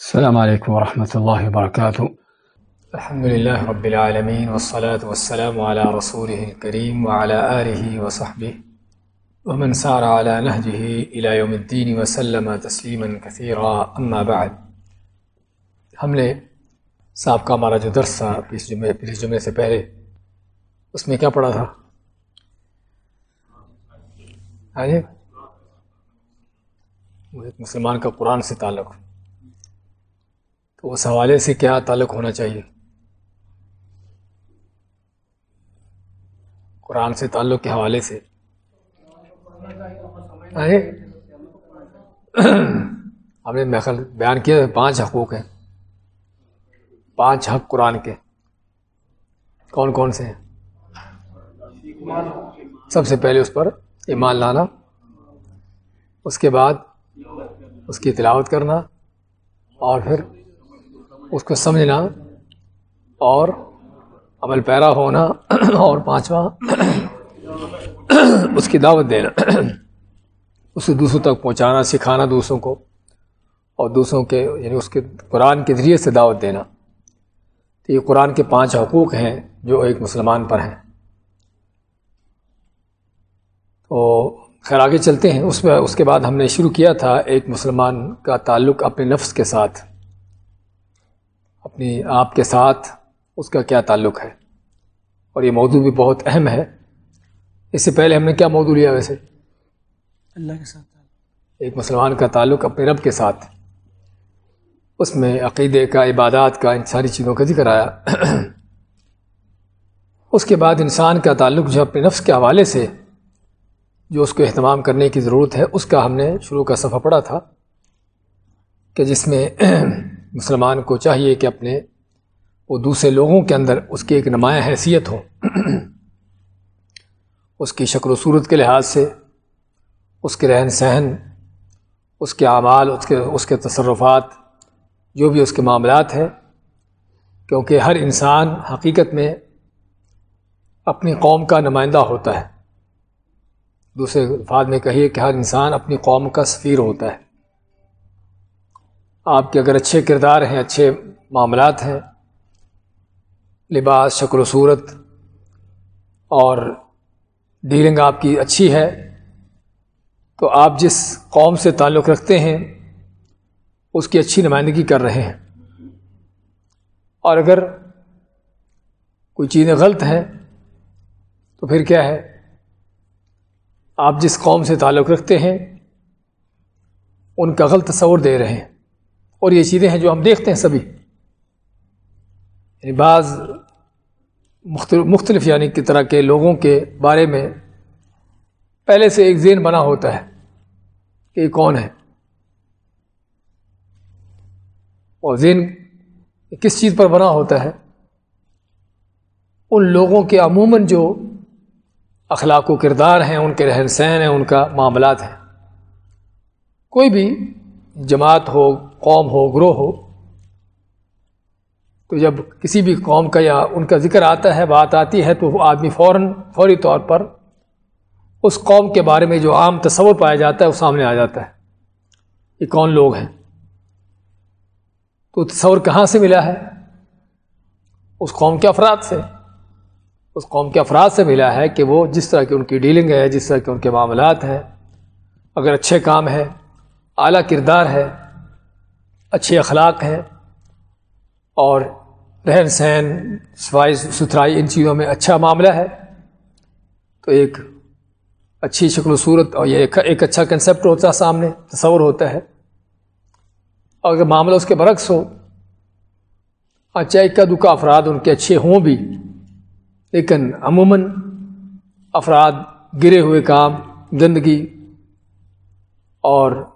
السلام عليكم ورحمة الله وبركاته. الحمد لله رب العالمين والصلاة والسلام على رسوله الكريم وعلى آله وصحبه ومن سار على نهجه إلى يوم الدين وسلم تسليما كثيرا أما بعد. ہم نے صاحب کا ہمارا جو درس تھا، اس جمعے اس جمعے سے پہلے، اس میں کیا پڑھا تھا؟ ہاں جی؟ مسلمان کا قرآن سے تعلق۔ تو اس حوالے سے کیا تعلق ہونا چاہیے؟ قرآن سے تعلق کے حوالے سے۔ ہم نے محل بیان کیا پانچ حقوق ہیں۔ پانچ حق قرآن کے۔ کون کون سے ہیں؟ سب سے پہلے اس پر ایمان لانا۔ اس کے بعد اس کی تلاوت کرنا۔ اور پھر اس کو سمجھنا اور عمل پیرا ہونا اور پانچواں اس کی دعوت دینا اسے دوسروں تک پہنچانا، سکھانا دوسروں کو اور دوسروں کے یعنی اس کے قرآن کے ذریعے سے دعوت دینا۔ تو یہ قرآن کے پانچ حقوق ہیں جو ایک مسلمان پر ہیں۔ تو خیر، آگے چلتے ہیں۔ اس میں، اس کے بعد ہم نے شروع کیا تھا ایک مسلمان کا تعلق اپنے نفس کے ساتھ۔ اپنی آپ کے ساتھ اس کا کیا تعلق ہے؟ اور یہ موضوع بھی بہت اہم ہے۔ اس سے پہلے ہم نے کیا موضوع لیا ویسے؟ اللہ کے ساتھ ایک مسلمان کا تعلق اپنے رب کے ساتھ۔ اس میں عقیدے کا عبادات کا ان ساری چیزوں کا ذکر آیا۔ اس کے بعد انسان کا تعلق جو اپنے نفس کے حوالے سے جو اس کو اہتمام کرنے کی ضرورت ہے اس کا ہم نے شروع کا صفحہ پڑھا تھا کہ جس میں مسلمان کو چاہیے کہ اپنے وہ دوسرے لوگوں کے اندر اس کی ایک نمایاں حیثیت ہو۔ اس کی شکل و صورت کے لحاظ سے، اس کے رہن سہن، اس کے اعمال، اس کے اس کے تصرفات، جو بھی اس کے معاملات ہیں، کیونکہ ہر انسان حقیقت میں اپنی قوم کا نمائندہ ہوتا ہے۔ دوسرے الفاظ میں کہیے کہ ہر انسان اپنی قوم کا سفیر ہوتا ہے۔ آپ کے اگر اچھے کردار ہیں، اچھے معاملات ہیں، لباس، شکل و صورت، اور ڈیلنگ آپ کی اچھی ہے، تو آپ جس قوم سے تعلق رکھتے ہیں، اس کی اچھی نمائندگی کر رہے ہیں۔ اور اگر کوئی چیزیں غلط ہیں، تو پھر کیا ہے؟ آپ جس قوم سے تعلق رکھتے ہیں، ان کا غلط تصور دے رہے ہیں۔ اور یہ چیزیں ہیں جو ہم دیکھتے ہیں سبھی۔ یعنی بعض مختلف مختلف یعنی کی طرح کے لوگوں کے بارے میں پہلے سے ایک ذہن بنا ہوتا ہے کہ یہ کون ہے۔ اور ذہن کس چیز پر بنا ہوتا ہے؟ ان لوگوں کے عموماً جو اخلاق و کردار ہیں، ان کے رہن سہن ہیں، ان کا معاملات ہیں۔ کوئی بھی جماعت ہو، قوم ہو، گروہ ہو، تو جب کسی بھی قوم کا یا ان کا ذکر آتا ہے، بات آتی ہے، تو وہ آدمی فوراً، فوری طور پر اس قوم کے بارے میں جو عام تصور پایا جاتا ہے، وہ سامنے آ جاتا ہے۔ یہ کون لوگ ہیں؟ تو تصور کہاں سے ملا ہے؟ اس قوم کے افراد سے۔ اس قوم کے افراد سے ملا ہے کہ وہ جس طرح کی ان کی ڈیلنگ ہے، جس طرح کے ان کے معاملات ہیں۔ اگر اچھے کام ہے اعلیٰ کردار ہے، اچھے اخلاق ہیں اور رہن سہن، صفائی ستھرائی ان چیزوں میں اچھا معاملہ ہے۔ تو ایک اچھی شکل و صورت اور یہ ایک اچھا کنسیپٹ ہوتا ہے سامنے، تصور ہوتا ہے۔ اور اگر معاملہ اس کے برعکس ہو اچھا اکا دکا افراد، ان کے اچھے ہوں بھی، لیکن عموماً افراد گرے ہوئے کام، گندگی اور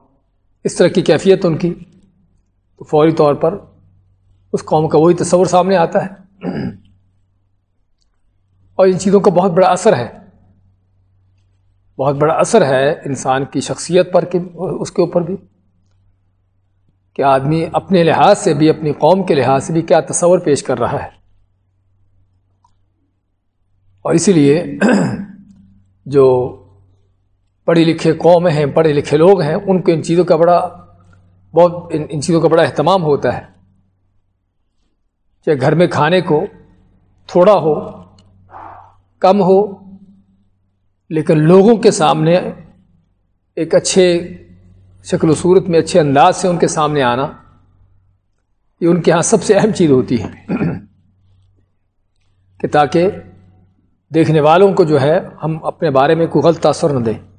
اس طرح کی کیفیت ان کی، تو فوری طور پر اس قوم کا وہی تصور سامنے آتا ہے۔ اور ان چیزوں کا بہت بڑا اثر ہے۔ بہت بڑا اثر ہے انسان کی شخصیت پر کہ اس کے اوپر بھی۔ کہ آدمی اپنے لحاظ سے بھی، اپنی قوم کے لحاظ سے بھی کیا تصور پیش کر رہا ہے۔ اور اسی لیے جو پڑھی لکھے قوم ہیں، پڑھے لکھے لوگ ہیں، ان کو ان چیزوں کا بڑا بہت ان چیزوں کا بڑا اہتمام ہوتا ہے۔ چاہے گھر میں کھانے کو تھوڑا ہو، کم ہو، لیکن لوگوں کے سامنے ایک اچھے شکل و صورت میں، اچھے انداز سے ان کے سامنے آنا، یہ ان کے ہاں سب سے اہم چیز ہوتی ہے۔ کہ تاکہ دیکھنے والوں کو جو ہے، ہم اپنے بارے میں کوئی غلط تاثر نہ دیں۔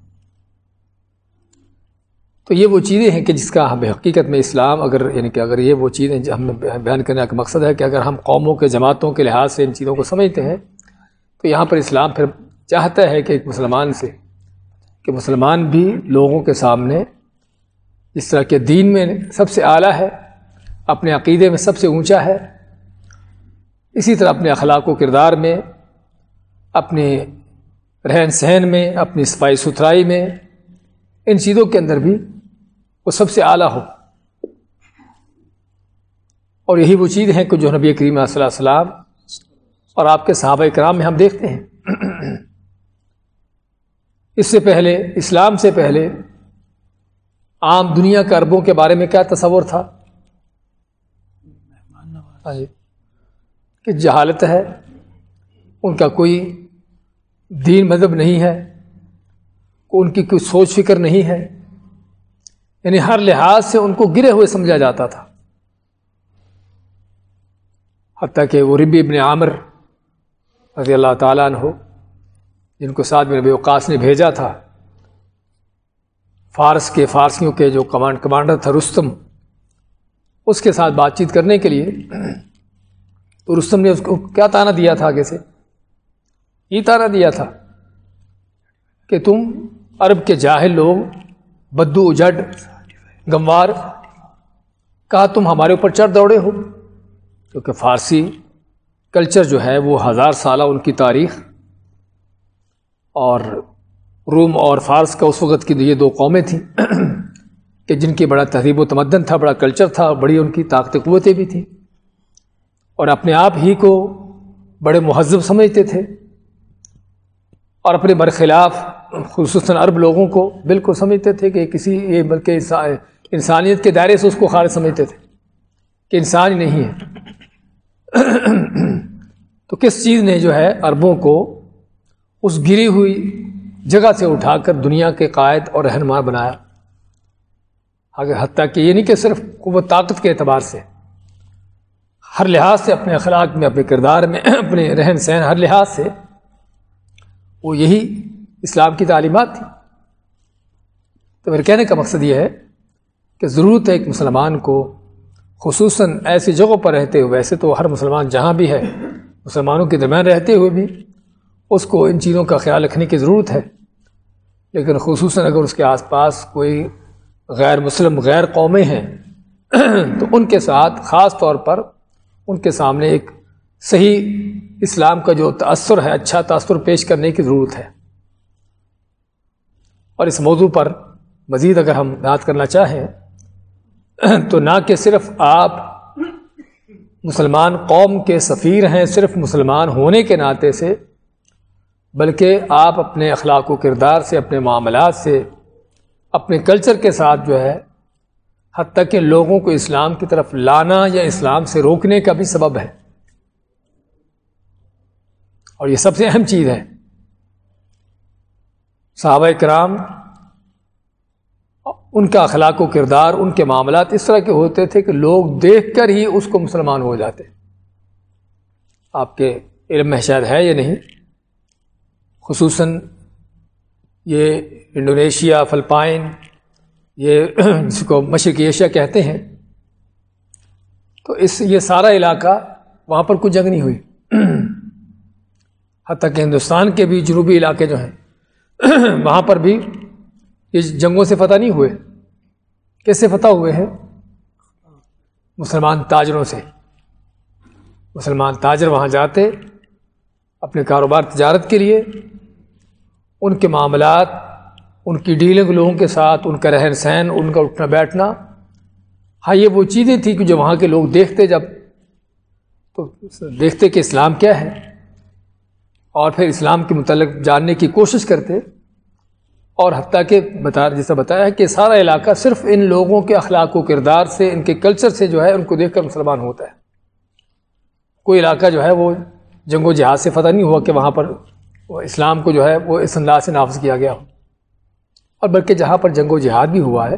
تو یہ وہ چیزیں ہیں کہ جس کا ہمیں حقیقت میں اسلام اگر یعنی کہ اگر یہ وہ چیزیں ہم بیان کرنے کا مقصد ہے کہ اگر ہم قوموں کے جماعتوں کے لحاظ سے ان چیزوں کو سمجھتے ہیں، تو یہاں پر اسلام پھر چاہتا ہے کہ ایک مسلمان سے، کہ مسلمان بھی لوگوں کے سامنے جس طرح کے دین میں سب سے اعلیٰ ہے، اپنے عقیدے میں سب سے اونچا ہے، اسی طرح اپنے اخلاق و کردار میں، اپنے رہن سہن میں، اپنی صفائی ستھرائی میں ان چیزوں کے اندر بھی وہ سب سے اعلیٰ ہو۔ اور یہی وہ چیز ہیں کہ جو نبی کریم صلی اللہ علیہ وسلم اور آپ کے صحابہ کرام میں ہم دیکھتے ہیں۔ اس سے پہلے، اسلام سے پہلے عام دنیا کے عربوں کے بارے میں کیا تصور تھا؟ کہ جہالت ہے، ان کا کوئی دین مذہب نہیں ہے ان کی کوئی سوچ فکر نہیں ہے۔ یعنی ہر لحاظ سے ان کو گرے ہوئے سمجھا جاتا تھا۔ حتیٰ کہ وہ ربی ابن عامر رضی اللہ تعالیٰ عنہ، جن کو ساتھ میں نبی اوقاس نے بھیجا تھا۔ فارس کے فارسیوں کے جو کمانڈ، کمانڈر تھا رستم، اس کے ساتھ بات چیت کرنے کے لیے تو رستم نے اس کو کیا تانا دیا تھا آگے سے؟ یہ تانا دیا تھا کہ تم عرب کے جاہل لوگ، بدو اجڈ گموار کہا تم ہمارے اوپر چڑھ دوڑے ہو؟ کیونکہ فارسی کلچر جو ہے وہ ہزار سالہ ان کی تاریخ، اور روم اور فارس کا اس وقت کی یہ دو قومیں تھیں کہ جن کی بڑا تہذیب و تمدن تھا، بڑا کلچر تھا، بڑی ان کی طاقت قوتیں بھی تھیں۔ اور اپنے آپ ہی کو بڑے مہذب سمجھتے تھے۔ اور اپنے برخلاف خصوصاً عرب لوگوں کو بالکل سمجھتے تھے کہ کسی یہ بلکہ انسانیت کے دائرے سے اس کو خارج سمجھتے تھے کہ انسان ہی نہیں ہے۔ تو کس چیز نے جو ہے عربوں کو اس گری ہوئی جگہ سے اٹھا کر دنیا کے قائد اور رہنما بنایا؟ اگر حتیٰ کہ یہ نہیں کہ صرف قوت طاقت کے اعتبار سے، ہر لحاظ سے اپنے اخلاق میں، اپنے کردار میں، اپنے رہن سہن ہر لحاظ سے وہ یہی اسلام کی تعلیمات تھی تو میرے کہنے کا مقصد یہ ہے کہ ضرورت ہے ایک مسلمان کو خصوصاً ایسی جگہوں پر رہتے ہوئے ویسے تو ہر مسلمان جہاں بھی ہے، مسلمانوں کے درمیان رہتے ہوئے بھی اس کو ان چیزوں کا خیال رکھنے کی ضرورت ہے۔ لیکن خصوصاً اگر اس کے آس پاس کوئی غیر مسلم، غیر قومیں ہیں، تو ان کے ساتھ خاص طور پر ان کے سامنے ایک صحیح اسلام کا جو تأثر ہے اچھا تأثر پیش کرنے کی ضرورت ہے۔ اور اس موضوع پر مزید اگر ہم بات کرنا چاہیں، تو نہ کہ صرف آپ مسلمان قوم کے سفیر ہیں، صرف مسلمان ہونے کے ناطے سے، بلکہ آپ اپنے اخلاق و کردار سے، اپنے معاملات سے، اپنے کلچر کے ساتھ جو ہے، حتیٰ کہ لوگوں کو اسلام کی طرف لانا یا اسلام سے روکنے کا بھی سبب ہے۔ اور یہ سب سے اہم چیز ہے۔ صحابہ کرام ان کا اخلاق و کردار، ان کے معاملات اس طرح کے ہوتے تھے کہ لوگ دیکھ کر ہی اس کو مسلمان ہو جاتے۔ آپ کے علم میں شاید ہے یا نہیں؟ خصوصاً یہ انڈونیشیا، فلپائن، یہ جس کو مشرقی ایشیا کہتے ہیں۔ تو اس، یہ سارا علاقہ وہاں پر کوئی جنگ نہیں ہوئی۔ حتیٰ کہ ہندوستان کے بھی جنوبی علاقے جو ہیں، وہاں پر بھی یہ جنگوں سے فتح نہیں ہوئے۔ کیسے فتح ہوئے ہیں؟ مسلمان تاجروں سے۔ مسلمان تاجر وہاں جاتے اپنے کاروبار تجارت کے لیے، ان کے معاملات، ان کی ڈیلنگ لوگوں کے ساتھ، ان کا رہن سہن، ان کا اٹھنا بیٹھنا۔ ہاں یہ وہ چیزیں تھیں کہ جو وہاں کے لوگ دیکھتے جب، تو دیکھتے کہ اسلام کیا ہے۔ اور پھر اسلام کے متعلق جاننے کی کوشش کرتے اور حتیٰ کہ بتا جیسا بتایا ہے کہ سارا علاقہ صرف ان لوگوں کے اخلاق و کردار سے، ان کے کلچر سے جو ہے، ان کو دیکھ کر مسلمان ہوتا ہے۔ کوئی علاقہ جو ہے وہ جنگ و جہاد سے فتح نہیں ہوا کہ وہاں پر اسلام کو جو ہے وہ اس انداز سے نافذ کیا گیا ہو۔ اور بلکہ جہاں پر جنگ و جہاد بھی ہوا ہے،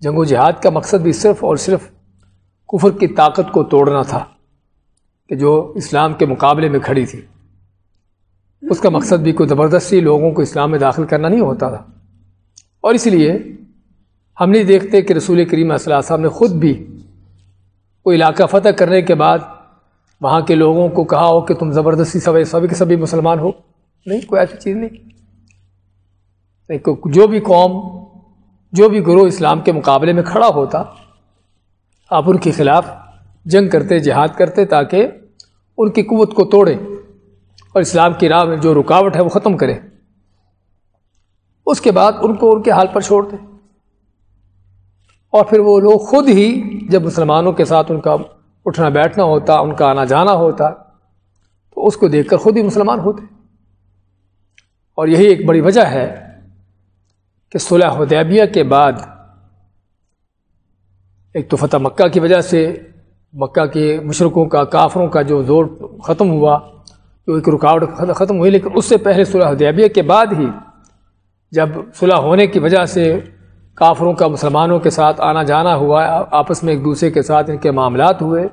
جنگ و جہاد کا مقصد بھی صرف اور صرف کفر کی طاقت کو توڑنا تھا کہ جو اسلام کے مقابلے میں کھڑی تھی۔ اس کا مقصد بھی کوئی زبردستی لوگوں کو اسلام میں داخل کرنا نہیں ہوتا تھا۔ اور اس لیے ہم نہیں دیکھتے کہ رسول کریم صلی اللہ علیہ وسلم نے خود بھی کوئی علاقہ فتح کرنے کے بعد وہاں کے لوگوں کو کہا ہو کہ تم زبردستی سبھی سبھی کے سبھی مسلمان ہو۔ نہیں، کوئی ایسی چیز نہیں۔ جو بھی قوم، جو بھی گروہ اسلام کے مقابلے میں کھڑا ہوتا، آپ ان کے خلاف جنگ کرتے، جہاد کرتے تاکہ ان کی قوت کو توڑے اور اسلام کی راہ میں جو رکاوٹ ہے وہ ختم کرے اس کے بعد ان کو ان کے حال پر چھوڑ دیں۔ اور پھر وہ لوگ خود ہی جب مسلمانوں کے ساتھ ان کا اٹھنا بیٹھنا ہوتا، ان کا آنا جانا ہوتا، تو اس کو دیکھ کر خود ہی مسلمان ہوتے۔ اور یہی ایک بڑی وجہ ہے کہ صلح حدیبیہ کے بعد، ایک تو فتح مکہ کی وجہ سے، مکہ کے مشرقوں کا، کافروں کا جو زور ختم ہوا جو ایک رکاوٹ ختم ہوئی، لیکن اس سے پہلے صلح حدیبیہ کے بعد ہی جب صلح ہونے کی وجہ سے کافروں کا مسلمانوں کے ساتھ آنا جانا ہوا، آپس میں ایک دوسرے کے ساتھ ان کے معاملات ہوئے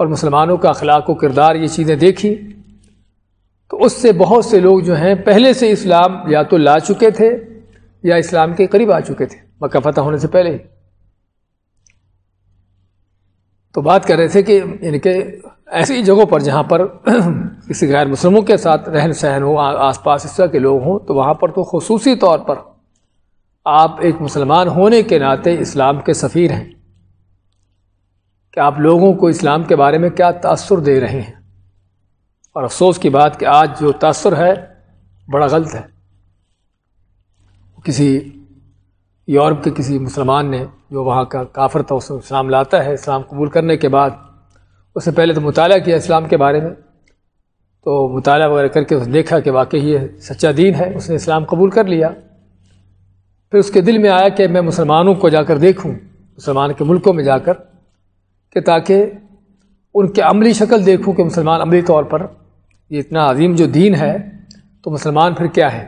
اور مسلمانوں کا اخلاق و کردار یہ چیزیں دیکھی، تو اس سے بہت سے لوگ جو ہیں پہلے سے اسلام یا تو لا چکے تھے یا اسلام کے قریب آ چکے تھے، مکہ فتح ہونے سے پہلے ہی۔ تو بات کر رہے تھے کہ یعنی کہ ایسی جگہوں پر جہاں پر کسی غیر مسلموں کے ساتھ رہن سہن ہو آس پاس اس طرح کے لوگ ہوں، تو وہاں پر تو خصوصی طور پر آپ ایک مسلمان ہونے کے ناطے اسلام کے سفیر ہیں۔ کہ آپ لوگوں کو اسلام کے بارے میں کیا تأثر دے رہے ہیں؟ اور افسوس کی بات کہ آج جو تأثر ہے، بڑا غلط ہے۔ کسی یورپ کے کسی مسلمان نے جو وہاں کا کافر تھا، اس اسلام لاتا ہے، اسلام قبول کرنے کے بعد اس سے پہلے تو مطالعہ کیا اسلام کے بارے میں، تو مطالعہ وغیرہ کر کے اس دیکھا کہ واقعی یہ سچا دین ہے، اس نے اسلام قبول کر لیا۔ پھر اس کے دل میں آیا کہ میں مسلمانوں کو جا کر دیکھوں، مسلمان کے ملکوں میں جا کر، کہ تاکہ ان کے عملی شکل دیکھوں کہ مسلمان عملی طور پر یہ اتنا عظیم جو دین ہے، تو مسلمان پھر کیا ہے؟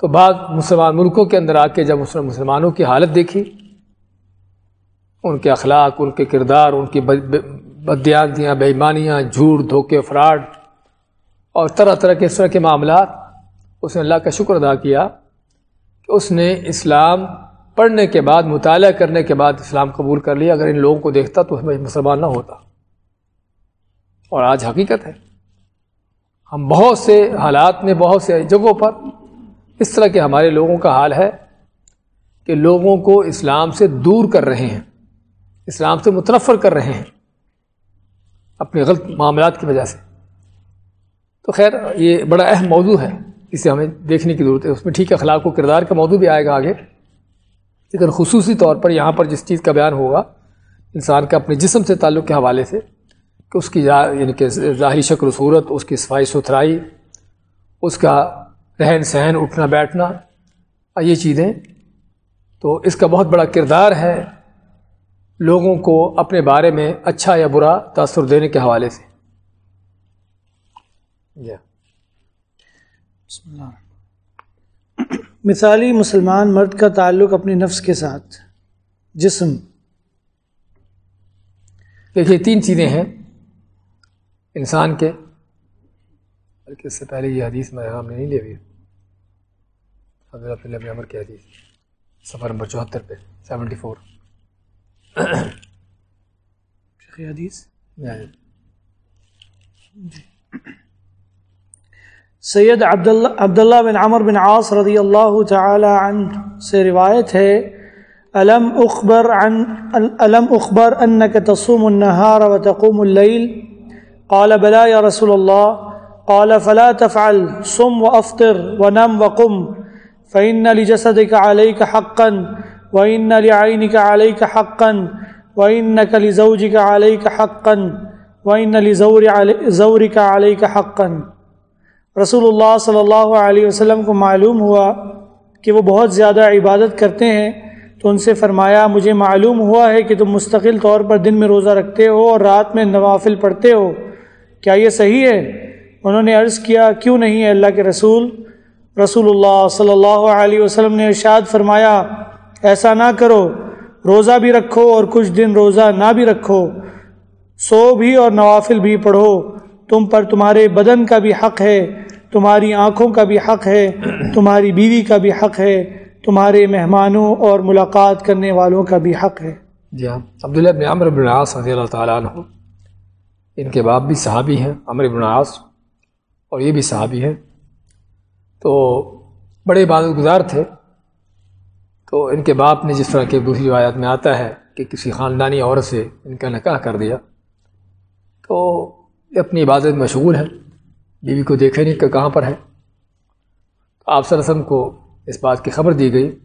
تو بعض مسلمان ملکوں کے اندر آ کے جب مسلمانوں کی حالت دیکھی ان کے اخلاق، ان کے کردار، ان کی بدیانتیاں بےمانیاں جھوٹ، دھوکے، فراڈ اور طرح طرح کے اس طرح کے معاملات اس نے اللہ کا شکر ادا کیا کہ اس نے اسلام پڑھنے کے بعد، مطالعہ کرنے کے بعد اسلام قبول کر لیا۔ اگر ان لوگوں کو دیکھتا تو ہمیں مسلمان نہ ہوتا۔ اور آج حقیقت ہے۔ ہم بہت سے حالات میں، بہت سے جگہوں پر اس طرح کے ہمارے لوگوں کا حال ہے کہ لوگوں کو اسلام سے دور کر رہے ہیں۔ اسلام سے متنفر کر رہے ہیں اپنے غلط معاملات کی وجہ سے۔ تو خیر، یہ بڑا اہم موضوع ہے۔ اسے ہمیں دیکھنے کی ضرورت ہے۔ اس میں ٹھیک اخلاق و کردار کا موضوع بھی آئے گا آگے۔ لیکن خصوصی طور پر یہاں پر جس چیز کا بیان ہوگا، انسان کا اپنے جسم سے تعلق کے حوالے سے، کہ اس کی یعنی کہ ظاہری شکل و صورت، اس کی صفائی ستھرائی، اس کا رہن سہن، اٹھنا بیٹھنا، یہ چیزیں۔ تو اس کا بہت بڑا کردار ہے۔ لوگوں کو اپنے بارے میں اچھا یا برا تاثر دینے کے حوالے سے۔ بسم اللہ۔ مثالی مسلمان مرد کا تعلق اپنے نفس کے ساتھ جسم۔ دیکھیے تین چیزیں ہیں انسان کے۔ بلکہ اس سے پہلے یہ حدیث میں ہم نے نہیں لے ہوئی۔ حضرت عمر کی حدیث سفر نمبر چوہتر پہ سیونٹی فور۔ حدیث؟ سید عبداللہ عبداللہ بن عمر بن عاص رضی اللہ تعالی عنہ سے روایت ہے علم اخبر عن علم اخبر انك تصوم النهار وتقوم الليل قال بلا يا رسول الله قال فلا تفعل صم وافطر ونم وقم فإن لجسدك عليك حقا وإن لعينك عليك حقا وإنك لزوجك عليك حقا وإن لزورك عليك حقا رسول اللہ صلی اللہ علیہ وسلم کو معلوم ہوا کہ وہ بہت زیادہ عبادت کرتے ہیں تو ان سے فرمایا، مجھے معلوم ہوا ہے کہ تم مستقل طور پر دن میں روزہ رکھتے ہو اور رات میں نوافل پڑھتے ہو۔ کیا یہ صحیح ہے؟ انہوں نے عرض کیا، کیوں نہیں ہے اللہ کے رسول؟ رسول اللہ صلی اللہ علیہ وسلم نے ارشاد فرمایا ایسا نہ کرو، روزہ بھی رکھو اور کچھ دن روزہ نہ بھی رکھو۔ سو بھی اور نوافل بھی پڑھو۔ تم پر تمہارے بدن کا بھی حق ہے، تمہاری آنکھوں کا بھی حق ہے، تمہاری بیوی کا بھی حق ہے، تمہارے مہمانوں اور ملاقات کرنے والوں کا بھی حق ہے۔ جی ہاں عبداللہ بن عمر بن العاص رضی اللہ تعالیٰ عنہ، ان کے باپ بھی صحابی ہیں عمر بن العاص، اور یہ بھی صحابی ہیں۔ تو بڑے عبادت گزار تھے۔ تو ان کے باپ نے جس طرح کے دوسری روایات میں آتا ہے کہ کسی خاندانی عورت سے ان کا نکاح کر دیا، تو یہ اپنی عبادت مشغول ہے، بیوی کو دیکھے نہیں کہ کہاں پر ہے۔ آپ وسلم کو اس بات کی خبر دی گئی۔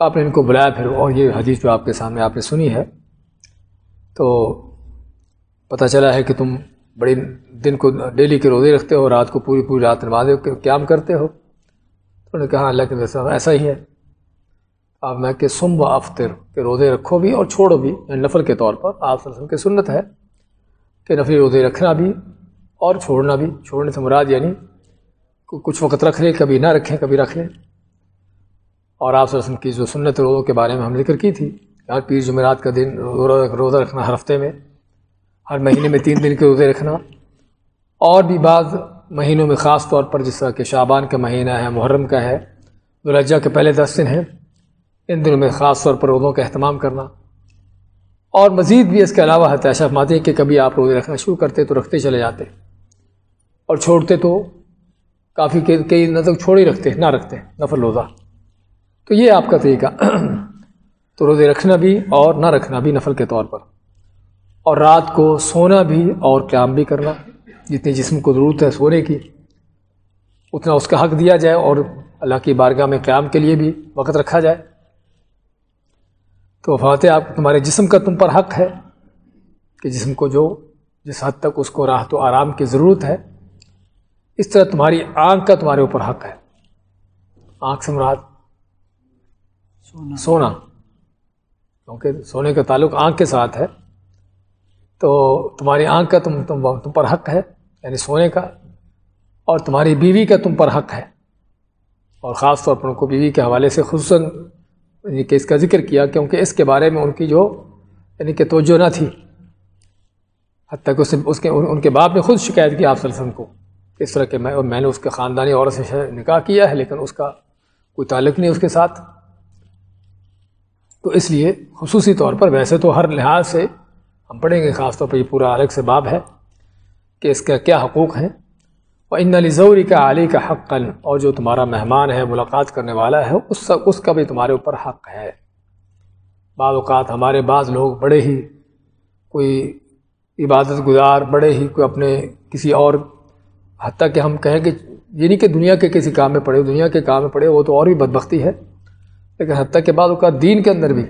آپ نے ان کو بلایا پھر، اور یہ حدیث جو آپ کے سامنے آپ نے سنی ہے، تو پتہ چلا ہے کہ تم بڑی دن کو ڈیلی کے روزے رکھتے ہو، رات کو پوری پوری رات نمازیں قیام کرتے ہو۔ تو انہوں نے کہا، اللہ کے ایسا ہی ہے۔ آپ میں کہ سم و افطر، کہ روزے رکھو بھی اور چھوڑو بھی یعنی نفل کے طور پر آپ وسلم کی سنت ہے کہ نفلی روزے رکھنا بھی اور چھوڑنا بھی، چھوڑنے سے مراد یعنی کچھ وقت رکھ لیں، کبھی نہ رکھیں، کبھی رکھ لیں۔ اور آپ وسلم کی جو سنت روزوں کے بارے میں ہم ذکر کی تھی ہر پیر جمعرات کا دن روزہ رکھنا ہر ہفتے میں، ہر مہینے میں تین دن کے روزے رکھنا۔ اور بھی بعض مہینوں میں خاص طور پر جس طرح کہ شعبان کا مہینہ ہے، محرم کا ہے دلجہ کے پہلے دس دن ہیں۔ ان دنوں میں خاص طور پر روزوں کا اہتمام کرنا۔ اور مزید بھی اس کے علاوہ حتیشہ فرماتے ہیں کہ کبھی آپ روزے رکھنا شروع کرتے تو رکھتے چلے جاتے۔ اور چھوڑتے تو کافی کئی نہ تک چھوڑ ہی رکھتے، نہ رکھتے، نفل روزہ۔ تو یہ آپ کا طریقہ۔ تو روزے رکھنا بھی اور نہ رکھنا بھی نفل کے طور پر۔ اور رات کو سونا بھی اور قیام بھی کرنا جتنی جسم کو ضرورت ہے سونے کی، اتنا اس کا حق دیا جائے اور اللہ کی بارگاہ میں قیام کے لیے بھی وقت رکھا جائے۔ تو فاتح آپ تمہارے جسم کا تم پر حق ہے کہ جسم کو جو جس حد تک اس کو راحت و آرام کی ضرورت ہے اس طرح تمہاری آنکھ کا تمہارے اوپر حق ہے۔ آنکھ سے مراد سونا۔ کیونکہ سونے کا تعلق آنکھ کے ساتھ ہے تو تمہاری آنکھ کا تم تم تم پر حق ہے یعنی سونے کا اور تمہاری بیوی کا تم پر حق ہے۔ اور خاص طور پر ان کو بیوی کے حوالے سے خصوصاً یعنی کہ اس کا ذکر کیا کیونکہ اس کے بارے میں ان کی جو یعنی کہ توجہ نہ تھی۔ حتیٰ کہ اس کے ان کے باپ نے خود شکایت کی آپ صلی اللہ علیہ وسلم کو اس طرح کہ میں میں نے اس کے خاندانی عورت سے نکاح کیا ہے لیکن اس کا کوئی تعلق نہیں اس کے ساتھ۔ تو اس لیے خصوصی طور پر ویسے تو ہر لحاظ سے ہم پڑھیں گے، خاص طور پر یہ پورا الگ سے باب ہے کہ اس کا کیا حقوق ہیں۔ اور ان علی کا علی کا حق اور جو تمہارا مہمان ہے، ملاقات کرنے والا ہے، اس اس کا بھی تمہارے اوپر حق ہے۔ بعض اوقات ہمارے بعض لوگ بڑے ہی کوئی عبادت گزار، بڑے ہی کوئی اپنے کسی اور حتیٰ کہ ہم کہیں کہ یہ نہیں کہ دنیا کے کسی کام میں پڑے دنیا کے کام میں پڑے وہ تو اور بھی بدبختی ہے۔ لیکن حتیٰ کہ بعض اوقات دین کے اندر بھی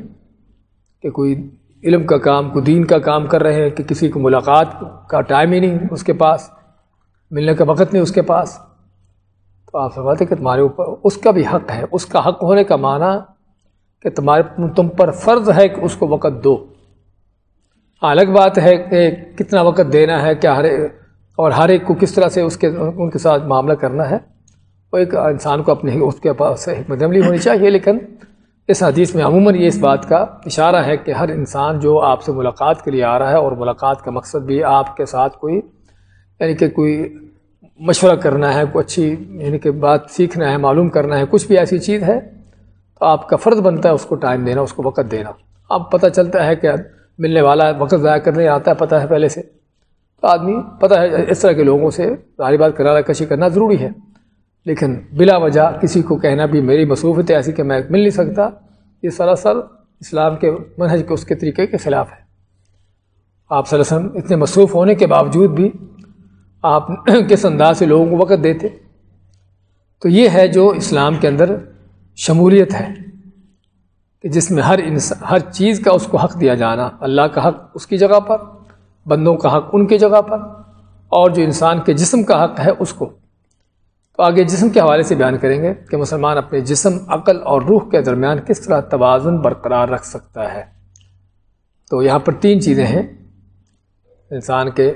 کہ کوئی علم کا کام، کوئی دین کا کام کر رہے ہیں کہ کسی کو ملاقات کا ٹائم ہی نہیں اس کے پاس۔ ملنے کا وقت نہیں اس کے پاس۔ تو آپ فرماتے کہ تمہارے اوپر اس کا بھی حق ہے۔ اس کا حق ہونے کا معنی کہ تمہارے تم پر فرض ہے کہ اس کو وقت دو۔ ہاں، الگ بات ہے کہ کتنا وقت دینا ہے، کیا ہر اور ہر ایک کو کس طرح سے اس کے ان کے ساتھ معاملہ کرنا ہے۔ وہ ایک انسان کو اپنے اس کے پاس حکمت عملی ہونی چاہیے، لیکن اس حدیث میں عموماً یہ اس بات کا اشارہ ہے کہ ہر انسان جو آپ سے ملاقات کے لیے آ رہا ہے اور ملاقات کا مقصد بھی آپ کے ساتھ کوئی یعنی کہ کوئی مشورہ کرنا ہے، کوئی اچھی یعنی کہ بات سیکھنا ہے، معلوم کرنا ہے، کچھ بھی ایسی چیز ہے، تو آپ کا فرض بنتا ہے، اس کو ٹائم دینا، اس کو وقت دینا۔ اب پتہ چلتا ہے کہ ملنے والا وقت ضائع کرنے آتا ہے، پتہ ہے پہلے سے۔ تو آدمی، پتہ ہے، اس طرح کے لوگوں سے ساری بات کرارہ کشی کرنا ضروری ہے۔ لیکن بلا وجہ کسی کو کہنا بھی میری مصروفیت ہے، ایسی کہ میں مل نہیں سکتا، یہ سراسر اسلام کے منہج کے، اس کے طریقے کے خلاف ہے۔ آپ صلی اللہ علیہ وسلم اتنے مصروف ہونے کے باوجود بھی آپ کس انداز سے لوگوں کو وقت دیتے؟ تو یہ ہے جو اسلام کے اندر شمولیت ہے کہ جس میں ہر انسان ہر چیز کا اس کو حق دیا جانا، اللہ کا حق اس کی جگہ پر، بندوں کا حق ان کی جگہ پر، اور جو انسان کے جسم کا حق ہے اس کو۔ تو آگے جسم کے حوالے سے بیان کریں گے کہ مسلمان اپنے جسم، عقل اور روح کے درمیان کس طرح توازن برقرار رکھ سکتا ہے۔ تو یہاں پر تین چیزیں ہیں انسان کے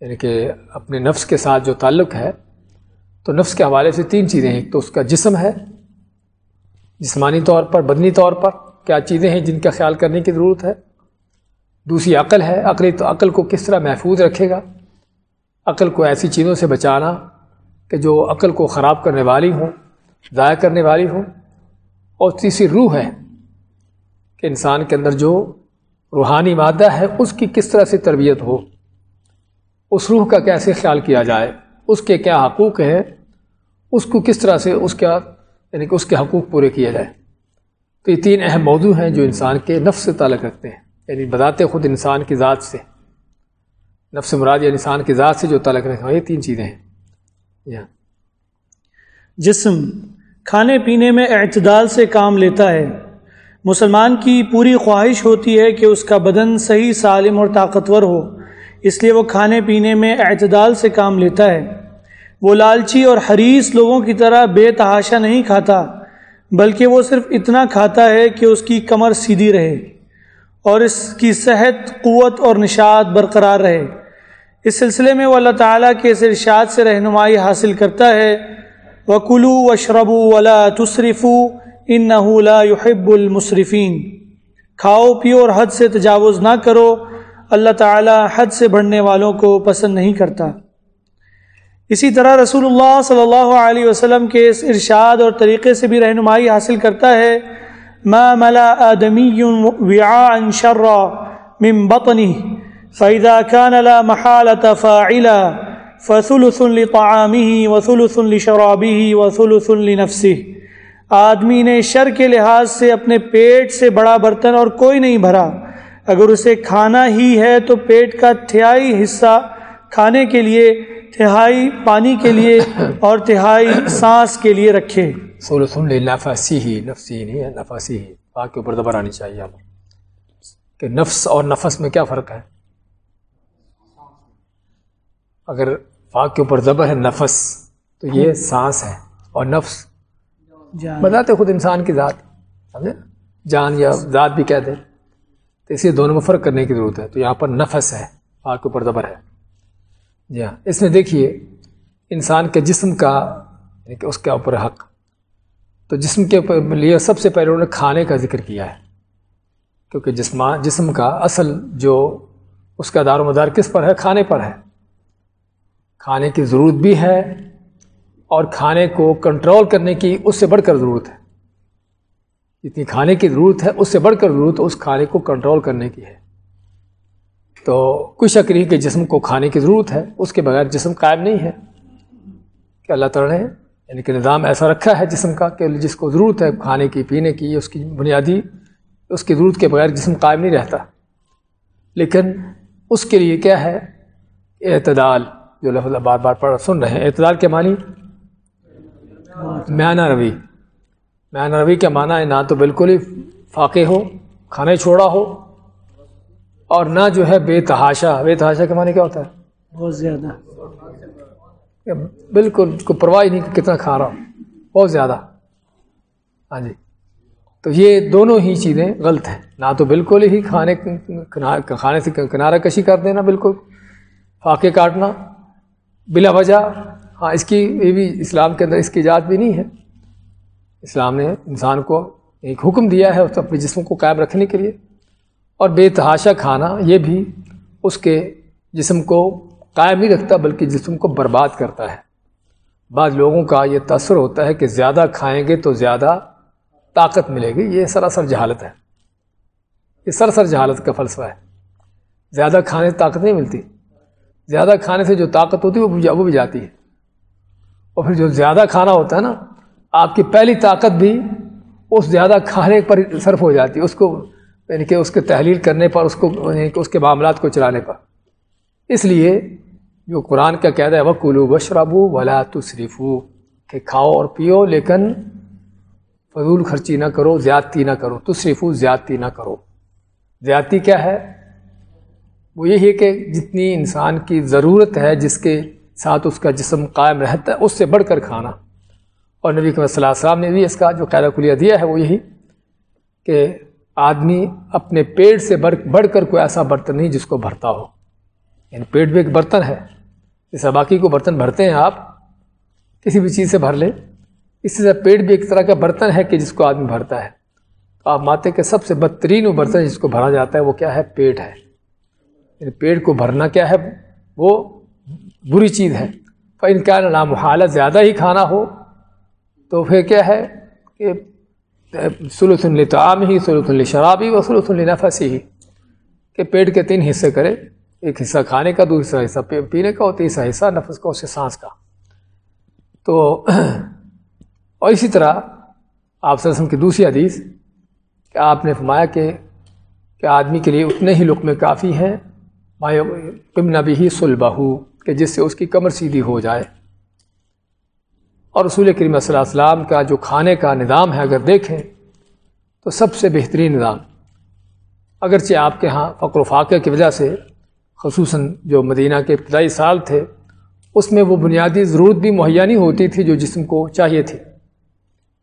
یعنی کہ اپنے نفس کے ساتھ جو تعلق ہے، تو نفس کے حوالے سے تین چیزیں ہیں۔ ایک تو اس کا جسم ہے، جسمانی طور پر، بدنی طور پر کیا چیزیں ہیں جن کا خیال کرنے کی ضرورت ہے۔ دوسری عقل ہے، عقلی تو عقل کو کس طرح محفوظ رکھے گا؟ عقل کو ایسی چیزوں سے بچانا کہ جو عقل کو خراب کرنے والی ہوں، ضائع کرنے والی ہوں۔ اور تیسری روح ہے کہ انسان کے اندر جو روحانی مادہ ہے، اس کی کس طرح سے تربیت ہو۔ اس روح کا کیسے خیال کیا جائے؟ اس کے کیا حقوق ہیں؟ اس کو کس طرح سے اس کا یعنی کہ اس کے حقوق پورے کیے جائے تو یہ تین اہم موضوع ہیں جو انسان کے نفس سے تعلق رکھتے ہیں یعنی بتاتے خود انسان کی ذات سے۔ نفس مراد یا انسان کی ذات سے جو تعلق رکھتے ہیں، یہ تین چیزیں ہیں۔ یا جسم کھانے پینے میں اعتدال سے کام لیتا ہے۔ مسلمان کی پوری خواہش ہوتی ہے کہ اس کا بدن صحیح سالم اور طاقتور ہو۔ اس لیے وہ کھانے پینے میں اعتدال سے کام لیتا ہے۔ وہ لالچی اور حریص لوگوں کی طرح بے تحاشا نہیں کھاتا، بلکہ وہ صرف اتنا کھاتا ہے کہ اس کی کمر سیدھی رہے اور اس کی صحت، قوت اور نشاط برقرار رہے۔ اس سلسلے میں وہ اللہ تعالیٰ کے اس ارشاد سے رہنمائی حاصل کرتا ہے۔ وکلو و شرب ولا تصرف ان لا يحب المصرفین کھاؤ، پیو اور حد سے تجاوز نہ کرو۔ اللہ تعالیٰ حد سے بڑھنے والوں کو پسند نہیں کرتا۔ اسی طرح رسول اللہ صلی اللہ علیہ وسلم کے اس ارشاد اور طریقے سے بھی رہنمائی حاصل کرتا ہے، ما ملا آدمی وعاء شرا من بطنه، فإذا كان لا محالة فاعلا فثلث لطعامه وثلث لشرابه وثلث لنفسه۔ آدمی نے شر کے لحاظ سے اپنے پیٹ سے بڑا برتن اور کوئی نہیں بھرا۔ اگر اسے کھانا ہی ہے تو پیٹ کا تھیائی حصہ کھانے کے لیے تہائی پانی کے لیے اور تہائی سانس کے لیے رکھے۔ سول سن لے نفسی ہی نفسی نہیں ہے نفسی ہی پاک کے اوپر دبر آنی چاہیے ہمیں کہ نفس اور نفس میں کیا فرق ہے؟ اگر پاک کے اوپر زبر ہے نفس تو یہ سانس ہے اور نفس بتاتے خود انسان کی ذات سمجھے؟ جان یا ذات بھی کہتے تو اسی دونوں میں فرق کرنے کی ضرورت ہے۔ تو یہاں پر نفس ہے پاک کے اوپر زبر ہے۔ جی ہاں اس میں دیکھیے، انسان کے جسم کا یعنی کہ اس کے اوپر حق۔ تو جسم کے لیے سب سے پہلے انہوں نے کھانے کا ذکر کیا ہے۔ کیونکہ جسم جسم کا اصل جو اس کا دار و مدار کس پر ہے؟ کھانے پر ہے۔ کھانے کی ضرورت بھی ہے اور کھانے کو کنٹرول کرنے کی اس سے بڑھ کر ضرورت ہے۔ جتنی کھانے کی ضرورت ہے، اس سے بڑھ کر ضرورت اس کھانے کو کنٹرول کرنے کی ہے۔ تو کوئی شک نہیں کہ جسم کو کھانے کی ضرورت ہے، اس کے بغیر جسم قائم نہیں ہے۔ کہ اللہ تعالیٰ نے یعنی کہ نظام ایسا رکھا ہے جسم کا کہ جس کو ضرورت ہے، کھانے کی، پینے کی، اس کی بنیادی، اس کی ضرورت کے بغیر جسم قائم نہیں رہتا۔ لیکن اس کے لیے کیا ہے؟ اعتدال، جو لفظ بار بار پڑھ سن رہے ہیں۔ اعتدال کے معنی؟ میانہ روی۔ میانہ روی کا معنی ہے نہ تو بالکل ہی فاقے ہو کھانے چھوڑا ہو اور نہ جو ہے بے تحاشا۔ بے تحاشا کے معنی کیا ہوتا ہے؟ بہت زیادہ۔ بالکل کو پرواہ نہیں کہ کتنا کھا رہا ہوں۔ بہت زیادہ۔ ہاں جی۔ تو یہ دونوں ہی چیزیں غلط ہیں۔ نہ تو بالکل ہی کھانے کھانے سے کنارہ کشی کر دینا بالکل فاقے کاٹنا بلا وجہ۔ ہاں اس کی یہ بھی اسلام کے اندر اس کی ایجاد بھی نہیں ہے۔ اسلام نے انسان کو ایک حکم دیا ہے اس اپنے جسم کو قائم رکھنے کے لیے اور بے تحاشا کھانا یہ بھی اس کے جسم کو قائم نہیں رکھتا بلکہ جسم کو برباد کرتا ہے۔ بعض لوگوں کا یہ تأثر ہوتا ہے کہ زیادہ کھائیں گے تو زیادہ طاقت ملے گی، یہ سراسر جہالت ہے۔ یہ سراسر جہالت کا فلسفہ ہے۔ زیادہ کھانے سے طاقت نہیں ملتی۔ زیادہ کھانے سے جو طاقت ہوتی ہے وہ بھی جاتی ہے۔ اور پھر جو زیادہ کھانا ہوتا ہے نا آپ کی پہلی طاقت بھی اس زیادہ کھانے پر صرف ہو جاتی ہے اس کو یعنی کہ اس کے تحلیل کرنے پر، اس کو یعنی کہ اس کے معاملات کو چلانے پر۔ اس لیے جو قرآن کا قید ہے وہ کلو بشربو ولا تصریفو کہ کھاؤ اور پیو، لیکن فضول خرچی نہ کرو، زیادتی نہ کرو۔ تصریفو زیادتی نہ کرو۔ زیادتی کیا ہے؟ وہ یہی ہے کہ جتنی انسان کی ضرورت ہے، جس کے ساتھ اس کا جسم قائم رہتا ہے، اس سے بڑھ کر کھانا۔ اور نبی صلی اللہ علیہ وسلم نے بھی اس کا جو قیدہ کلیہ دیا ہے وہ یہی کہ آدمی اپنے پیٹ سے بڑھ بڑھ کر کوئی ایسا برتن نہیں جس کو بھرتا ہو۔ یعنی پیٹ بھی ایک برتن ہے۔ جیسا باقی کو برتن بھرتے ہیں آپ، کسی بھی چیز سے بھر لیں۔ اسی طرح پیٹ بھی ایک طرح کا برتن ہے کہ جس کو آدمی بھرتا ہے۔ تو آپ ماتے کے سب سے بدترین وہ برتن جس کو بھرا جاتا ہے وہ کیا ہے؟ پیٹ ہے۔ یعنی پیٹ کو بھرنا کیا ہے؟ وہ بری چیز ہے۔ ان کا نام حالت زیادہ ہی کھانا ہو تو پھر کیا ہے کہ سلوت الطعام ہی سلوت الشرابی و سلوت النفسی ہی، کہ پیٹ کے تین حصے کرے، ایک حصہ کھانے کا، دوسرا حصہ پینے کا، اور تیسرا حصہ نفس کا، اس سے سانس کا۔ تو اور اسی طرح آپ وسلم کی دوسری حدیث کہ آپ نے فرمایا کہ کہ آدمی کے لیے اتنے ہی لقمے کافی ہیں کم نبی ہی سلبہ کہ جس سے اس کی کمر سیدھی ہو جائے۔ اور رسول کریم صلی اللہ علیہ وسلم کا جو کھانے کا نظام ہے، اگر دیکھیں تو سب سے بہترین نظام، اگرچہ آپ کے ہاں فقر و فاقے کی وجہ سے، خصوصاً جو مدینہ کے ابتدائی سال تھے، اس میں وہ بنیادی ضرورت بھی مہیا نہیں ہوتی تھی جو جسم کو چاہیے تھی۔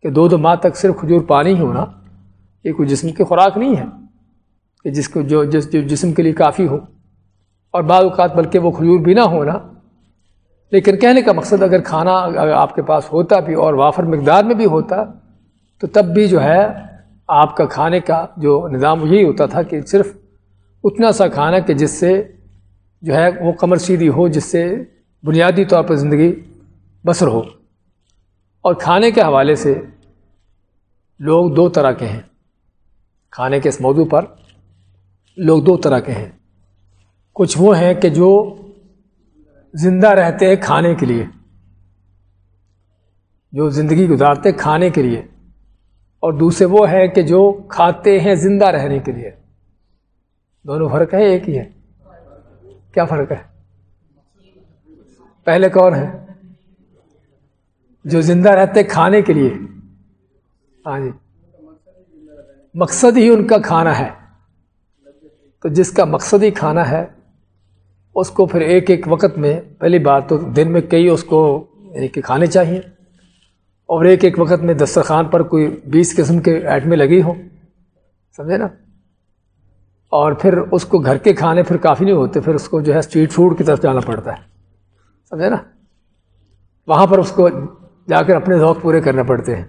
کہ دو دو ماہ تک صرف کھجور پانی ہی ہونا، یہ کوئی جسم کی خوراک نہیں ہے، کہ جس کو جو، جس، جو جسم کے لیے کافی ہو۔ اور بعض اوقات بلکہ وہ کھجور بھی نہ ہونا لیکن کہنے کا مقصد اگر کھانا اگر آپ کے پاس ہوتا بھی اور وافر مقدار میں بھی ہوتا، تو تب بھی جو ہے آپ کا کھانے کا جو نظام یہی ہوتا تھا کہ صرف اتنا سا کھانا کہ جس سے جو ہے وہ کمر سیدھی ہو، جس سے بنیادی طور پر زندگی بسر ہو۔ اور کھانے کے حوالے سے لوگ دو طرح کے ہیں۔ کھانے کے اس موضوع پر لوگ دو طرح کے ہیں۔ کچھ وہ ہیں کہ جو زندہ رہتے ہیں کھانے کے لیے۔ جو زندگی گزارتے کھانے کے لیے۔ اور دوسرے وہ ہیں کہ جو کھاتے ہیں زندہ رہنے کے لیے۔ دونوں فرق ہے ایک ہی ہے کیا فرق ہے؟ پہلے کون ہے جو زندہ رہتے کھانے کے لیے۔ ہاں جی۔ مقصد ہی ان کا کھانا ہے۔ تو جس کا مقصد ہی کھانا ہے اس کو پھر ایک ایک وقت میں پہلی بات تو دن میں کئی اس کو یعنی کہ کھانے چاہیے اور ایک ایک وقت میں دسترخوان پر کوئی بیس قسم کے آئٹمیں لگی ہوں، سمجھے نا؟ اور پھر اس کو گھر کے کھانے پھر کافی نہیں ہوتے، پھر اس کو جو ہے اسٹریٹ فوڈ کی طرف جانا پڑتا ہے، سمجھے نا؟ وہاں پر اس کو جا کر اپنے ذوق پورے کرنے پڑتے ہیں۔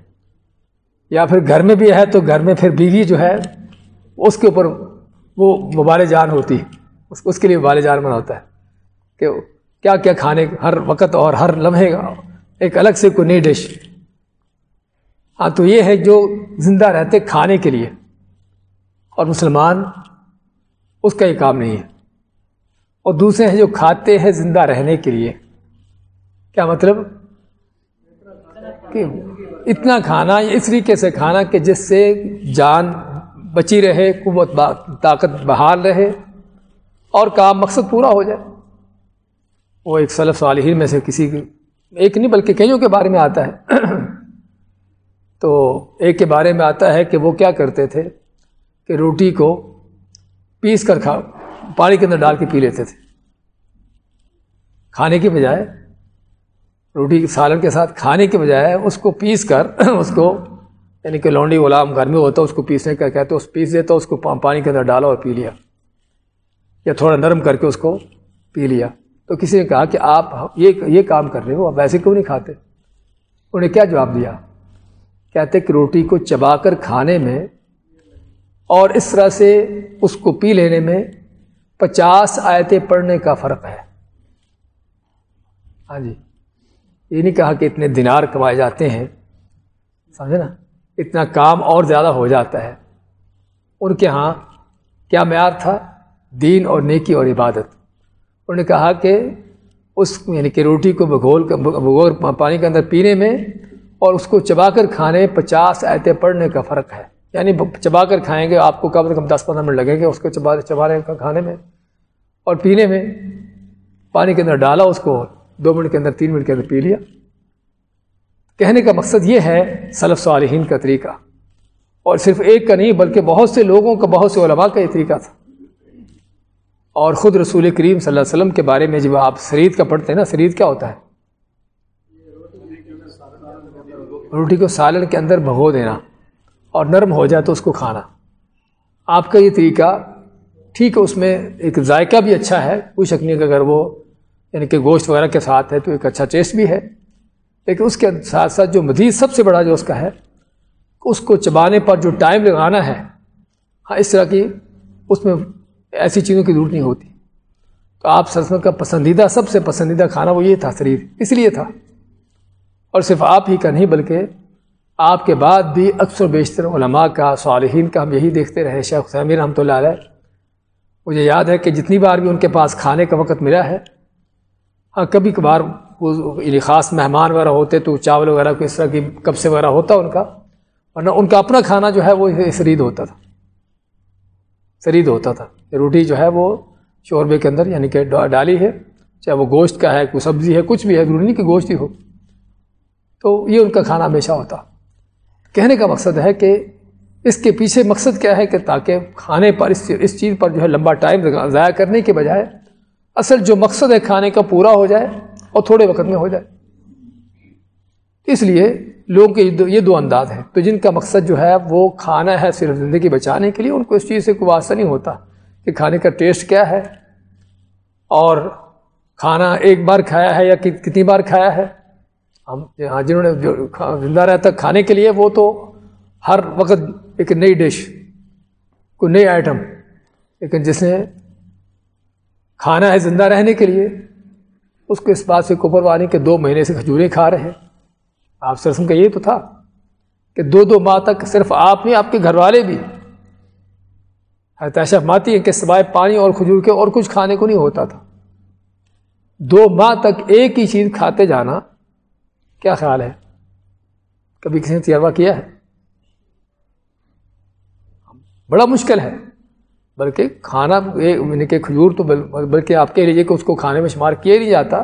یا پھر گھر میں بھی ہے تو گھر میں پھر بیوی جو ہے اس کے اوپر وہ مبال جان ہوتی ہے۔ اس اس کے لیے مبال جان ہوتا ہے کہ کیا کیا کھانے ہر وقت اور ہر لمحے گا ایک الگ سے کوئی نئی ڈش۔ ہاں تو یہ ہے جو زندہ رہتے کھانے کے لیے۔ اور مسلمان اس کا یہ کام نہیں ہے۔ اور دوسرے ہیں جو کھاتے ہیں زندہ رہنے کے لیے۔ کیا مطلب؟ کہ اتنا کھانا، اس طریقے سے کھانا کہ جس سے جان بچی رہے، قوت طاقت بحال رہے۔ اور کام مقصد پورا ہو جائے۔ وہ ایک صلف صالحین میں سے کسی کی ایک نہیں بلکہ کئیوں کے بارے میں آتا ہے۔ تو ایک کے بارے میں آتا ہے کہ وہ کیا کرتے تھے کہ روٹی کو پیس کر کھا پانی کے اندر ڈال کے پی لیتے تھے۔ کھانے کی بجائے روٹی سالن کے ساتھ کھانے کے بجائے اس کو پیس کر اس کو یعنی کہ لونڈی غلام گھر میں ہوتا، اس کو پیسنے کا کہتے، اس پیس دیتا، اس کو پانی کے اندر ڈالا اور پی لیا۔ یا تھوڑا نرم کر کے اس کو پی لیا۔ تو کسی نے کہا کہ آپ یہ یہ کام کر رہے ہو، آپ ویسے کیوں نہیں کھاتے؟ انہیں کیا جواب دیا؟ کہتے کہ روٹی کو چبا کر کھانے میں اور اس طرح سے اس کو پی لینے میں پچاس آیتیں پڑھنے کا فرق ہے۔ ہاں جی یہ نہیں کہا کہ اتنے دینار کمائے جاتے ہیں، سمجھے نا؟ اتنا کام اور زیادہ ہو جاتا ہے۔ ان کے ہاں کیا معیار تھا؟ دین اور نیکی اور عبادت۔ انہوں نے کہا کہ اس یعنی کہ روٹی کو بھگول بھگول پانی کے اندر پینے میں اور اس کو چبا کر کھانے پچاس آیتیں پڑھنے کا فرق ہے۔ یعنی چبا کر کھائیں گے، آپ کو کم از کم دس پندرہ منٹ لگیں گے اس کو چبا چبانے کا کھانے میں۔ اور پینے میں پانی کے اندر ڈالا اس کو دو منٹ کے اندر، تین منٹ کے اندر پی لیا۔ کہنے کا مقصد یہ ہے صلف صالحین کا طریقہ۔ اور صرف ایک کا نہیں، بلکہ بہت سے لوگوں کا، بہت سے علماء کا یہ طریقہ تھا۔ اور خود رسول کریم صلی اللہ علیہ وسلم کے بارے میں جب آپ سرید کا پڑھتے ہیں نا، سرید کیا ہوتا ہے؟ روٹی کو سالن کے اندر بھگو دینا اور نرم ہو جائے تو اس کو کھانا۔ آپ کا یہ طریقہ ٹھیک ہے، اس میں ایک ذائقہ بھی اچھا ہے، کوئی شک نہیں کہ اگر وہ یعنی کہ گوشت وغیرہ کے ساتھ ہے تو ایک اچھا ٹیسٹ بھی ہے۔ لیکن اس کے ساتھ ساتھ جو مزید سب سے بڑا جو اس کا ہے، اس کو چبانے پر جو ٹائم لگانا ہے ہاں اس طرح کی اس میں ایسی چیزوں کی ضرورت نہیں ہوتی۔ تو آپ سرسوں کا پسندیدہ، سب سے پسندیدہ کھانا وہ یہ تھا، شریر۔ اس لیے تھا۔ اور صرف آپ ہی کا نہیں، بلکہ آپ کے بعد بھی اکثر بیشتر علماء کا، صالحین کا ہم یہی دیکھتے رہے۔ شیخ حسین رحمۃ اللہ علیہ، مجھے یاد ہے کہ جتنی بار بھی ان کے پاس کھانے کا وقت ملا ہے ہاں کبھی کبھار وہ یعنی خاص مہمان وغیرہ ہوتے تو چاول وغیرہ کو اس طرح کی کب سے وغیرہ ہوتا ان کا، ورنہ ان کا اپنا کھانا جو ہے وہ شرید ہوتا تھا۔ شرید ہوتا تھا۔ روٹی جو ہے وہ شوربے کے اندر یعنی کہ ڈالی ہے، چاہے وہ گوشت کا ہے، کوئی سبزی ہے، کچھ بھی ہے، ضروری نہیں کہ گوشت ہی ہو۔ تو یہ ان کا کھانا ہمیشہ ہوتا۔ کہنے کا مقصد ہے کہ اس کے پیچھے مقصد کیا ہے کہ تاکہ کھانے پر اس اس چیز پر جو ہے لمبا ٹائم ضائع کرنے کے بجائے اصل جو مقصد ہے کھانے کا پورا ہو جائے اور تھوڑے وقت میں ہو جائے۔ اس لیے لوگوں کے یہ دو انداز ہیں۔ تو جن کا مقصد جو ہے وہ کھانا ہے صرف زندگی بچانے کے لیے، ان کو اس چیز سے کوئی واسطہ نہیں ہوتا کہ کھانے کا ٹیسٹ کیا ہے اور کھانا ایک بار کھایا ہے یا کتنی بار کھایا ہے۔ ہم ہاں جنہوں نے جو زندہ رہتا کھانے کے لیے، وہ تو ہر وقت ایک نئی ڈش، کوئی نئی آئٹم لیکن جس نے کھانا ہے زندہ رہنے کے لیے، اس کو اس بات سے کوپر وانی کے دو مہینے سے کھجوریں کھا رہے ہیں۔ آپ سرسم کا یہ تو تھا کہ دو دو ماہ تک صرف آپ نہیں، آپ کے گھر والے بھی۔ حتیشہ ماتی ہیں کہ سوائے پانی اور کھجور کے اور کچھ کھانے کو نہیں ہوتا تھا۔ دو ماہ تک ایک ہی چیز کھاتے جانا، کیا خیال ہے؟ کبھی کسی نے تجربہ کیا ہے؟ بڑا مشکل ہے، بلکہ کھانا یعنی کہ کھجور تو بلکہ آپ کہہ لیجیے کہ اس کو کھانے میں شمار کیا نہیں جاتا۔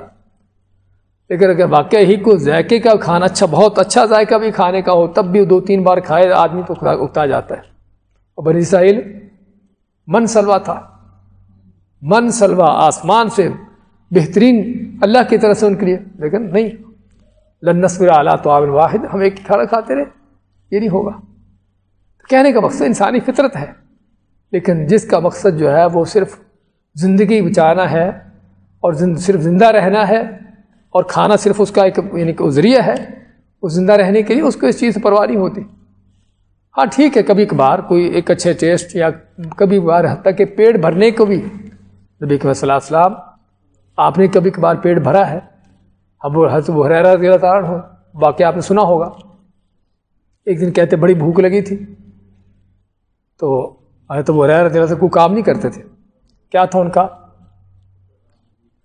لیکن اگر واقع ہی کو ذائقے کا کھانا اچھا بہت اچھا ذائقہ بھی کھانے کا ہو، تب بھی دو تین بار کھائے، آدمی تو اگتا جاتا ہے۔ اور بنی ساحل من سلوا تھا۔ من سلوا آسمان سے بہترین اللہ کی طرح سے ان کے لیے۔ لیکن نہیں۔ لنسر اعلیٰ تو آبن واحد، ہم ایک کھانا کھاتے رہے۔ یہ نہیں ہوگا۔ کہنے کا مقصد انسانی فطرت ہے۔ لیکن جس کا مقصد جو ہے، وہ صرف زندگی بچانا ہے اور صرف زندہ رہنا ہے۔ اور کھانا صرف اس کا ایک یعنی کہ ذریعہ ہے، وہ زندہ رہنے کے لیے اس کو اس چیز سے پرواہ نہیں ہوتی۔ ہاں ٹھیک ہے، کبھی کبھار کوئی ایک اچھے ٹیسٹ یا کبھی کبھار حتیٰ کہ پیٹ بھرنے کو بھی، نبی صلی اللہ علیہ وسلم، آپ نے کبھی کبھار پیٹ بھرا ہے۔ اب وہ حضرت حریرہ رضی اللہ تعالیٰ ہو واقعہ آپ نے سنا ہوگا۔ ایک دن کہتے بڑی بھوک لگی تھی۔ تو حضرت وہ رضی اللہ سے کوئی کام نہیں کرتے تھے۔ کیا تھا ان کا؟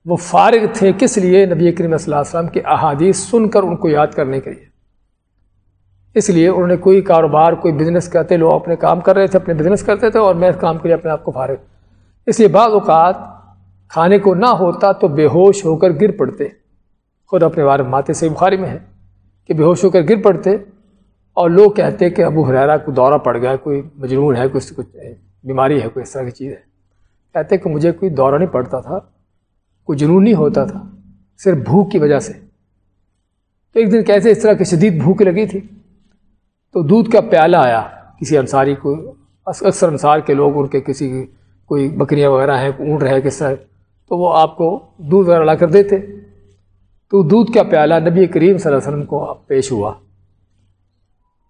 وہ فارغ تھے کس لیے نبی کریم صلی اللہ علیہ وسلم کے احادیث سن کر ان کو یاد کرنے کے لیے؟ اس لیے انہوں نے کوئی کاروبار، کوئی بزنس کرتے، لوگ اپنے کام کر رہے تھے، اپنے بزنس کرتے تھے اور میں اس کام کے لیے اپنے آپ کو فارغ۔ اس لیے بعض اوقات کھانے کو نہ ہوتا تو بے ہوش ہو کر گر پڑتے۔ خود اپنے بارے ماتے سے بخاری میں ہے کہ بے ہوش ہو کر گر پڑتے اور لوگ کہتے کہ ابو حرارہ کو دورہ پڑ گیا، کوئی مجنون ہے، کوئی کچھ بیماری ہے، کوئی اس طرح کی چیز ہے۔ کہتے کہ مجھے کوئی دورہ نہیں پڑتا تھا۔ کوئی جنون نہیں ہوتا تھا، صرف بھوک کی وجہ سے۔ تو ایک دن کیسے اس طرح کی شدید بھوک لگی تھی؟ تو دودھ کا پیالہ آیا، کسی انصاری کو اکثر انصار کے لوگ، ان کے کسی کوئی بکریاں وغیرہ ہیں، اونٹ رہے، کس طرح، تو وہ آپ کو دودھ وغیرہ لا کر دیتے۔ تو دودھ کا پیالہ نبی کریم صلی اللہ علیہ وسلم کو پیش ہوا۔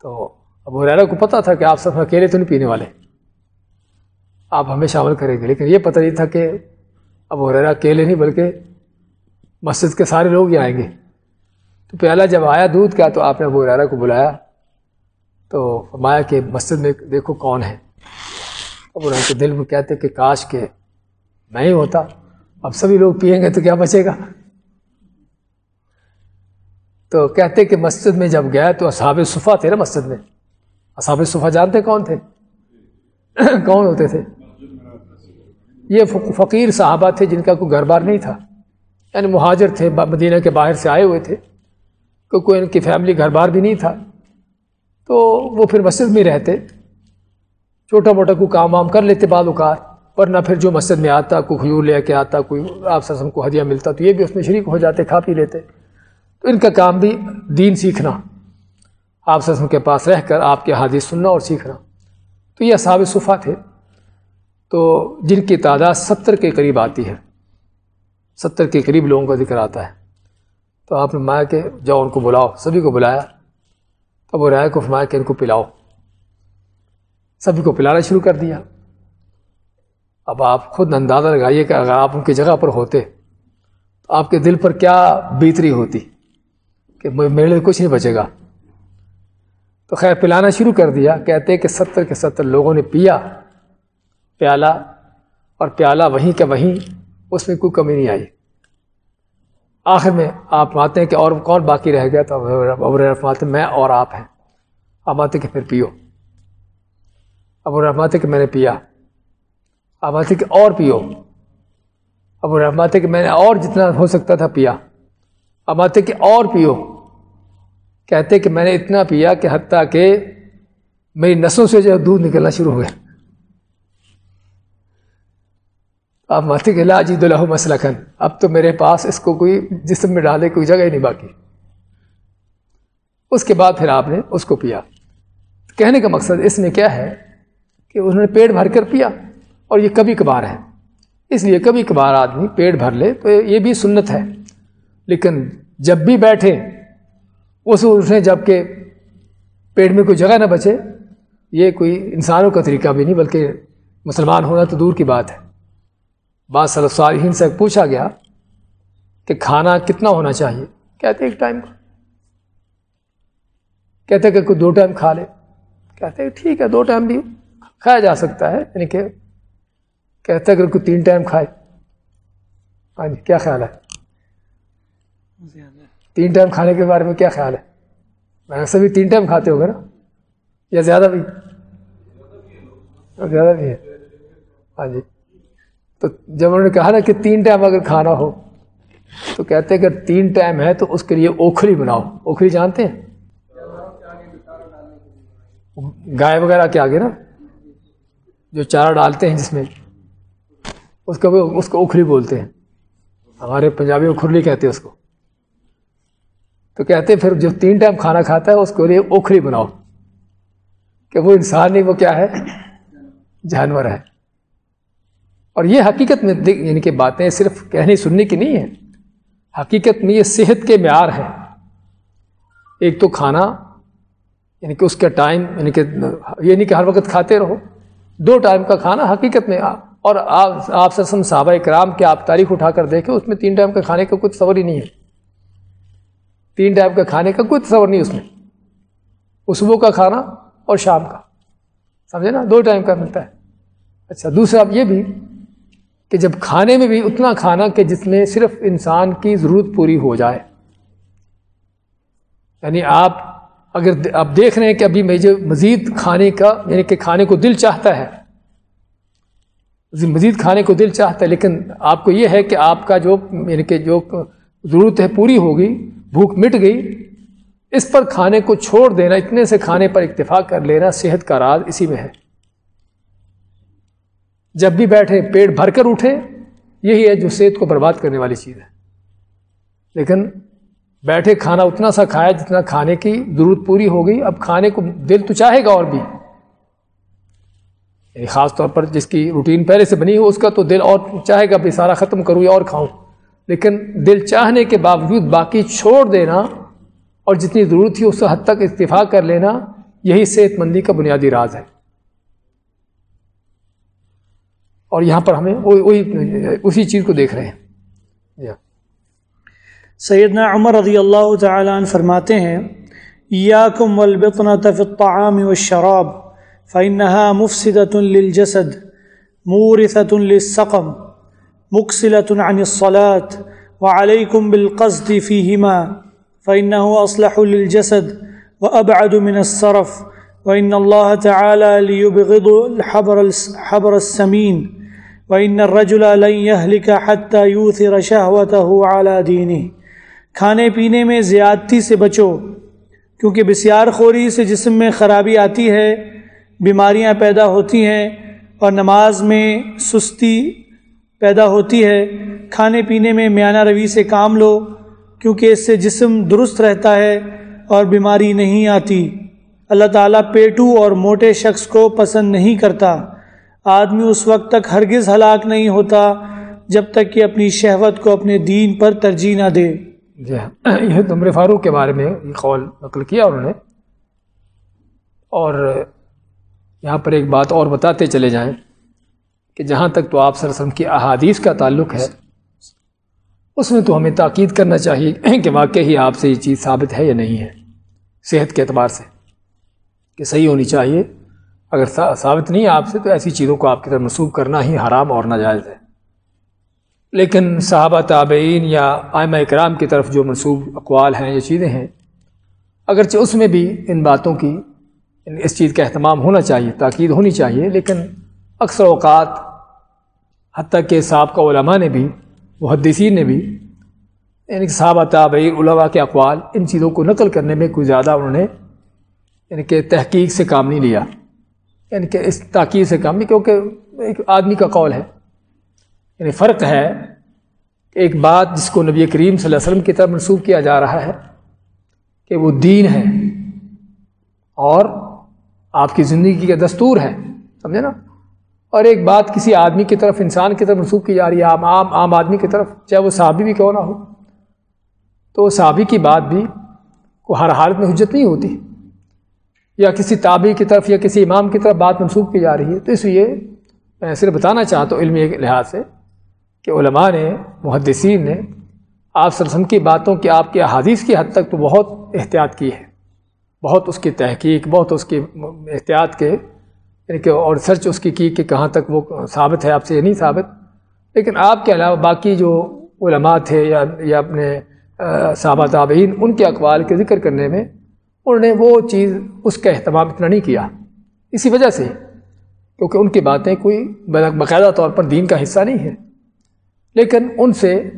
تو اب حریرہ کو پتا تھا کہ آپ سب اکیلے تو نہیں پینے والے۔ آپ ہمیں شامل کریں گے، لیکن یہ پتہ نہیں تھا کہ اب حریرہ اکیلے نہیں، بلکہ مسجد کے سارے لوگ ہی آئیں گے۔ تو پیالہ جب آیا دودھ کا، تو آپ نے ابو حریرہ کو بلایا۔ تو فرمایا کہ مسجد میں دیکھو کون ہے۔ اب کے دل میں کہتے کہ کاش کے میں ہی ہوتا۔ اب سبھی لوگ پئیں گے تو کیا بچے گا؟ تو کہتے کہ مسجد میں جب گیا تو اصحاب صفحہ تھے نا مسجد میں۔ اصحاب صفحہ جانتے کون تھے؟ کون ہوتے تھے؟ یہ فقیر صحابہ تھے جن کا کوئی گھر بار نہیں تھا۔ یعنی مہاجر تھے مدینہ کے باہر سے آئے ہوئے تھے۔ کہ کوئی ان کی فیملی گھر بار بھی نہیں تھا۔ تو وہ پھر مسجد میں رہتے۔ چھوٹا موٹا کوئی کام وام کر لیتے بعض اوقات، ورنہ پھر جو مسجد میں آتا، کوئی کھجور لے کے آتا، کوئی آپ سسم کو ہدیہ ملتا، تو یہ بھی اس میں شریک ہو جاتے، کھا پی لیتے۔ تو ان کا کام بھی دین سیکھنا۔ آپ سسم کے پاس رہ کر آپ کے حادث سننا اور سیکھنا۔ تو یہ اصحاب صفحہ تھے۔ تو جن کی تعداد ستر کے قریب آتی ہے، ستر کے قریب لوگوں کا ذکر آتا ہے۔ تو آپ نے مایا کہ جاؤ ان کو بلاؤ، سبھی کو بلایا۔ تب وہ رائے کو فرمایا کہ ان کو پلاؤ۔ سبھی کو پلانا شروع کر دیا۔ اب آپ خود اندازہ لگائیے کہ اگر آپ ان کی جگہ پر ہوتے، تو آپ کے دل پر کیا بیتری ہوتی کہ میرے لیے کچھ نہیں بچے گا۔ تو خیر، پلانا شروع کر دیا۔ کہتے کہ ستر کے ستر لوگوں نے پیا۔ پیالہ اور پیالہ وہیں کا وہیں اس میں کوئی کمی نہیں آئی۔ آخر میں آپ آتے ہیں کہ اور کون باقی رہ گیا تو ابو میں اور آپ ہیں۔ آپ آتے کہ پھر پیو۔ ابو رحمات کہ میں نے پیا۔ آپ آتے کہ اور پیو۔ ابو رحمات کہ میں نے اور جتنا ہو سکتا تھا پیا۔ اب آتے کہ اور پیو۔ کہتے کہ میں نے اتنا پیا کہ حتیٰ کہ میری نسوں سے جو دودھ نکلنا شروع ہو گیا۔ آپ ماتے کہ لا جید الح مسلخن اب تو میرے پاس اس کو کوئی جسم میں ڈالے کوئی جگہ ہی نہیں باقی۔ اس کے بعد پھر آپ نے اس کو پیا۔ کہنے کا مقصد اس میں کیا ہے کہ انہوں نے پیٹ بھر کر پیا اور یہ کبھی کبھار ہے۔ اس لیے کبھی کبھار آدمی پیٹ بھر لے تو یہ بھی سنت ہے۔ لیکن جب بھی بیٹھے اس اٹھیں جبکہ پیٹ میں کوئی جگہ نہ بچے، یہ کوئی انسانوں کا طریقہ بھی نہیں، بلکہ مسلمان ہونا تو دور کی بات ہے۔ بعض صالحین سے پوچھا گیا کہ کھانا کتنا ہونا چاہیے؟ کہتے ایک ٹائم کا۔ کہتے کہ کوئی دو ٹائم کھا لے۔ کہتے ٹھیک ہے، دو ٹائم بھی کھایا جا سکتا ہے یعنی کہ کہتے اگر کوئی تین ٹائم کھائے۔ ہاں جی کیا خیال ہے؟ تین ٹائم کھانے کے بارے میں کیا خیال ہے؟ میں سبھی تین ٹائم کھاتے ہو گے نا؟ یا زیادہ بھی؟ زیادہ بھی ہے۔ ہاں جی۔ تو جب انہوں نے کہا نا کہ تین ٹائم اگر کھانا ہو، تو کہتے ہیں اگر تین ٹائم ہے تو اس کے لیے اوکھلی بناؤ۔ اوکھلی جانتے ہیں؟ گائے وغیرہ کے آگے نا، جو چارہ ڈالتے ہیں جس میں، اس کو اس کو اکھلی بولتے ہیں۔ ہمارے پنجابی اکھرلی کہتے ہیں اس کو۔ تو کہتے پھر جو تین ٹائم کھانا کھاتا ہے، اس کو لیے اوکھری بناؤ۔ کہ وہ انسان نہیں، وہ کیا ہے؟ جانور ہے۔ اور یہ حقیقت میں یعنی کہ باتیں صرف کہنے سننے کی نہیں ہے حقیقت میں یہ صحت کے معیار ہے ایک تو کھانا یعنی کہ اس کا ٹائم یعنی کہ یہ نہیں کہ ہر وقت کھاتے رہو۔ دو ٹائم کا کھانا حقیقت میں اور آپ آپ سے صحابہ کرام کے آپ تاریخ اٹھا کر دیکھیں، اس میں تین ٹائم کا کھانے کا کوئی تصور ہی نہیں ہے۔ تین ٹائم کا کھانے کا کوئی تصور نہیں اس میں۔ صبح کا کھانا اور شام کا۔ سمجھے نا؟ دو ٹائم کا ملتا ہے۔ اچھا دوسرا اب یہ بھی کہ جب کھانے میں بھی اتنا کھانا کہ جس میں صرف انسان کی ضرورت پوری ہو جائے۔ یعنی آپ اگر آپ دیکھ رہے ہیں کہ ابھی مجھے مزید کھانے کا یعنی کہ کھانے کو دل چاہتا ہے۔ مزید کھانے کو دل چاہتا ہے، لیکن آپ کو یہ ہے کہ آپ کا جو یعنی کہ جو ضرورت ہے پوری ہوگی، بھوک مٹ گئی، اس پر کھانے کو چھوڑ دینا، اتنے سے کھانے پر اتفاق کر لینا صحت کا راز اسی میں ہے۔ جب بھی بیٹھے پیٹ بھر کر اٹھے، یہی ہے جو صحت کو برباد کرنے والی چیز ہے۔ لیکن بیٹھے کھانا اتنا سا کھایا جتنا کھانے کی ضرورت پوری ہو گئی، اب کھانے کو دل تو چاہے گا اور بھی۔ یعنی خاص طور پر جس کی روٹین پہلے سے بنی ہو، اس کا تو دل اور چاہے گا بھی سارا ختم کروں یا اور کھاؤں۔ لیکن دل چاہنے کے باوجود باقی چھوڑ دینا اور جتنی ضرورت تھی، اس حد تک اتفاق کر لینا، یہی صحت مندی کا بنیادی راز ہے۔ اور یہاں پر ہمیں وہی اسی چیز کو دیکھ رہے ہیں۔ جی ہاں۔ سیدنا عمر رضی اللہ تعالیٰ عنہ فرماتے ہیں ایاکم والبطنة فی الطعام والشراب فإنها مفسدة للجسد مورثة للسقم مكسلة عن الصلاة وعليكم بالقصد فيهما فإنه أصلح للجسد وأبعد من السرف وإن الله تعالى ليبغض الحبر, الحبر السمين وإن الرجل لن يهلك حتى يوثر شهوته على دينه۔ کھانے پینے میں زیادتی سے بچو، کیونکہ بسیار خوری سے جسم میں خرابی آتی ہے، بیماریاں پیدا ہوتی ہیں اور نماز میں سستی پیدا ہوتی ہے۔ کھانے پینے میں میانہ روی سے کام لو، کیونکہ اس سے جسم درست رہتا ہے اور بیماری نہیں آتی۔ اللہ تعالیٰ پیٹو اور موٹے شخص کو پسند نہیں کرتا۔ آدمی اس وقت تک ہرگز ہلاک نہیں ہوتا جب تک کہ اپنی شہوت کو اپنے دین پر ترجیح نہ دے۔ جی ہاں۔ یہ تمر فاروق کے بارے میں یہ قول نقل کیا انہوں نے۔ اور یہاں پر ایک بات اور بتاتے چلے جائیں کہ جہاں تک تو آپ سرسم کی احادیث کا تعلق ہے، اس میں تو ہمیں تاکید کرنا چاہیے کہ واقعی آپ سے یہ چیز ثابت ہے یا نہیں ہے، صحت کے اعتبار سے کہ صحیح ہونی چاہیے۔ اگر ثابت نہیں ہے آپ سے، تو ایسی چیزوں کو آپ کی طرف منسوخ کرنا ہی حرام اور ناجائز ہے۔ لیکن صحابہ تابعین یا آئمہ اکرام کی طرف جو منصوب اقوال ہیں، یہ چیزیں ہیں، اگرچہ اس میں بھی ان باتوں کی اس چیز کا اہتمام ہونا چاہیے، تاکید ہونی چاہیے، لیکن اکثر اوقات حتیٰ کہ صاحب کا علماء نے بھی، محدثین نے بھی یعنی کہ صحابہ تابعین، علماء کے اقوال، ان چیزوں کو نقل کرنے میں کوئی زیادہ انہوں نے یعنی کہ تحقیق سے کام نہیں لیا۔ یعنی کہ اس تاکید سے کام کیونکہ ایک آدمی کا قول ہے۔ یعنی فرق ہے کہ ایک بات جس کو نبی کریم صلی اللہ علیہ وسلم کی طرف منسوخ کیا جا رہا ہے کہ وہ دین ہے اور آپ کی زندگی کا دستور ہے، سمجھے نا؟ اور ایک بات کسی آدمی کی طرف، انسان کی طرف منسوخ کی جا رہی ہے، عام عام عام آدمی کی طرف، چاہے وہ صحابی بھی کیوں نہ ہو۔ تو صحابی کی بات بھی کو ہر حالت میں حجت نہیں ہوتی۔ یا کسی تابعی کی طرف یا کسی امام کی طرف بات منسوخ کی جا رہی ہے، تو اس لیے میں صرف بتانا چاہتا ہوں علمی لحاظ سے کہ علماء نے، محدثین نے آپ سرسم کی باتوں کی، آپ کی احادیث کی حد تک تو بہت احتیاط کی ہے۔ بہت اس کی تحقیق، بہت اس کی احتیاط کے یعنی کہ اور سرچ اس کی کی کہ کہاں تک وہ ثابت ہے، آپ سے یہ نہیں ثابت۔ لیکن آپ کے علاوہ باقی جو علماء تھے یا یا اپنے صحابہ تابعین، ان کے اقوال کے ذکر کرنے میں انہوں نے وہ چیز اس کا اہتمام اتنا نہیں کیا۔ اسی وجہ سے کیونکہ ان کی باتیں کوئی باقاعدہ طور پر دین کا حصہ نہیں ہے لیکن ان سے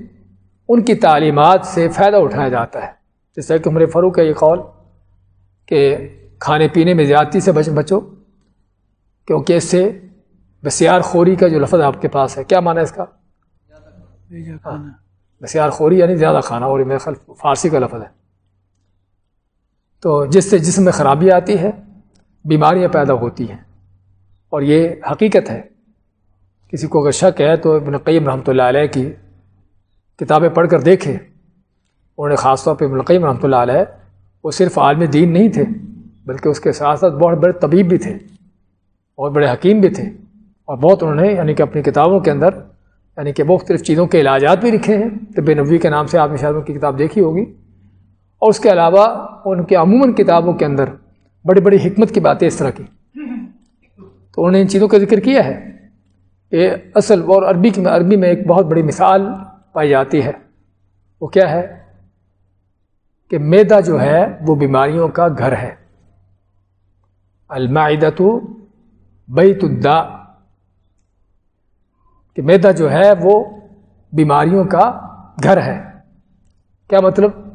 ان کی تعلیمات سے فائدہ اٹھایا جاتا ہے۔ جیسا کہ عمر فروغ ہے یہ قول کہ کھانے پینے میں زیادتی سے بچ بچو کیونکہ اس سے بسیار خوری کا جو لفظ آپ کے پاس ہے کیا معنی ہے اس کا؟ بسیار خوری یعنی زیادہ کھانا اور میرے خیال فارسی کا لفظ ہے۔ تو جس سے جسم میں خرابی آتی ہے، بیماریاں پیدا ہوتی ہیں۔ اور یہ حقیقت ہے۔ کسی کو اگر شک ہے تو ابن قیم رحمۃ اللہ علیہ کی کتابیں پڑھ کر دیکھیں۔ انہوں نے خاص طور پہ ابن قیم رحمۃ اللہ علیہ، وہ صرف عالم دین نہیں تھے، بلکہ اس کے ساتھ ساتھ بہت بڑے طبیب بھی تھے، بہت بڑے حکیم بھی تھے۔ اور بہت انہوں نے یعنی کہ اپنی کتابوں کے اندر یعنی کہ مختلف چیزوں کے علاجات بھی لکھے ہیں۔ طب نبوی کے نام سے آپ نے شاید ان کی کتاب دیکھی ہوگی۔ اور اس کے علاوہ ان کے عموماً کتابوں کے اندر بڑی بڑی حکمت کی باتیں اس طرح کی۔ تو انہوں نے ان چیزوں کا ذکر کیا ہے کہ اصل اور عربی کی عربی میں ایک بہت بڑی مثال پائی جاتی ہے۔ وہ کیا ہے؟ کہ میدا جو ہے وہ بیماریوں کا گھر ہے۔ المعدت بیت الدا۔ کہ میدا جو ہے وہ بیماریوں کا گھر ہے۔ کیا مطلب؟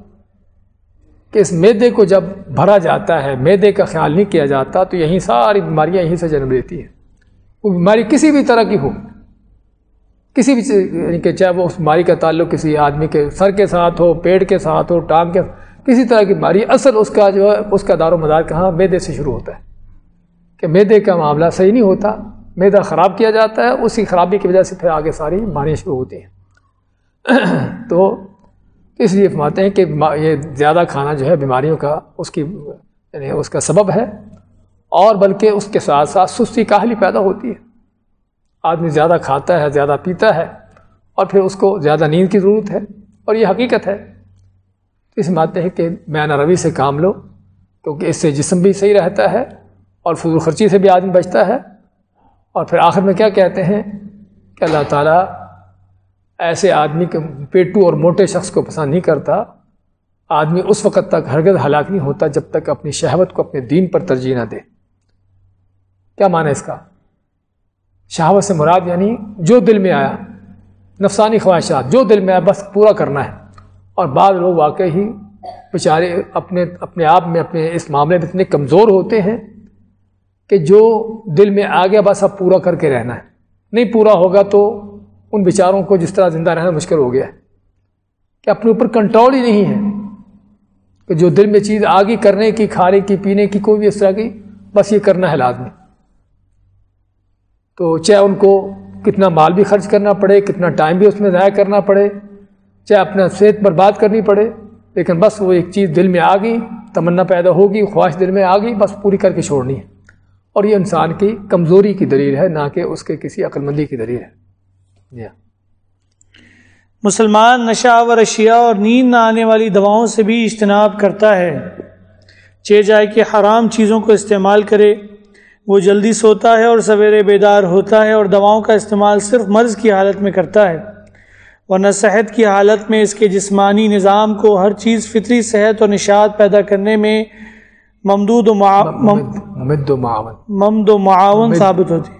کہ اس میدے کو جب بھرا جاتا ہے، میدے کا خیال نہیں کیا جاتا، تو یہیں ساری بیماریاں یہیں سے جنم لیتی ہیں۔ وہ بیماری کسی بھی طرح کی ہو، کسی بھی یعنی کہ چاہے وہ اس بیماری کا تعلق کسی آدمی کے سر کے ساتھ ہو، پیٹ کے ساتھ ہو، ٹانگ کے، کسی طرح کی بیماری، اصل اس کا جو ہے، اس کا دار و مدار کہاں، میدے سے شروع ہوتا ہے۔ کہ میدے کا معاملہ صحیح نہیں ہوتا میدا خراب کیا جاتا ہے، اسی خرابی کی وجہ سے پھر آگے ساری بیماریاں شروع ہوتی ہیں۔ تو اس لیے فرماتے ہیں کہ یہ زیادہ کھانا جو ہے بیماریوں کا اس کی یعنی اس کا سبب ہے اور بلکہ اس کے ساتھ ساتھ سستی کاہلی پیدا ہوتی ہے۔ آدمی زیادہ کھاتا ہے، زیادہ پیتا ہے اور پھر اس کو زیادہ نیند کی ضرورت ہے اور یہ حقیقت ہے۔ اس ماتے ہیں کہ میانہ روی سے کام لو کیونکہ اس سے جسم بھی صحیح رہتا ہے اور فضول خرچی سے بھی آدمی بچتا ہے۔ اور پھر آخر میں کیا کہتے ہیں کہ اللہ تعالیٰ ایسے آدمی کے پیٹو اور موٹے شخص کو پسند نہیں کرتا، آدمی اس وقت تک ہرگز ہلاک نہیں ہوتا جب تک اپنی شہوت کو اپنے دین پر ترجیح نہ دے۔ کیا معنی اس کا؟ شہوت سے مراد یعنی جو دل میں آیا، نفسانی خواہشات، جو دل میں آیا، بس پورا کرنا ہے۔ اور بعض لوگ واقعی ہی بیچارے اپنے اپنے آپ میں، اپنے اس معاملے میں اتنے کمزور ہوتے ہیں کہ جو دل میں آ گیا، بس اب پورا کر کے رہنا ہے۔ نہیں پورا ہوگا تو ان بیچاروں کو جس طرح زندہ رہنا مشکل ہو گیا ہے، کہ اپنے اوپر کنٹرول ہی نہیں ہے، کہ جو دل میں چیز آگے کرنے کی، کھانے کی، پینے کی کوئی بھی اس طرح کی، بس یہ کرنا ہے لازمی۔ تو چاہے ان کو کتنا مال بھی خرچ کرنا پڑے، کتنا ٹائم بھی اس میں ضائع کرنا پڑے، چاہے اپنا صحت برباد کرنی پڑے، لیکن بس وہ ایک چیز دل میں آ گئی، تمنا پیدا ہوگی، خواہش دل میں آ گئی، بس پوری کر کے چھوڑنی ہے۔ اور یہ انسان کی کمزوری کی دلیل ہے، نہ کہ اس کے کسی عقل مندی کی دلیل ہے۔ مسلمان نشہ و اشیاء اور نیند نہ آنے والی دواؤں سے بھی اجتناب کرتا ہے۔ چے جائے کہ حرام چیزوں کو استعمال کرے۔ وہ جلدی سوتا ہے اور سویرے بیدار ہوتا ہے اور دواؤں کا استعمال صرف مرض کی حالت میں کرتا ہے۔ ورنہ صحت کی حالت میں اس کے جسمانی نظام کو ہر چیز فطری صحت اور نشاط پیدا کرنے میں ممدود و ممد و معاون۔ ممد و معاون ثابت ہوتی۔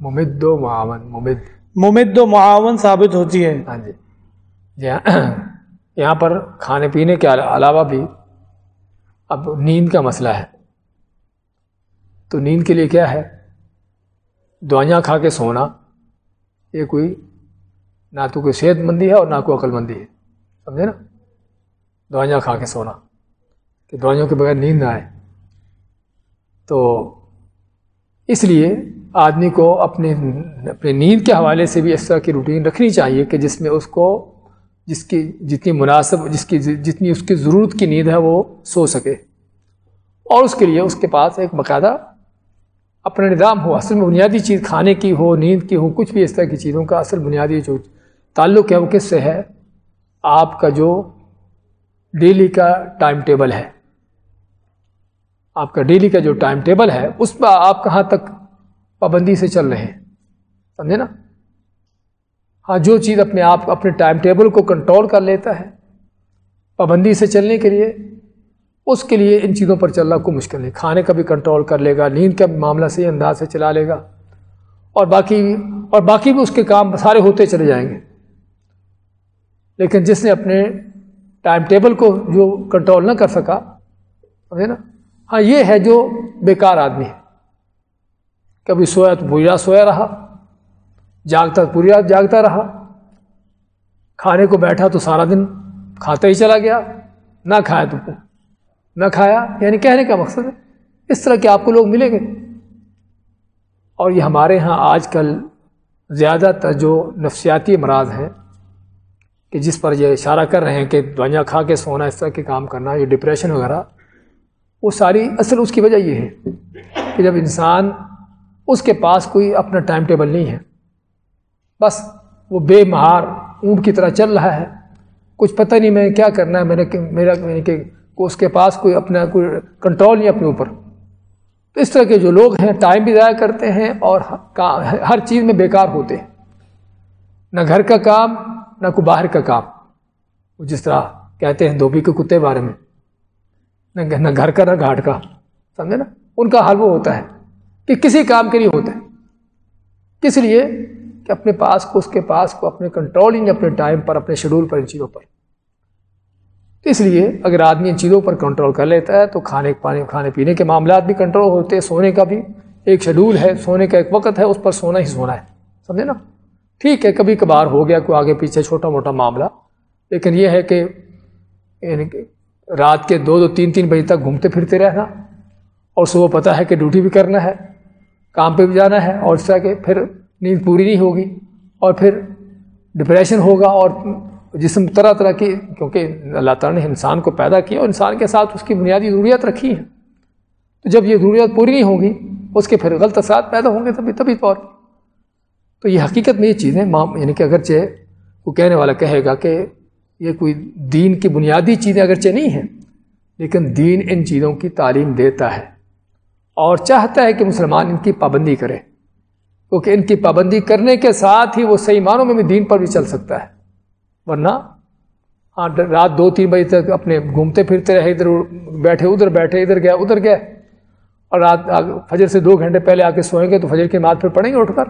ممد و معاون ممد۔ ممد و معاون ثابت ہوتی ہے۔ ہاں جی۔ جی ہاں یہاں پر کھانے پینے کے علاوہ بھی اب نیند کا مسئلہ ہے۔ تو نیند کے لیے کیا ہے؟ دوائیاں کھا کے سونا، یہ کوئی نہ تو کوئی صحت مندی ہے اور نہ کوئی عقل مندی ہے۔ سمجھے نا؟ دوائیاں کھا کے سونا۔ کہ دوائیوں کے بغیر نیند نہ آئے۔ تو اس لیے آدمی کو اپنے اپنے نیند کے حوالے سے بھی اس طرح کی روٹین رکھنی چاہیے کہ جس میں اس کو جس کی جتنی مناسب جس کی جتنی اس کی ضرورت کی نیند ہے وہ سو سکے۔ اور اس کے لیے اس کے پاس ایک باقاعدہ اپنا نظام ہو، اصل میں بنیادی چیز کھانے کی ہو، نیند کی ہو، کچھ بھی اس طرح کی چیزوں کا اصل بنیادی جو تعلق ہے وہ کس سے ہے؟ آپ کا جو ڈیلی کا ٹائم ٹیبل ہے۔ آپ کا ڈیلی کا جو ٹائم ٹیبل ہے، اس پر آپ کہاں تک پابندی سے چل رہے ہیں۔ سمجھے نا؟ ہاں جو چیز اپنے آپ، اپنے ٹائم ٹیبل کو کنٹرول کر لیتا ہے پابندی سے چلنے کے لیے، اس کے لیے ان چیزوں پر چلنا کوئی مشکل نہیں۔ کھانے کا بھی کنٹرول کر لے گا، نیند کا بھی معاملہ صحیح انداز سے چلا لے گا۔ اور باقی اور باقی بھی اس کے کام سارے ہوتے چلے جائیں گے۔ لیکن جس نے اپنے ٹائم ٹیبل کو جو کنٹرول نہ کر سکا، سمجھے نا؟ ہاں یہ ہے جو بیکار آدمی ہے۔ کبھی سویا تو پوری رات سویا رہا، جاگتا پوری رات جاگتا رہا۔ کھانے کو بیٹھا تو سارا دن کھاتا ہی چلا گیا، نہ کھایا تو نہ کھایا یعنی کہنے کا مقصد ہے، اس طرح کے آپ کو لوگ ملیں گے۔ اور یہ ہمارے ہاں آج کل زیادہ تر جو نفسیاتی امراض ہیں، کہ جس پر یہ اشارہ کر رہے ہیں کہ دوائیاں کھا کے سونا، اس طرح کے کام کرنا، یہ ڈپریشن وغیرہ، وہ ساری اصل اس کی وجہ یہ ہے کہ جب انسان اس کے پاس کوئی اپنا ٹائم ٹیبل نہیں ہے۔ بس وہ بے مہار اونٹ کی طرح چل رہا ہے۔ کچھ پتہ نہیں میں کیا کرنا ہے۔ میں نے میرا کہ اس کے پاس کوئی اپنا کوئی کنٹرول نہیں اپنے اوپر۔ تو اس طرح کے جو لوگ ہیں ٹائم بھی ضائع کرتے ہیں اور ہر چیز میں بیکار ہوتے ہیں۔ نہ گھر کا کام، نہ کوئی باہر کا کام۔ وہ جس طرح کہتے ہیں دھوبی کے کتے بارے میں۔ نہ گھر کا، نہ گھاٹ کا۔ سمجھے نا؟ ان کا حل وہ ہوتا ہے۔ کہ کسی کام کے لیے ہوتا ہے۔ کس لیے؟ کہ اپنے پاس کو، اس کے پاس کو اپنے کنٹرول یعنی اپنے ٹائم پر، اپنے شیڈول پر ان چیزوں پر۔ اس لیے اگر آدمی ان چیزوں پر کنٹرول کر لیتا ہے، تو کھانے پانے کھانے پینے کے معاملات بھی کنٹرول ہوتے ہیں۔ سونے کا بھی ایک شیڈول ہے، سونے کا ایک وقت ہے، اس پر سونا ہی سونا ہے۔ سمجھے نا؟ ٹھیک ہے، کبھی کبھار ہو گیا، کوئی آگے پیچھے چھوٹا موٹا معاملہ۔ لیکن یہ ہے کہ یعنی کہ رات کے دو دو تین تین بجے تک گھومتے پھرتے رہنا۔ اور صبح پتہ ہے کہ ڈیوٹی بھی کرنا ہے۔ کام پہ بھی جانا ہے اور اس طرح کہ پھر نیند پوری نہیں ہوگی اور پھر ڈپریشن ہوگا اور جسم طرح طرح کی کیونکہ اللہ تعالیٰ نے انسان کو پیدا کیا اور انسان کے ساتھ اس کی بنیادی ضروریات رکھی ہیں۔ تو جب یہ ضروریات پوری نہیں ہوگی، اس کے پھر غلط اثرات پیدا ہوں گے تبھی تبھی طور تو یہ حقیقت میں یہ چیزیں یعنی کہ اگرچہ وہ کہنے والا کہے گا کہ یہ کوئی دین کی بنیادی چیزیں اگرچہ نہیں ہیں، لیکن دین ان چیزوں کی تعلیم دیتا ہے۔ اور چاہتا ہے کہ مسلمان ان کی پابندی کرے، کیونکہ ان کی پابندی کرنے کے ساتھ ہی وہ صحیح معنوں میں بھی دین پر بھی چل سکتا ہے۔ ورنہ ہاں رات دو تین بجے تک اپنے گھومتے پھرتے رہے، ادھر بیٹھے ادھر بیٹھے، ادھر گیا ادھر گیا۔ اور رات فجر سے دو گھنٹے پہلے آ کے سوئیں گے تو فجر کی نماز پھر پڑھیں گے، اٹھ کر۔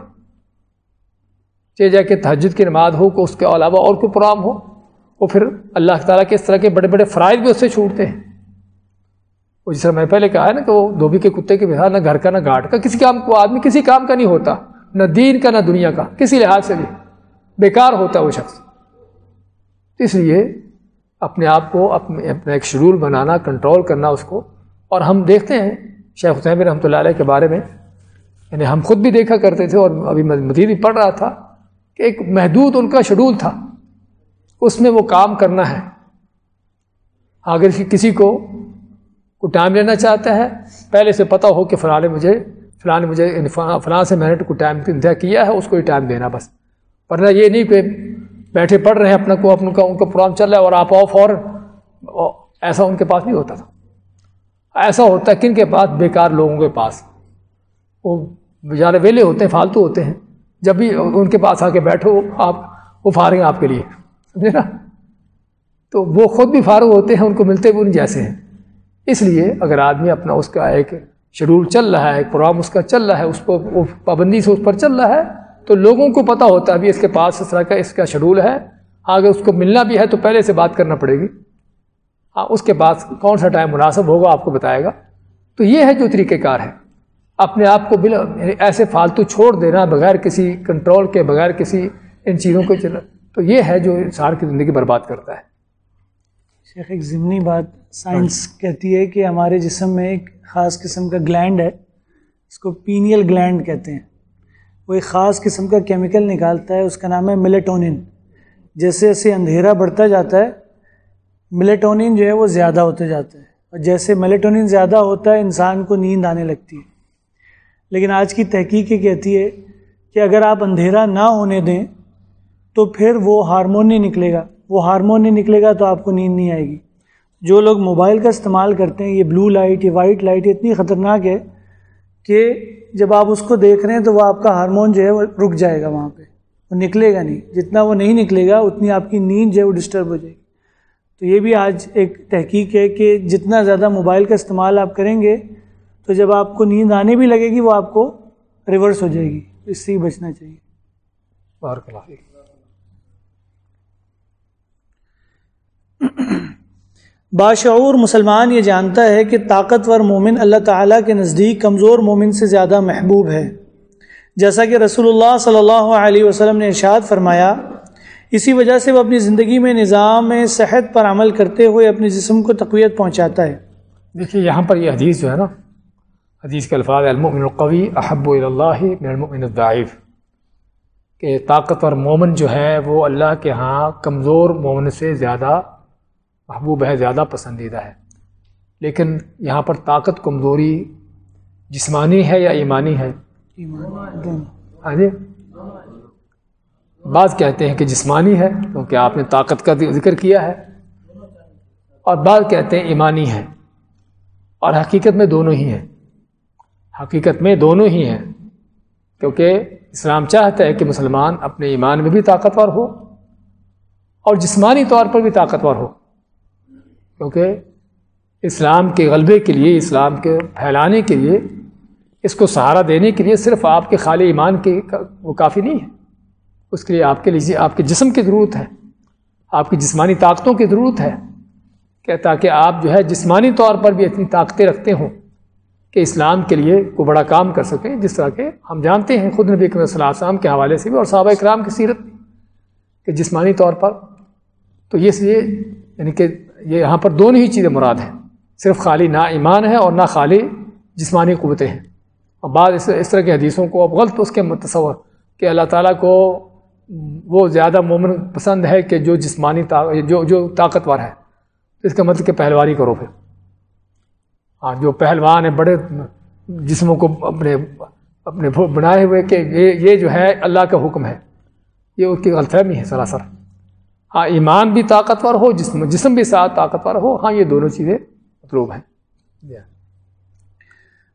چاہے جا کے تہجد کی نماز ہو کہ اس کے علاوہ اور کوئی پروگرام ہو، وہ پھر اللہ تعالیٰ کے اس طرح کے بڑے بڑے فرائض بھی اس سے چھوٹتے ہیں۔ وہ جس طرح میں پہلے کہا ہے نا کہ وہ دھوبی کے کتے کے بہار نہ گھر کا نہ گھاٹ کا، کسی کام کو آدمی، کسی کام کا نہیں ہوتا، نہ دین کا نہ دنیا کا، کسی لحاظ سے بھی بیکار ہوتا ہے وہ شخص۔ اس لیے اپنے آپ کو، اپنے، اپنا ایک شیڈول بنانا، کنٹرول کرنا اس کو۔ اور ہم دیکھتے ہیں، شیخ حسین رحمۃ اللہ علیہ کے بارے میں یعنی ہم خود بھی دیکھا کرتے تھے اور ابھی مزید بھی پڑھ رہا تھا کہ ایک محدود ان کا شیڈول تھا۔ اس میں وہ کام کرنا ہے۔ اگر کسی کو کو ٹائم لینا چاہتا ہے۔ پہلے سے پتہ ہو کہ فلاں نے مجھے، فلاں نے مجھے فلاں سے میں نے کو ٹائم انتہا کیا ہے، اس کو ہی ٹائم دینا بس۔ ورنہ یہ نہیں کہ بیٹھے پڑھ رہے ہیں اپنا کو اپنا کا، ان کا پروگرام چل رہا ہے اور آپ آؤ فوراً ایسا ان کے پاس نہیں ہوتا تھا۔ ایسا ہوتا ہے، کن کے پاس؟ بیکار لوگوں کے پاس۔ وہ بیچارے ویلے ہوتے ہیں، فالتو ہوتے ہیں۔ جب بھی ان کے پاس آ کے بیٹھو آپ، وہ فارغ ہیں آپ کے لیے۔ سمجھے نا؟ تو وہ خود بھی فارغ ہوتے ہیں، ان کو ملتے بھی ان جیسے ہیں۔ اس لیے اگر آدمی اپنا اس کا ایک شیڈول چل رہا ہے، ایک پروگرام اس کا چل رہا ہے، اس کو پابندی سے اس پر چل رہا ہے، تو لوگوں کو پتہ ہوتا ہے ابھی اس کے پاس اس طرح کا اس کا شیڈول ہے اگر اس کو ملنا بھی ہے تو پہلے سے بات کرنا پڑے گی۔ ہاں اس کے پاس کون سا ٹائم مناسب ہوگا آپ کو بتائے گا۔ تو یہ ہے جو طریقہ کار ہے۔ اپنے آپ کو بل یعنی ایسے فالتو چھوڑ دینا بغیر کسی کنٹرول کے، بغیر کسی ان چیزوں کو چلا، تو یہ ہے جو انسان کی زندگی برباد کرتا ہے۔ شیخ ایک ضمنی بات سائنس کہتی ہے کہ ہمارے جسم میں ایک خاص قسم کا گلینڈ ہے اس کو پینیل گلینڈ کہتے ہیں۔ وہ ایک خاص قسم کا کیمیکل نکالتا ہے اس کا نام ہے ملیٹونن جیسے جیسے اندھیرا بڑھتا جاتا ہے ملیٹونن جو ہے وہ زیادہ ہوتے جاتا ہے اور جیسے ملیٹونن زیادہ ہوتا ہے انسان کو نیند آنے لگتی ہے۔ لیکن آج کی تحقیق یہ کہتی ہے کہ اگر آپ اندھیرا نہ ہونے دیں تو پھر وہ ہارمون نہیں نکلے گا۔ وہ ہارمون نہیں نکلے گا تو آپ کو نیند نہیں آئے گی۔ جو لوگ موبائل کا استعمال کرتے ہیں، یہ بلو لائٹ یہ وائٹ لائٹ اتنی خطرناک ہے کہ جب آپ اس کو دیکھ رہے ہیں تو وہ آپ کا ہارمون جو ہے وہ رک جائے گا وہاں پہ۔ وہ نکلے گا نہیں۔ جتنا وہ نہیں نکلے گا، اتنی آپ کی نیند جو ہے وہ ڈسٹرب ہو جائے گی۔ تو یہ بھی آج ایک تحقیق ہے کہ جتنا زیادہ موبائل کا استعمال آپ کریں گے، تو جب آپ کو نیند آنے بھی لگے گی، وہ آپ کو ریورس ہو جائے گی۔ اس سے ہی بچنا چاہیے۔ بارک اللہ باشعور مسلمان یہ جانتا ہے کہ طاقتور مومن اللہ تعالیٰ کے نزدیک کمزور مومن سے زیادہ محبوب ہے۔ جیسا کہ رسول اللہ صلی اللہ علیہ وسلم نے ارشاد فرمایا، اسی وجہ سے وہ اپنی زندگی میں نظام صحت پر عمل کرتے ہوئے اپنے جسم کو تقویت پہنچاتا ہے۔ دیکھیے، یہاں پر یہ حدیث جو ہے نا، حدیث کے الفاظ المؤمن القوی احب اللہ من المؤمن الضعیف۔ کہ طاقتور مومن جو ہے، وہ اللہ کے ہاں کمزور مومن سے زیادہ محبوب ہے، زیادہ پسندیدہ ہے۔ لیکن یہاں پر طاقت کمزوری جسمانی ہے یا ایمانی ہے؟ ہاں جی۔ بعض کہتے ہیں کہ جسمانی ہے، کیونکہ آپ نے طاقت کا ذکر کیا ہے۔ اور بعض کہتے ہیں ایمانی ہے۔ اور حقیقت میں دونوں ہی ہیں۔ حقیقت میں دونوں ہی ہیں۔ کیونکہ اسلام چاہتا ہے کہ مسلمان اپنے ایمان میں بھی طاقتور ہو اور جسمانی طور پر بھی طاقتور ہو۔ کیونکہ اسلام کے غلبے کے لیے، اسلام کے پھیلانے کے لیے، اس کو سہارا دینے کے لیے صرف آپ کے خالی ایمان کے وہ کافی نہیں ہے۔ اس کے لیے آپ کے لیے، آپ کے جسم کی ضرورت ہے۔ آپ کی جسمانی طاقتوں کی ضرورت ہے۔ کہ تاکہ آپ جو ہے جسمانی طور پر بھی اتنی طاقتیں رکھتے ہوں کہ اسلام کے لیے کو بڑا کام کر سکیں، جس طرح کہ ہم جانتے ہیں خود نبی صلی اللہ علیہ وسلم کے حوالے سے بھی اور صحابہ اکرام کی سیرت کہ جسمانی طور پر تو یہ لیے یعنی کہ یہ یہاں پر دونوں ہی چیزیں مراد ہیں۔ صرف خالی نا ایمان ہے اور نہ خالی جسمانی قوتیں ہیں۔ اور بعض اس اس طرح کی حدیثوں کو اب غلط اس کے متصور کہ اللہ تعالیٰ کو وہ زیادہ مومن پسند ہے کہ جو جسمانی جو جو طاقتور ہے۔ اس کا مطلب کہ پہلوانی کرو پھر۔ ہاں جو پہلوان ہیں، بڑے جسموں کو اپنے اپنے بنائے ہوئے کہ یہ یہ جو ہے اللہ کا حکم ہے۔ یہ اس کی غلط فہمی ہے سراسر۔ ہاں ایمان بھی طاقتور ہو، جسم جسم بھی ساتھ طاقتور ہو۔ ہاں یہ دونوں چیزیں مطلوب ہیں۔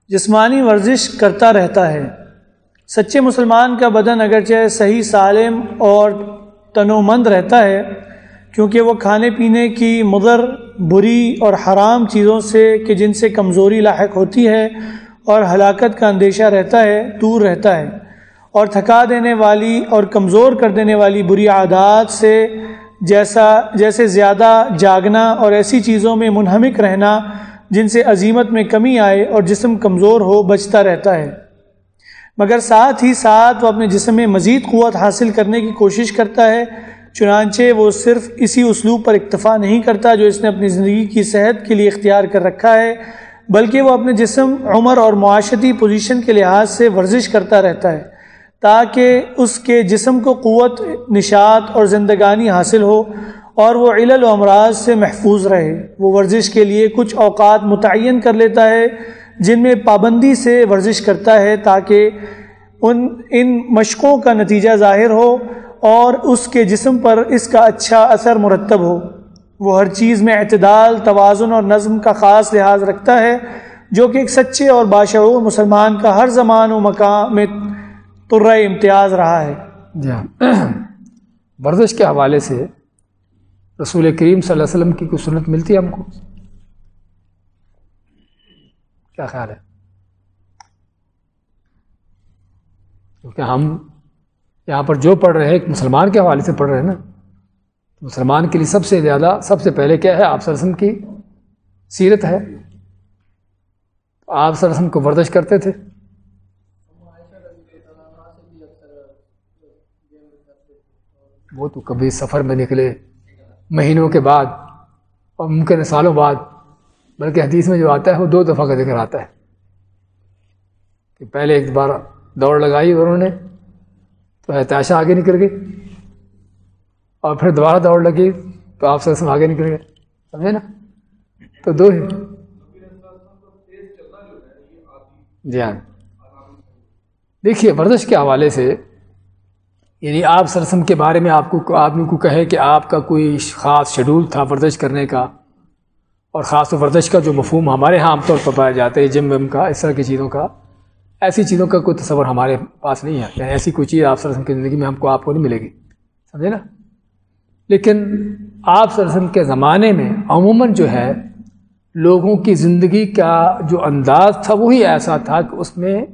جسمانی ورزش کرتا رہتا ہے۔ سچے مسلمان کا بدن اگرچہ صحیح، سالم اور تنو مند رہتا ہے، کیونکہ وہ کھانے پینے کی مضر، بری اور حرام چیزوں سے، کہ جن سے کمزوری لاحق ہوتی ہے اور ہلاکت کا اندیشہ رہتا ہے، دور رہتا ہے۔ اور تھکا دینے والی اور کمزور کر دینے والی بری عادات سے جیسا جیسے زیادہ جاگنا اور ایسی چیزوں میں منہمک رہنا جن سے عظیمت میں کمی آئے اور جسم کمزور ہو بچتا رہتا ہے۔ مگر ساتھ ہی ساتھ وہ اپنے جسم میں مزید قوت حاصل کرنے کی کوشش کرتا ہے، چنانچہ وہ صرف اسی اسلوب پر اکتفا نہیں کرتا جو اس نے اپنی زندگی کی صحت کے لیے اختیار کر رکھا ہے، بلکہ وہ اپنے جسم، عمر اور معاشرتی پوزیشن کے لحاظ سے ورزش کرتا رہتا ہے۔ تاکہ اس کے جسم کو قوت، نشاط اور زندگانی حاصل ہو اور وہ علل و امراض سے محفوظ رہے۔ وہ ورزش کے لیے کچھ اوقات متعین کر لیتا ہے، جن میں پابندی سے ورزش کرتا ہے تاکہ ان ان مشقوں کا نتیجہ ظاہر ہو اور اس کے جسم پر اس کا اچھا اثر مرتب ہو۔ وہ ہر چیز میں اعتدال، توازن اور نظم کا خاص لحاظ رکھتا ہے، جو کہ ایک سچے اور باشعور مسلمان کا ہر زمان و مقام میں ترہ امتیاز رہا ہے۔ جی ہاں۔ ورزش کے حوالے سے رسول کریم صلی اللہ علیہ وسلم کی کوئی سنت ملتی ہے ہم کو؟ کیا خیال ہے؟ کیونکہ ہم یہاں پر جو پڑھ رہے ہیں، ایک مسلمان کے حوالے سے پڑھ رہے ہیں نا۔ مسلمان کے لیے سب سے زیادہ، سب سے پہلے کیا ہے؟ آپ وسلم کی سیرت ہے۔ آپ وسلم کو ورزش کرتے تھے۔ وہ تو کبھی سفر میں نکلے مہینوں کے بعد اور ممکن سالوں بعد، بلکہ حدیث میں جو آتا ہے وہ دو دفعہ کا ذکر آتا ہے کہ پہلے ایک بار دوڑ لگائی انہوں نے، تو احتیاشا آگے نکل گئی اور پھر دوبارہ دوڑ لگی، تو آپ سے آگے نکل گئے۔ سمجھے نا؟ تو دو ہی۔ جی ہاں۔ دیکھیے ورزش کے حوالے سے یعنی آپ سرسم کے بارے میں آپ کو آدمی کو کہے کہ آپ کا کوئی خاص شیڈول تھا ورزش کرنے کا اور خاص طور ورزش کا جو مفہوم ہمارے یہاں عام طور پر پایا جاتا ہے جم وم کا، اس طرح کی چیزوں کا۔ ایسی چیزوں کا کوئی تصور ہمارے پاس نہیں ہے۔ یعنی ایسی کوئی چیز آپ سرسم کی زندگی میں ہم کو آپ کو نہیں ملے گی۔ سمجھے نا؟ لیکن آپ سرسم کے زمانے میں عموماً جو ہے، لوگوں کی زندگی کا جو انداز تھا، وہی ایسا تھا کہ اس میں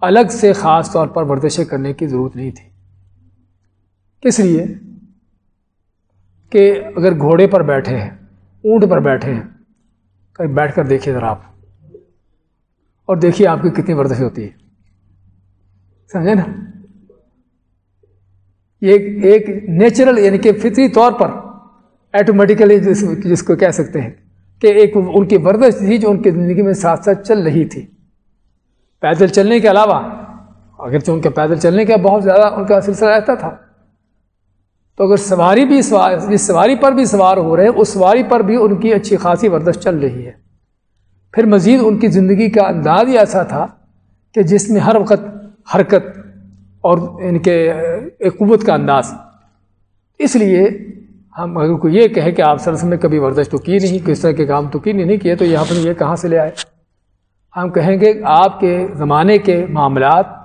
الگ سے خاص طور پر ورزشیں کرنے کی ضرورت نہیں تھی۔ کس لیے کہ اگر گھوڑے پر بیٹھے ہیں، اونٹ پر بیٹھے ہیں، کہیں بیٹھ کر دیکھیے ذرا آپ۔ اور دیکھیے آپ کی کتنی ورزش ہوتی ہے سمجھے نا؟ یہ ایک نیچرل یعنی کہ فطری طور پر ایٹومیٹیکلی جس کو کہہ سکتے ہیں کہ ایک ان کی ورزش تھی جو ان کی زندگی میں ساتھ ساتھ چل رہی تھی۔ پیدل چلنے کے علاوہ، اگرچہ ان کے پیدل چلنے کا بہت زیادہ ان کا سلسلہ رہتا تھا تو اگر سواری بھی سوار جس سواری پر بھی سوار ہو رہے ہیں، اس سواری پر بھی ان کی اچھی خاصی ورزش چل رہی ہے۔ پھر مزید ان کی زندگی کا انداز ہی ایسا تھا کہ جس میں ہر وقت حرکت اور ان کے ایک قوت کا انداز۔ اس لیے ہم اگر کوئی یہ کہے کہ آپ سرس میں کبھی ورزش تو کی نہیں، کس طرح کے کام تو کی نہیں نہیں کیے، تو یہاں پر یہ کہاں سے لے آئے؟ ہم کہیں گے آپ کے زمانے کے معاملات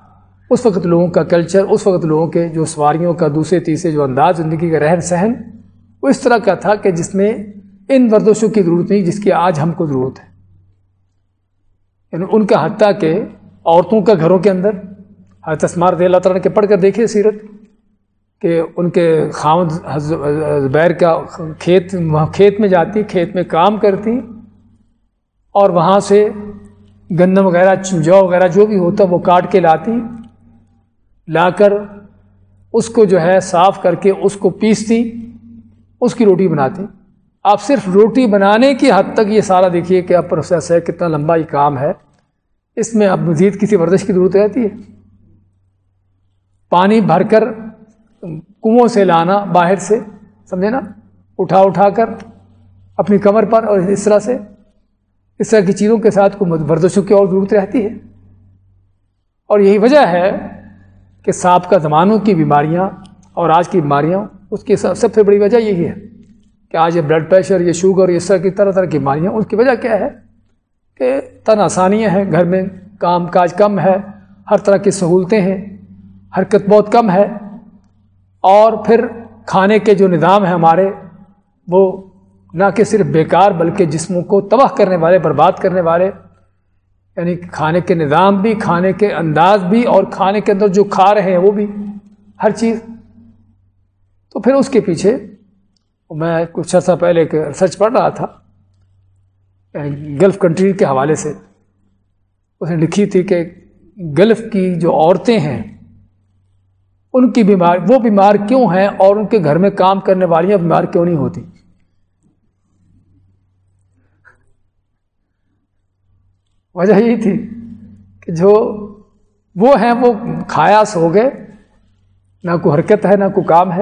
اس وقت لوگوں کا کلچر اس وقت لوگوں کے جو سواریوں کا، دوسرے، تیسرے جو انداز زندگی کا رہن سہن، وہ اس طرح کا تھا کہ جس میں ان ورزشوں کی ضرورت نہیں، جس کی آج ہم کو ضرورت ہے۔ یعنی ان کا حتیٰ کہ عورتوں کا گھروں کے اندر ہر تسمار دے اللہ تعالیٰ کے پڑھ کر دیکھیے سیرت، کہ ان کے خامد زبیر کا کھیت کھیت میں جاتی، کھیت میں کام کرتی، اور وہاں سے گندم وغیرہ جو وغیرہ جو بھی ہوتا، وہ کاٹ کے لاتی۔ لا کر، اس کو جو ہے صاف کر کے اس کو پیستی، اس کی روٹی بناتی آپ صرف روٹی بنانے کی حد تک یہ سارا دیکھیے کہ آپ پروسیس ہے، کتنا لمبا یہ کام ہے۔ اس میں اب مزید کسی ورزش کی ضرورت رہتی ہے۔ پانی بھر کر کنووں سے لانا باہر سے، سمجھے نا؟ اٹھا اٹھا کر اپنی کمر پر اور اس طرح سے۔ اس طرح کی چیزوں کے ساتھ کو ورزشوں کی اور ضرورت رہتی ہے۔ اور یہی وجہ ہے کہ سابقہ زمانوں کی بیماریاں اور آج کی بیماریاں، اس کی سب سے بڑی وجہ یہی ہے کہ آج یہ بلڈ پریشر یہ شوگر یہ طرح کی طرح طرح کی بیماریاں اس کی وجہ کیا ہے؟ کہ تن آسانیاں ہیں، گھر میں کام کاج کم ہے، ہر طرح کی سہولتیں ہیں، حرکت بہت کم ہے، اور پھر کھانے کے جو نظام ہیں ہمارے، وہ نہ کہ صرف بیکار بلکہ جسموں کو تباہ کرنے والے، برباد کرنے والے یعنی کھانے کے نظام بھی، کھانے کے انداز بھی اور کھانے کے اندر جو کھا رہے ہیں وہ بھی، ہر چیز۔ تو پھر اس کے پیچھے میں کچھ عرصہ پہلے ایک ریسرچ پڑھ رہا تھا یعنی گلف کنٹری کے حوالے سے۔ اس نے لکھی تھی کہ گلف کی جو عورتیں ہیں، ان کی بیمار، وہ بیمار کیوں ہیں اور ان کے گھر میں کام کرنے والیاں بیمار کیوں نہیں ہوتی؟ وجہ یہی تھی کہ جو وہ ہیں وہ کھایا سو گئے، نہ کوئی حرکت ہے، نہ کوئی کام ہے۔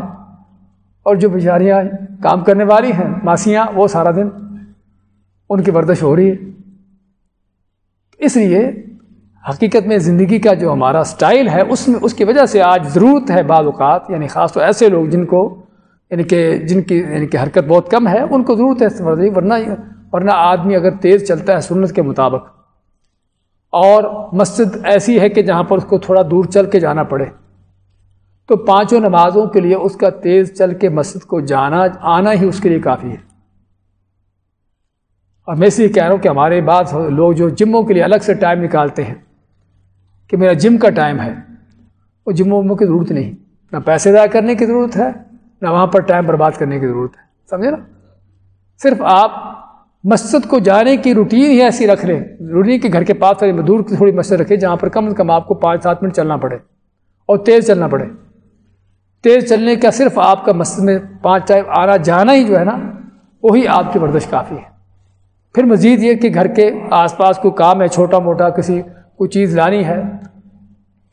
اور جو بیچاریاں کام کرنے والی ہیں، ماسیاں، وہ سارا دن ان کی وردش ہو رہی ہے۔ اس لیے حقیقت میں زندگی کا جو ہمارا سٹائل ہے، اس میں، اس کی وجہ سے آج ضرورت ہے بعض اوقات یعنی خاص طور ایسے لوگ جن کو یعنی کہ جن کی یعنی کہ حرکت بہت کم ہے، ان کو ضرورت ہے ورنہ ورنہ آدمی اگر تیز چلتا ہے سنت کے مطابق اور مسجد ایسی ہے کہ جہاں پر اس کو تھوڑا دور چل کے جانا پڑے۔ تو پانچوں نمازوں کے لیے اس کا تیز چل کے مسجد کو جانا، آنا ہی اس کے لیے کافی ہے۔ اور میں اس کہہ رہا ہوں کہ ہمارے بعض لوگ جو جموں کے لیے الگ سے ٹائم نکالتے ہیں کہ میرا جم کا ٹائم ہے، وہ جم وموں کی ضرورت نہیں۔ نہ پیسے ادا کرنے کی ضرورت ہے، نہ وہاں پر ٹائم برباد کرنے کی ضرورت ہے۔ سمجھے نا؟ صرف آپ مسجد کو جانے کی روٹین ہی ایسی رکھ لیں۔ ضروری کہ گھر کے پاس دور کی تھوڑی مسجد رکھے جہاں پر کم از کم آپ کو پانچ سات منٹ چلنا پڑے اور تیز چلنا پڑے۔ تیز چلنے کا صرف آپ کا مسجد میں پانچ ٹائم آنا جانا ہی جو ہے نا، وہی آپ کی ورزش کافی ہے۔ پھر مزید یہ کہ گھر کے آس پاس کوئی کام ہے، چھوٹا موٹا کسی، کوئی چیز لانی ہے،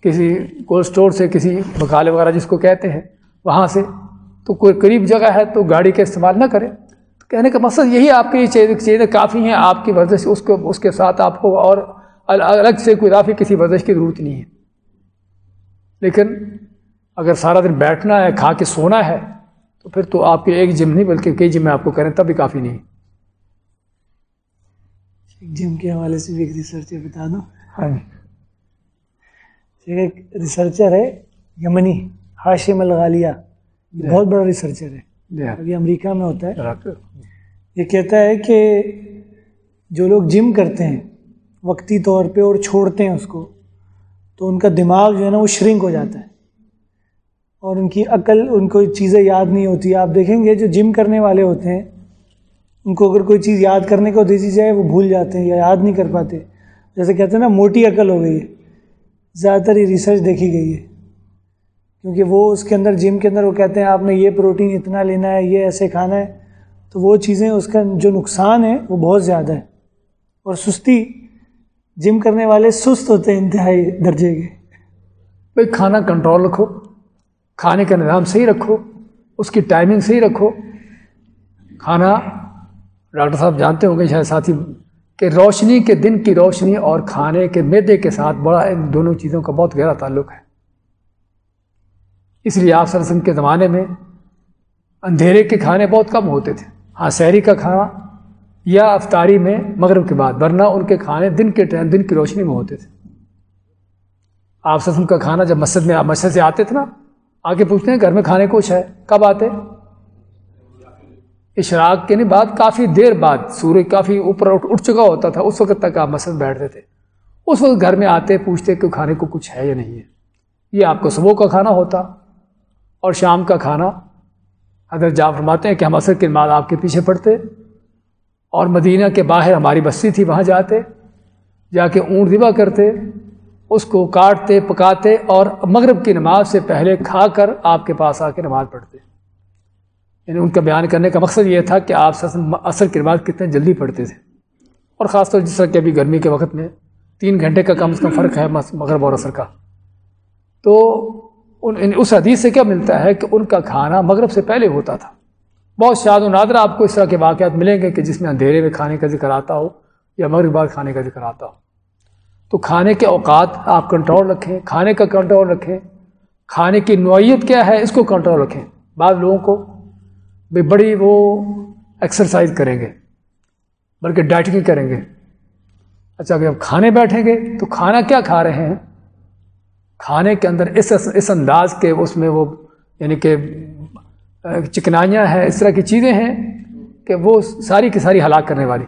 کسی کولڈ اسٹور سے، کسی بکالے وغیرہ جس کو کہتے ہیں، وہاں سے تو کوئی قریب جگہ ہے تو گاڑی کا استعمال نہ کرے۔ کہنے کا مقصد یہی آپ کے لیے چیزیں کافی ہیں آپ کی ورزش اس کو اس کے ساتھ آپ کو اور الگ سے کوئی اضافی کسی ورزش کی ضرورت نہیں ہے۔ لیکن اگر سارا دن بیٹھنا ہے کھا کے سونا ہے تو پھر تو آپ کے ایک جم نہیں بلکہ کئی جم آپ کو کریں تب بھی کافی نہیں۔ جم کے حوالے سے بھی ایک ریسرچ بتا دوں۔ ہاں ایک ریسرچر ہے یمنی ہاشم الغالیہ بہت بڑا ریسرچر ہے۔ ابھی امریکہ میں ہوتا ہے۔ یہ کہتا ہے کہ جو لوگ جم کرتے ہیں وقتی طور پہ اور چھوڑتے ہیں اس کو تو ان کا دماغ جو ہے نا وہ شرنک ہو جاتا ہے۔ اور ان کی عقل ان کو چیزیں یاد نہیں ہوتی۔ آپ دیکھیں گے جو جم کرنے والے ہوتے ہیں ان کو اگر کوئی چیز یاد کرنے کو دے دی جائے وہ بھول جاتے ہیں یا یاد نہیں کر پاتے۔ جیسے کہتے ہیں نا موٹی عقل ہو گئی ہے۔ زیادہ تر یہ ریسرچ دیکھی گئی ہے۔ کیونکہ وہ اس کے اندر جم کے اندر وہ کہتے ہیں آپ نے یہ پروٹین اتنا لینا ہے، یہ ایسے کھانا ہے۔ تو وہ چیزیں اس کا جو نقصان ہے وہ بہت زیادہ ہے۔ اور سستی جم کرنے والے سست ہوتے ہیں انتہائی درجے کے۔ بھائی، کھانا کنٹرول رکھو، کھانے کا نظام صحیح رکھو، اس کی ٹائمنگ صحیح رکھو۔ کھانا، ڈاکٹر صاحب جانتے ہوں گے، شاید ساتھی، کہ روشنی کے دن کی روشنی اور کھانے کے میدے کے ساتھ بڑا ان دونوں چیزوں کا بہت گہرا تعلق ہے۔ اس لیے آپ سرسن کے زمانے میں اندھیرے کے کھانے بہت کم ہوتے تھے۔ ہاں شہری کا کھانا یا افطاری میں مغرب کے بعد، ورنہ ان کے کھانے دن کے ٹائم، دن کی روشنی میں ہوتے تھے۔ آپ سرسن کا کھانا جب مسجد میں، مسجد سے آتے تھے نا، آگے پوچھتے ہیں، گھر میں کھانے کچھ ہے؟ کب آتے؟ اشراق کے بعد کافی دیر بعد سورج کافی اوپر اٹھ چکا ہوتا تھا۔ اس وقت تک آپ مسجد بیٹھتے تھے۔ اس وقت گھر میں آتے، پوچھتے کہ کھانے کو کچھ ہے یا نہیں ہے؟ یہ آپ کو صبح کا کھانا ہوتا۔ اور شام کا کھانا اگر جا فرماتے ہیں کہ ہم اثر کے بعد آپ کے پیچھے پڑتے اور مدینہ کے باہر ہماری بستی تھی، وہاں جاتے، جا کے اونٹ دبا کرتے، اس کو کاٹتے، پکاتے اور مغرب کی نماز سے پہلے کھا کر آپ کے پاس آ کے نماز پڑھتے۔ یعنی ان کا بیان کرنے کا مقصد یہ تھا کہ آپ اثر کے بعد کتنے جلدی پڑھتے تھے۔ اور خاص طور جس طرح کہ ابھی گرمی کے وقت میں تین گھنٹے کا کم از کم فرق ہے مغرب اور اثر کا۔ تو ان اس حدیث سے کیا ملتا ہے کہ ان کا کھانا مغرب سے پہلے ہوتا تھا۔ بہت شاد و نادر آپ کو اس طرح کے واقعات ملیں گے کہ جس میں اندھیرے میں کھانے کا ذکر آتا ہو یا مغرب بعد کھانے کا ذکر آتا ہو۔ تو کھانے کے اوقات آپ کنٹرول رکھیں، کھانے کا کنٹرول رکھیں۔ کھانے کی نوعیت کیا ہے اس کو کنٹرول رکھیں۔ بعض لوگوں کو بھائی بڑی وہ ایکسرسائز کریں گے، بلکہ ڈائٹنگ کریں گے۔ اچھا ابھی اب کھانے بیٹھیں گے تو کھانا کیا کھا رہے ہیں؟ کھانے کے اندر اس اس انداز کے اس میں وہ یعنی کہ چکنائیاں ہیں، اس طرح کی چیزیں ہیں کہ وہ ساری کی ساری ہلاک کرنے والی۔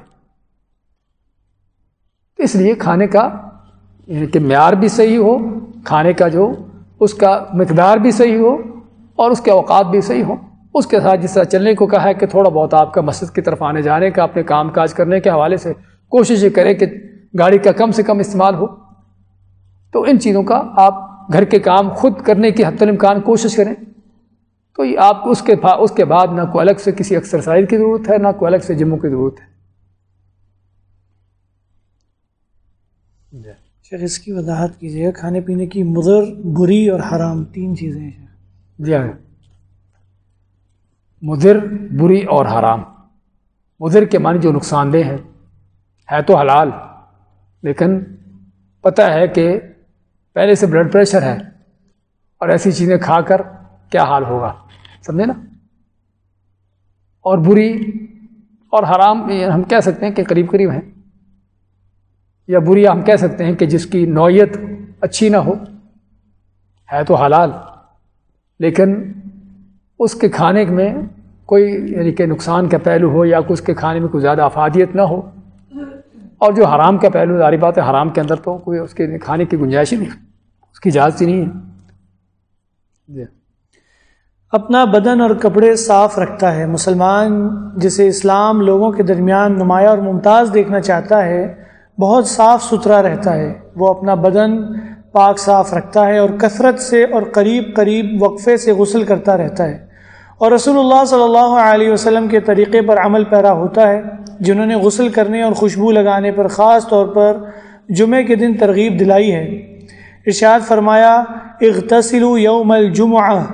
اس لیے کھانے کا یعنی کہ معیار بھی صحیح ہو، کھانے کا جو اس کا مقدار بھی صحیح ہو اور اس کے اوقات بھی صحیح ہوں۔ اس کے ساتھ جس طرح چلنے کو کہا ہے کہ تھوڑا بہت آپ کا مسجد کی طرف آنے جانے کا، اپنے کام کاج کرنے کے حوالے سے کوشش یہ کریں کہ گاڑی کا کم سے کم استعمال ہو۔ تو ان چیزوں کا آپ گھر کے کام خود کرنے کی حت الامکان کوشش کریں۔ تو یہ آپ اس کے اس کے بعد نہ کوئی الگ سے کسی ایکسرسائز کی ضرورت ہے نہ کوئی الگ سے جموں کی ضرورت ہے۔ شیخ اس کی وضاحت کیجیے کھانے پینے کی مضر بری اور حرام تین چیزیں ہیں۔ جی ہاں۔ مضر بری اور حرام۔ مضر کے معنی جو نقصان دہ ہے ہے تو حلال لیکن پتہ ہے کہ پہلے سے بلڈ پریشر ہے اور ایسی چیزیں کھا کر کیا حال ہوگا؟ سمجھے نا؟ اور بری اور حرام ہم کہہ سکتے ہیں کہ قریب قریب ہیں، یا بری ہم کہہ سکتے ہیں کہ جس کی نوعیت اچھی نہ ہو، ہے تو حلال، لیکن اس کے کھانے میں کوئی یعنی کہ نقصان کا پہلو ہو یا اس کے کھانے میں کوئی زیادہ افادیت نہ ہو اور جو حرام کا پہلو ظاہری بات ہے، حرام کے اندر تو کوئی اس کے کھانے کی گنجائش ہی نہیں، اس کی اجازت ہی نہیں ہے۔ جی۔ اپنا بدن اور کپڑے صاف رکھتا ہے۔ مسلمان جسے اسلام لوگوں کے درمیان نمایاں اور ممتاز دیکھنا چاہتا ہے، بہت صاف ستھرا رہتا ہے۔ وہ اپنا بدن پاک صاف رکھتا ہے اور کثرت سے اور قریب قریب وقفے سے غسل کرتا رہتا ہے۔ اور رسول اللہ صلی اللہ علیہ وسلم کے طریقے پر عمل پیرا ہوتا ہے جنہوں نے غسل کرنے اور خوشبو لگانے پر خاص طور پر جمعے کے دن ترغیب دلائی ہے۔ ارشاد فرمایا اغتسلوا یوم الجمعہ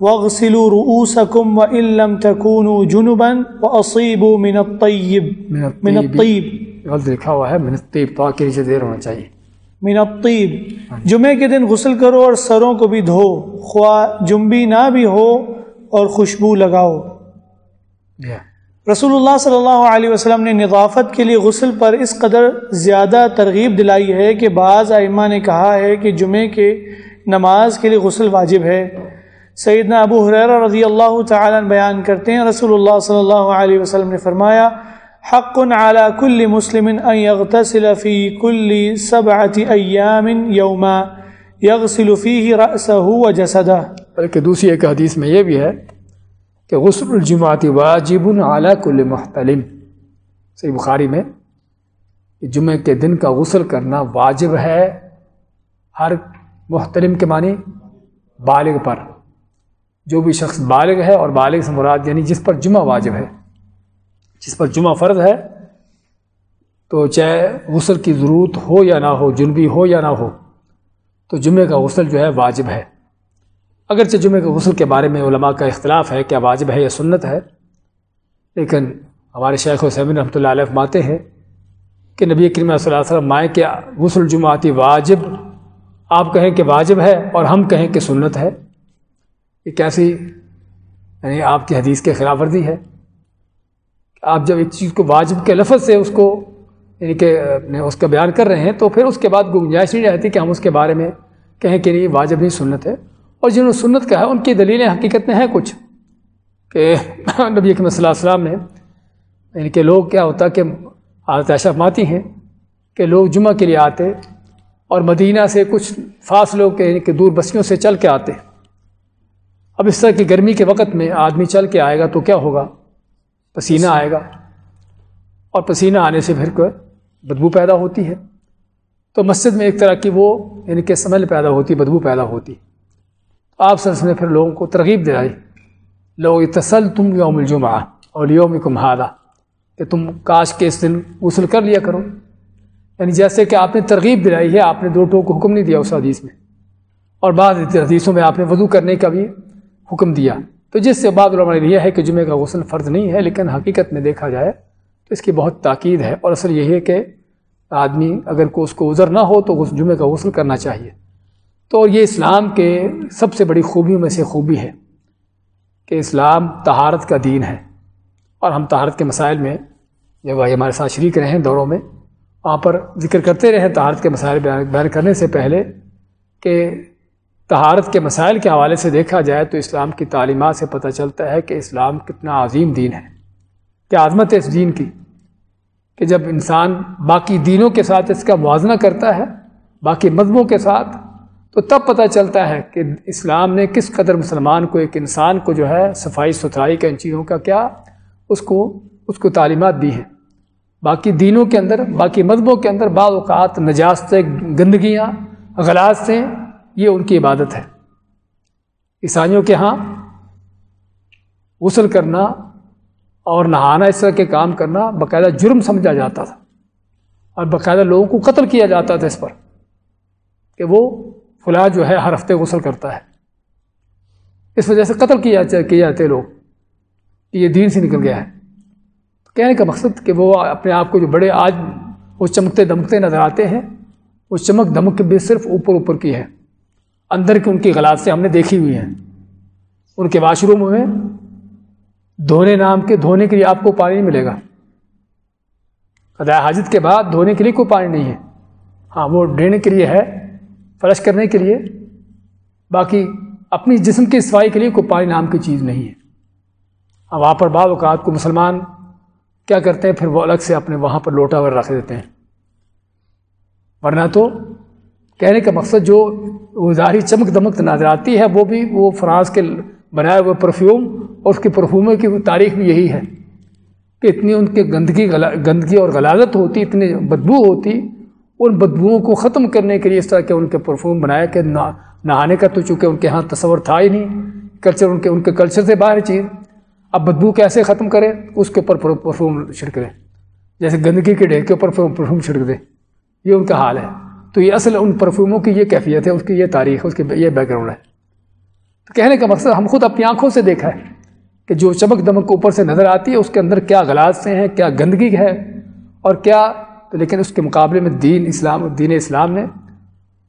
وغسلوا رؤوسكم وان لم تكونوا جنبا واصيبوا من الطيب من الطيب غلط لکھا ہوا ہے من الطيب تو کے نیچے دیر ہونا چاہیے۔ من الطيب جمعے کے دن غسل کرو اور سروں کو بھی دھو خواہ جنبی نہ بھی ہو اور خوشبو لگاؤ۔ رسول اللہ صلی اللہ علیہ وسلم نے نظافت کے لیے غسل پر اس قدر زیادہ ترغیب دلائی ہے کہ بعض ائمہ نے کہا ہے کہ جمعے کے نماز کے لیے غسل واجب ہے۔ سیدنا ابو حریر رضی اللہ تعالیٰ بیان کرتے ہیں رسول اللہ صلی اللہ علیہ وسلم نے فرمایا حق على كل مسلم ان يغتسل في كل سبعة ايام يوما يغسل فيه رأسه وجسده بلکہ دوسری ایک حدیث میں یہ بھی ہے کہ غسل الجمعات واجب علی کل محتلم۔ صحیح بخاری میں جمعہ کے دن کا غسل کرنا واجب ہے ہر محتلم کے معنی بالغ پر۔ جو بھی شخص بالغ ہے اور بالغ سے مراد یعنی جس پر جمعہ واجب ہے، جس پر جمعہ فرض ہے، تو چاہے غسل کی ضرورت ہو یا نہ ہو، جنبی ہو یا نہ ہو، تو جمعہ کا غسل جو ہے واجب ہے۔ اگرچہ جمعہ کے غسل کے بارے میں علماء کا اختلاف ہے کیا واجب ہے یا سنت ہے، لیکن ہمارے شیخ حسین رحمۃ اللہ علیہ ماتے ہیں کہ نبی کریم صلی اللہ علیہ وسلم مائیں کہ غسل جمعاتی واجب، آپ کہیں کہ واجب ہے اور ہم کہیں کہ سنت ہے۔ یہ کیسی یعنی آپ کی حدیث کے خلاف ورزی ہے۔ آپ جب ایک چیز کو واجب کے لفظ سے اس کو یعنی کہ اس کا بیان کر رہے ہیں تو پھر اس کے بعد گنجائش نہیں رہتی کہ ہم اس کے بارے میں کہیں کہ نہیں، واجب نہیں، سنت ہے۔ اور جنہوں نے سنت کہا ان کی دلیلیں حقیقت میں ہیں کچھ کہ نبی اکم صلی اللہ علیہ وسلم نے یعنی کہ لوگ کیا ہوتا کہ عادت ایسا ماتی ہیں کہ لوگ جمعہ کے لیے آتے اور مدینہ سے کچھ فاصلوں کے یعنی کہ دور بسیوں سے چل کے آتے۔ اب اس طرح کی گرمی کے وقت میں آدمی چل کے آئے گا تو کیا ہوگا؟ پسینہ آئے گا۔ اور پسینہ آنے سے پھر کوئی بدبو پیدا ہوتی ہے۔ تو مسجد میں ایک طرح کی وہ یعنی کہ سمل پیدا ہوتی، بدبو پیدا ہوتی۔ آپ سرس نے پھر لوگوں کو ترغیب دلائی. لوگ تسل تم یوم الجمعہ اور یوم کم کہ تم کاش کے اس دن غسل کر لیا کرو. یعنی جیسے کہ آپ نے ترغیب دلائی ہے، آپ نے دو ٹو کو حکم نہیں دیا اس حدیث میں. اور بعض حدیثوں میں آپ نے وضو کرنے کا بھی حکم دیا. تو جس سے بعض علماء نے یہ ہے کہ جمعہ کا غسل فرض نہیں ہے، لیکن حقیقت میں دیکھا جائے تو اس کی بہت تاکید ہے. اور اصل یہی ہے کہ آدمی اگر کو اس کو عذر نہ ہو تو جمعے کا غسل کرنا چاہیے. تو یہ اسلام کے سب سے بڑی خوبیوں میں سے خوبی ہے کہ اسلام تہارت کا دین ہے اور ہم تہارت کے مسائل میں جب بھائی ہمارے ساتھ شریک رہے ہیں دوروں میں، وہاں پر ذکر کرتے رہے تہارت کے مسائل بیان کرنے سے پہلے کہ تہارت کے مسائل کے حوالے سے دیکھا جائے تو اسلام کی تعلیمات سے پتہ چلتا ہے کہ اسلام کتنا عظیم دین ہے، کیا عظمت ہے اس دین کی؟ کہ جب انسان باقی دینوں کے ساتھ اس کا موازنہ کرتا ہے، باقی مذہبوں کے ساتھ تو تب پتہ چلتا ہے کہ اسلام نے کس قدر مسلمان کو ایک انسان کو جو ہے صفائی ستھرائی کا ان چیزوں کا کیا، اس کو اس کو تعلیمات دی ہیں۔ باقی دینوں کے اندر، باقی مذہبوں کے اندر بعض اوقات نجاستیں، گندگیاں غلاستیں یہ ان کی عبادت ہے۔ عیسائیوں کے ہاں غسل کرنا اور نہانا اس طرح کے کام کرنا باقاعدہ جرم سمجھا جاتا تھا اور باقاعدہ لوگوں کو قتل کیا جاتا تھا اس پر کہ وہ فلاں جو ہے ہر ہفتے غسل کرتا ہے۔ اس وجہ سے قتل کیا کیے جاتے لوگ کہ یہ دین سے نکل گیا ہے۔ کہنے کا مقصد کہ وہ اپنے آپ کو جو بڑے آج وہ چمکتے دمکتے نظر آتے ہیں، وہ چمک دمک بھی صرف اوپر اوپر کی ہے۔ اندر کی ان کی غلط سے ہم نے دیکھی ہوئی ہیں۔ ان کے واش روم میں دھونے نام کے دھونے کے لیے آپ کو پانی نہیں ملے گا۔ خدا حاجت کے بعد دھونے کے لیے کوئی پانی نہیں ہے۔ ہاں وہ ڈینے کے لیے ہے۔ فلش کرنے کے لیے، باقی اپنی جسم کی صفائی کے لیے کوئی پانی نام کی چیز نہیں ہے۔ ہاں وہاں پر بعض اوقات کو مسلمان کیا کرتے ہیں، پھر وہ الگ سے اپنے وہاں پر لوٹا ور رکھ دیتے ہیں۔ ورنہ تو کہنے کا مقصد جو وہ ظاہری چمک دمک نظر آتی ہے، وہ بھی وہ فرانس کے بنائے ہوئے پرفیوم اور اس کی پرفیوموں کی تاریخ بھی یہی ہے کہ اتنی ان کے گندگی گندگی اور غلازت ہوتی، اتنی بدبو ہوتی ان بدبوؤں کو ختم کرنے کے لیے اس طرح کے ان کے پرفیوم بنایا کہ نہانے کا تو چونکہ ان کے ہاں تصور تھا ہی نہیں کلچر ان کے ان کے کلچر سے باہر چیز۔ اب بدبو کیسے ختم کرے؟ اس کے اوپر پرفیوم چھڑک دیں جیسے گندگی کے ڈھیر کے اوپر پرفیوم چھڑک دے۔ یہ ان کا حال ہے۔ تو یہ اصل ان پرفیوموں کی یہ کیفیت ہے، اس کی یہ تاریخ ہے اس کی یہ بیک گراؤنڈ ہے۔ تو کہنے کا مقصد ہم خود اپنی آنکھوں سے دیکھا ہے کہ جو چمک دمک اوپر سے نظر آتی ہے، اس کے اندر کیا غلط سے ہیں، کیا گندگی ہے اور کیا تو لیکن اس کے مقابلے میں دین اسلام دین اسلام نے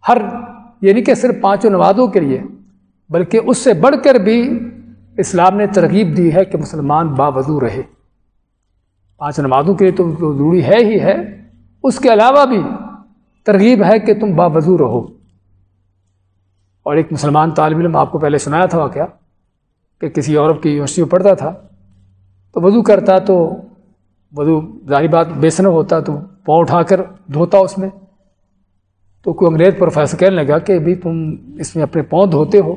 ہر یعنی کہ صرف پانچوں نمازوں کے لیے، بلکہ اس سے بڑھ کر بھی اسلام نے ترغیب دی ہے کہ مسلمان باوضو رہے۔ پانچ نمازوں کے لیے تو ضروری ہے ہی ہے۔ اس کے علاوہ بھی ترغیب ہے کہ تم باوضو رہو۔ اور ایک مسلمان طالب علم آپ کو پہلے سنایا تھا واقعہ کہ کسی یورپ کی یونیورسٹی میں پڑھتا تھا، تو وضو کرتا تو، وضو ظاہری بات بیسن ہوتا تو پاؤں اٹھا کر دھوتا اس میں تو کوئی انگریز پروفیسر کہنے لگا کہ ابھی تم اس میں اپنے پاؤں دھوتے ہو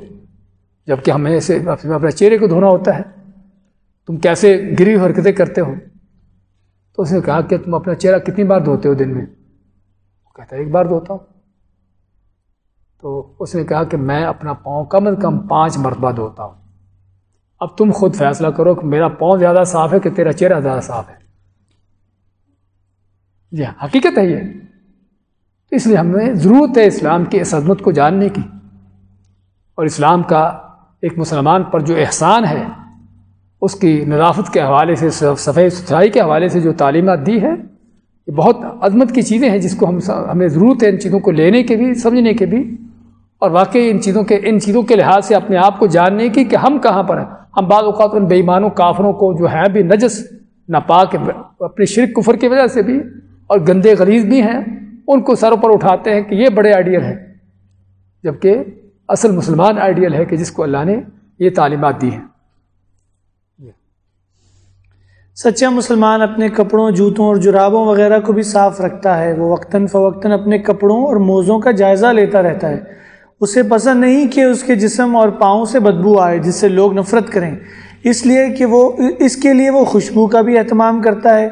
جبکہ ہمیں ایسے اپنے چہرے کو دھونا ہوتا ہے۔ تم کیسے گری حرکتیں کرتے ہو؟ تو اس نے کہا کہ تم اپنا چہرہ کتنی بار دھوتے ہو دن میں؟ کہتا ہے، ایک بار دھوتا ہوں۔ تو اس نے کہا کہ میں اپنا پاؤں کم از کم پانچ مرتبہ دھوتا ہوں۔ اب تم خود فیصلہ کرو کہ میرا پاؤں زیادہ صاف ہے کہ تیرا چہرہ زیادہ صاف ہے۔ جی ہاں، حقیقت ہے یہ۔ اس لیے ہمیں ضرورت ہے اسلام کی اس عظمت کو جاننے کی۔ اور اسلام کا ایک مسلمان پر جو احسان ہے، اس کی نظافت کے حوالے سے صفائی ستھرائی کے حوالے سے جو تعلیمات دی ہے یہ بہت عظمت کی چیزیں ہیں جس کو ہم ہمیں ضرورت ہے ان چیزوں کو لینے کے بھی، سمجھنے کے بھی۔ اور واقعی ان چیزوں کے، ان چیزوں کے لحاظ سے اپنے آپ کو جاننے کی کہ ہم کہاں پر ہیں۔ ہم بعض اوقات ان بےمانوں کافروں کو جو ہیں بھی نجس، ناپاک، اپنے شرک، کفر کی وجہ سے بھی اور گندے غریض بھی ہیں، ان کو سر پر اٹھاتے ہیں کہ یہ بڑے آئیڈیل ہیں۔ جبکہ اصل مسلمان آئیڈیل ہے کہ جس کو اللہ نے یہ تعلیمات دی ہیں۔ سچا مسلمان اپنے کپڑوں، جوتوں اور جرابوں وغیرہ کو بھی صاف رکھتا ہے۔ وہ وقتاً فوقتاً اپنے کپڑوں اور موزوں کا جائزہ لیتا رہتا ہے۔ اسے پسند نہیں کہ اس کے جسم اور پاؤں سے بدبو آئے، جس سے لوگ نفرت کریں۔ اس لیے کہ وہ، اس کے لیے وہ خوشبو کا بھی اہتمام کرتا ہے۔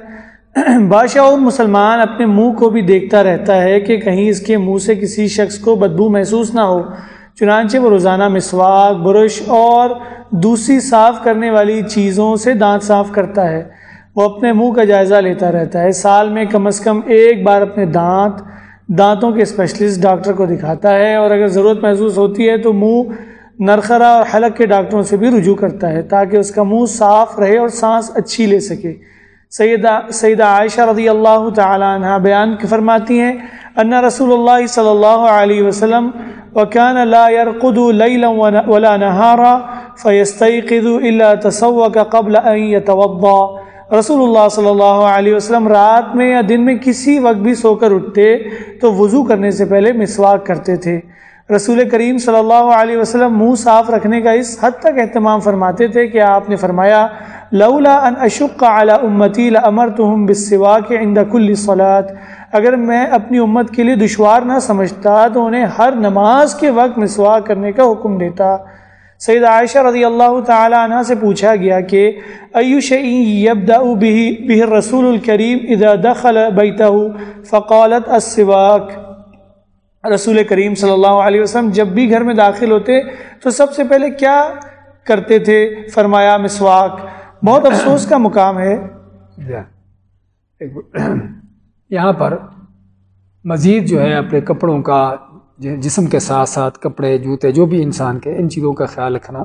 بادشاہ اور مسلمان اپنے منہ کو بھی دیکھتا رہتا ہے کہ کہیں اس کے منہ سے کسی شخص کو بدبو محسوس نہ ہو۔ چنانچہ وہ روزانہ مسواک، برش اور دوسری صاف کرنے والی چیزوں سے دانت صاف کرتا ہے۔ وہ اپنے منہ کا جائزہ لیتا رہتا ہے۔ سال میں کم از کم ایک بار اپنے دانت، دانتوں کے اسپیشلسٹ ڈاکٹر کو دکھاتا ہے اور اگر ضرورت محسوس ہوتی ہے تو منہ نرخرا اور حلق کے ڈاکٹروں سے بھی رجوع کرتا ہے تاکہ اس کا منہ صاف رہے اور سانس اچھی لے سکے۔ سیدہ سیدہ عائشہ رضی اللہ تعالیٰ عنہ بیان کی فرماتی ہیں ان رسول اللہ صلی اللہ علیہ وسلم وكان لا يرقد ليلا ولا نهارا فيستيقظ الا تسوق قبل ان يتوضا رسول اللہ صلی اللہ علیہ وسلم رات میں یا دن میں کسی وقت بھی سو کر اٹھتے تو وضو کرنے سے پہلے مسواک کرتے تھے۔ رسول کریم صلی اللہ علیہ وسلم منہ صاف رکھنے کا اس حد تک اہتمام فرماتے تھے کہ آپ نے فرمایا لولا ان اشق على امتی لامرتهم بالسواک عند كل صلاه اگر میں اپنی امت کے لیے دشوار نہ سمجھتا تو انہیں ہر نماز کے وقت مسواک کرنے کا حکم دیتا۔ سید عائشہ رضی اللہ تعالی عنہ سے پوچھا گیا کہ ایو شیء یبدا به به الرسول الکریم اذا دخل بیته فقالت السواک۔ رسول کریم صلی اللہ علیہ وسلم جب بھی گھر میں داخل ہوتے تو سب سے پہلے کیا کرتے تھے؟ فرمایا مسواک۔ بہت افسوس کا مقام ہے۔ یہاں پر مزید جو ہے اپنے کپڑوں کا جسم کے ساتھ ساتھ کپڑے، جوتے، جو بھی انسان کے، ان چیزوں کا خیال رکھنا،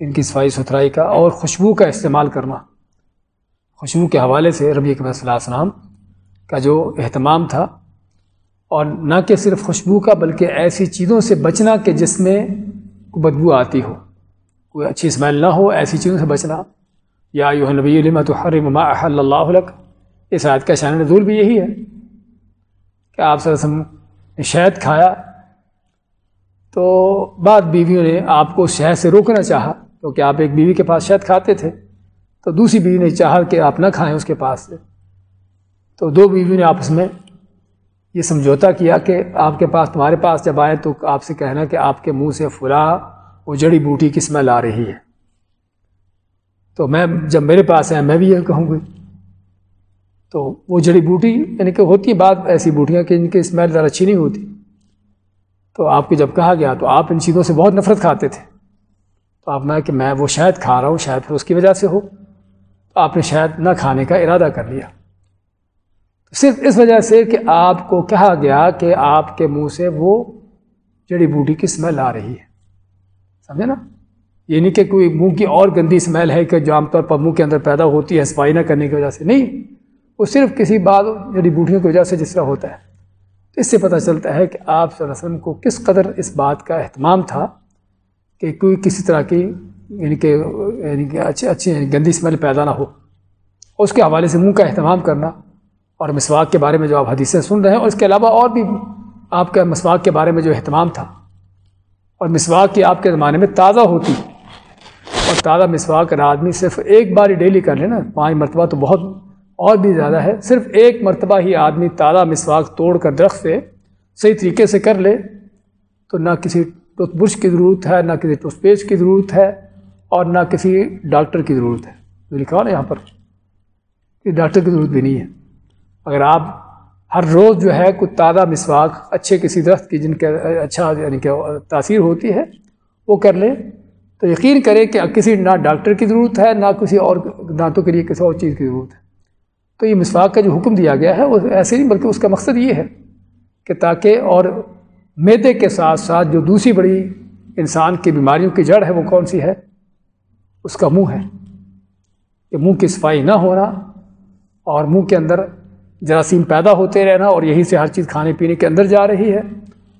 ان کی صفائی ستھرائی کا اور خوشبو کا استعمال کرنا۔ خوشبو کے حوالے سے ربی اکبر صلی اللہ علیہ وسلم کا جو اہتمام تھا، اور نہ کہ صرف خوشبو کا، بلکہ ایسی چیزوں سے بچنا کہ جس میں بدبو آتی ہو، کوئی اچھی اسمیل نہ ہو، ایسی چیزوں سے بچنا۔ یا یو نبی علم تو حرم ما احل اللہ علق اس آیت کا شان نزول بھی یہی ہے کہ آپ صلی اللہ علیہ وسلم نے شہد کھایا تو بعد بیویوں نے آپ کو شہد سے روکنا چاہا کیونکہ آپ ایک بیوی کے پاس شہد کھاتے تھے؟ تو دوسری بیوی نے چاہا کہ آپ نہ کھائیں اس کے پاس سے۔ تو دو بیویوں نے آپس میں یہ سمجھوتا کیا کہ آپ کے پاس تمہارے پاس جب آئے تو آپ سے کہنا کہ آپ کے منہ سے فلاں وہ جڑی بوٹی کی اسمیل آ رہی ہے۔ تو میں جب میرے پاس آئے میں بھی یہ کہوں گی تو وہ جڑی بوٹی یعنی کہ ہوتی ہے بات ایسی بوٹیاں کہ ان کی اسمیل ذرا اچھی نہیں ہوتی۔ تو آپ کو جب کہا گیا تو آپ ان چیزوں سے بہت نفرت کھاتے تھے۔ تو آپ میں کہ میں وہ شاید کھا رہا ہوں، شاید پھر اس کی وجہ سے ہو۔ تو آپ نے شاید نہ کھانے کا ارادہ کر لیا۔ صرف اس وجہ سے کہ آپ کو کہا گیا کہ آپ کے منہ سے وہ جڑی بوٹی کی اسمیل آ رہی ہے۔ سمجھے نا؟ یہ نہیں کہ کوئی منہ کی اور گندی اسمیل ہے کہ جو عام طور پر منہ کے اندر پیدا ہوتی ہے صفائی نہ کرنے کی وجہ سے۔ نہیں، وہ صرف کسی بات جڑی بوٹیوں کی وجہ سے جس طرح ہوتا ہے۔ تو اس سے پتہ چلتا ہے کہ آپ صلی اللہ علیہ وسلم کو کس قدر اس بات کا اہتمام تھا کہ کوئی کسی طرح کی یعنی کہ یعنی کہ اچھے اچھی یعنی گندی اسمیل پیدا نہ ہو۔ اس کے حوالے سے منہ کا اہتمام کرنا اور مسواک کے بارے میں جو آپ حدیثیں سن رہے ہیں، اور اس کے علاوہ اور بھی آپ کا مسواک کے بارے میں جو اہتمام تھا۔ اور مسواک کی آپ کے زمانے میں تازہ ہوتی۔ اور تازہ مسواک اگر آدمی صرف ایک بار ہی ڈیلی کر لے نا، پانچ مرتبہ تو بہت اور بھی زیادہ ہے۔ صرف ایک مرتبہ ہی آدمی تازہ مسواک توڑ کر درخت سے صحیح طریقے سے کر لے، تو نہ کسی ٹوتھ برش کی ضرورت ہے، نہ کسی ٹوتھ پیسٹ کی ضرورت ہے اور نہ کسی ڈاکٹر کی ضرورت ہے۔ جو لکھا نا یہاں پر۔ کہ ڈاکٹر کی ضرورت بھی نہیں ہے۔ اگر آپ ہر روز جو ہے کوئی تازہ مسواک اچھے کسی درخت کی جن کے اچھا یعنی کہ تاثیر ہوتی ہے، وہ کر لیں۔ تو یقین کرے کہ کسی نہ ڈاکٹر کی ضرورت ہے، نہ کسی اور دانتوں کے لیے کسی اور چیز کی ضرورت ہے۔ تو یہ مسواک کا جو حکم دیا گیا ہے، وہ ایسے نہیں بلکہ اس کا مقصد یہ ہے کہ تاکہ اور میدے کے ساتھ ساتھ جو دوسری بڑی انسان کی بیماریوں کی جڑ ہے، وہ کون سی ہے؟ اس کا منہ ہے۔ کہ منہ کی صفائی نہ ہونا اور منہ کے اندر جراثیم پیدا ہوتے رہنا اور یہی سے ہر چیز کھانے پینے کے اندر جا رہی ہے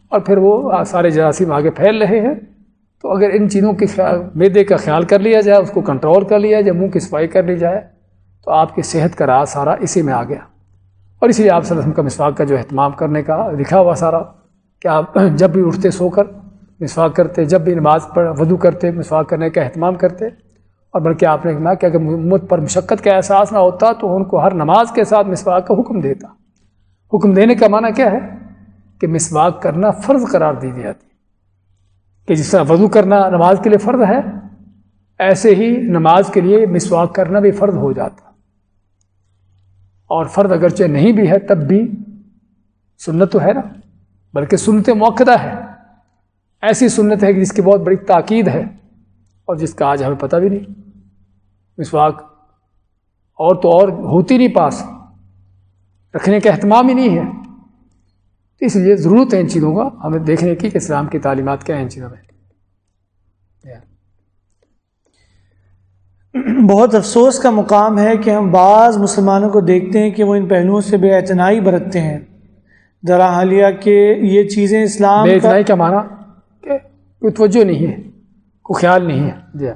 اور پھر وہ سارے جراثیم آگے پھیل رہے ہیں۔ تو اگر ان چیزوں کے میدے کا خیال کر لیا جائے، اس کو کنٹرول کر لیا جائے، منہ کی صفائی کر لی جائے، تو آپ کی صحت کا راز سارا اسی میں آ گیا۔ اور اسی لیے آپ صلی اللہ علیہ وسلم کا مسواک کا جو اہتمام کرنے کا لکھا ہوا سارا، کہ آپ جب بھی اٹھتے سو کر مسواک کرتے، جب بھی نماز پر ودو کرتے، مسواک کرنے کا اہتمام کرتے، اور بلکہ آپ نے کہا کہ اگر مت پر مشقت کا احساس نہ ہوتا تو ان کو ہر نماز کے ساتھ مسواک کا حکم دیتا۔ حکم دینے کا معنی کیا ہے؟ کہ مسواک کرنا فرض قرار دی جاتی کہ جس طرح وضو کرنا نماز کے لیے فرض ہے، ایسے ہی نماز کے لیے مسواک کرنا بھی فرض ہو جاتا۔ اور فرد اگرچہ نہیں بھی ہے، تب بھی سنت تو ہے نا، بلکہ سنت موقع ہے۔ ایسی سنت ہے کہ جس کی بہت بڑی تاکید ہے اور جس کا آج ہمیں پتہ بھی نہیں۔ مسواک اور تو اور ہوتی نہیں پاس، رکھنے کا اہتمام ہی نہیں ہے۔ اس لیے ضرورت ہے ان چیزوں کا ہمیں دیکھنے کی کہ اسلام کی تعلیمات کیا ہیں ان چیزوں میں۔ بہت افسوس کا مقام ہے کہ ہم بعض مسلمانوں کو دیکھتے ہیں کہ وہ ان پہلوؤں سے بے اعتنائی برتتے ہیں۔ ذرا حالیہ کہ یہ چیزیں اسلام بے اعتنائی کا معنی کہ کوئی توجہ نہیں ہے کوئی خیال نہیں ہے۔ جی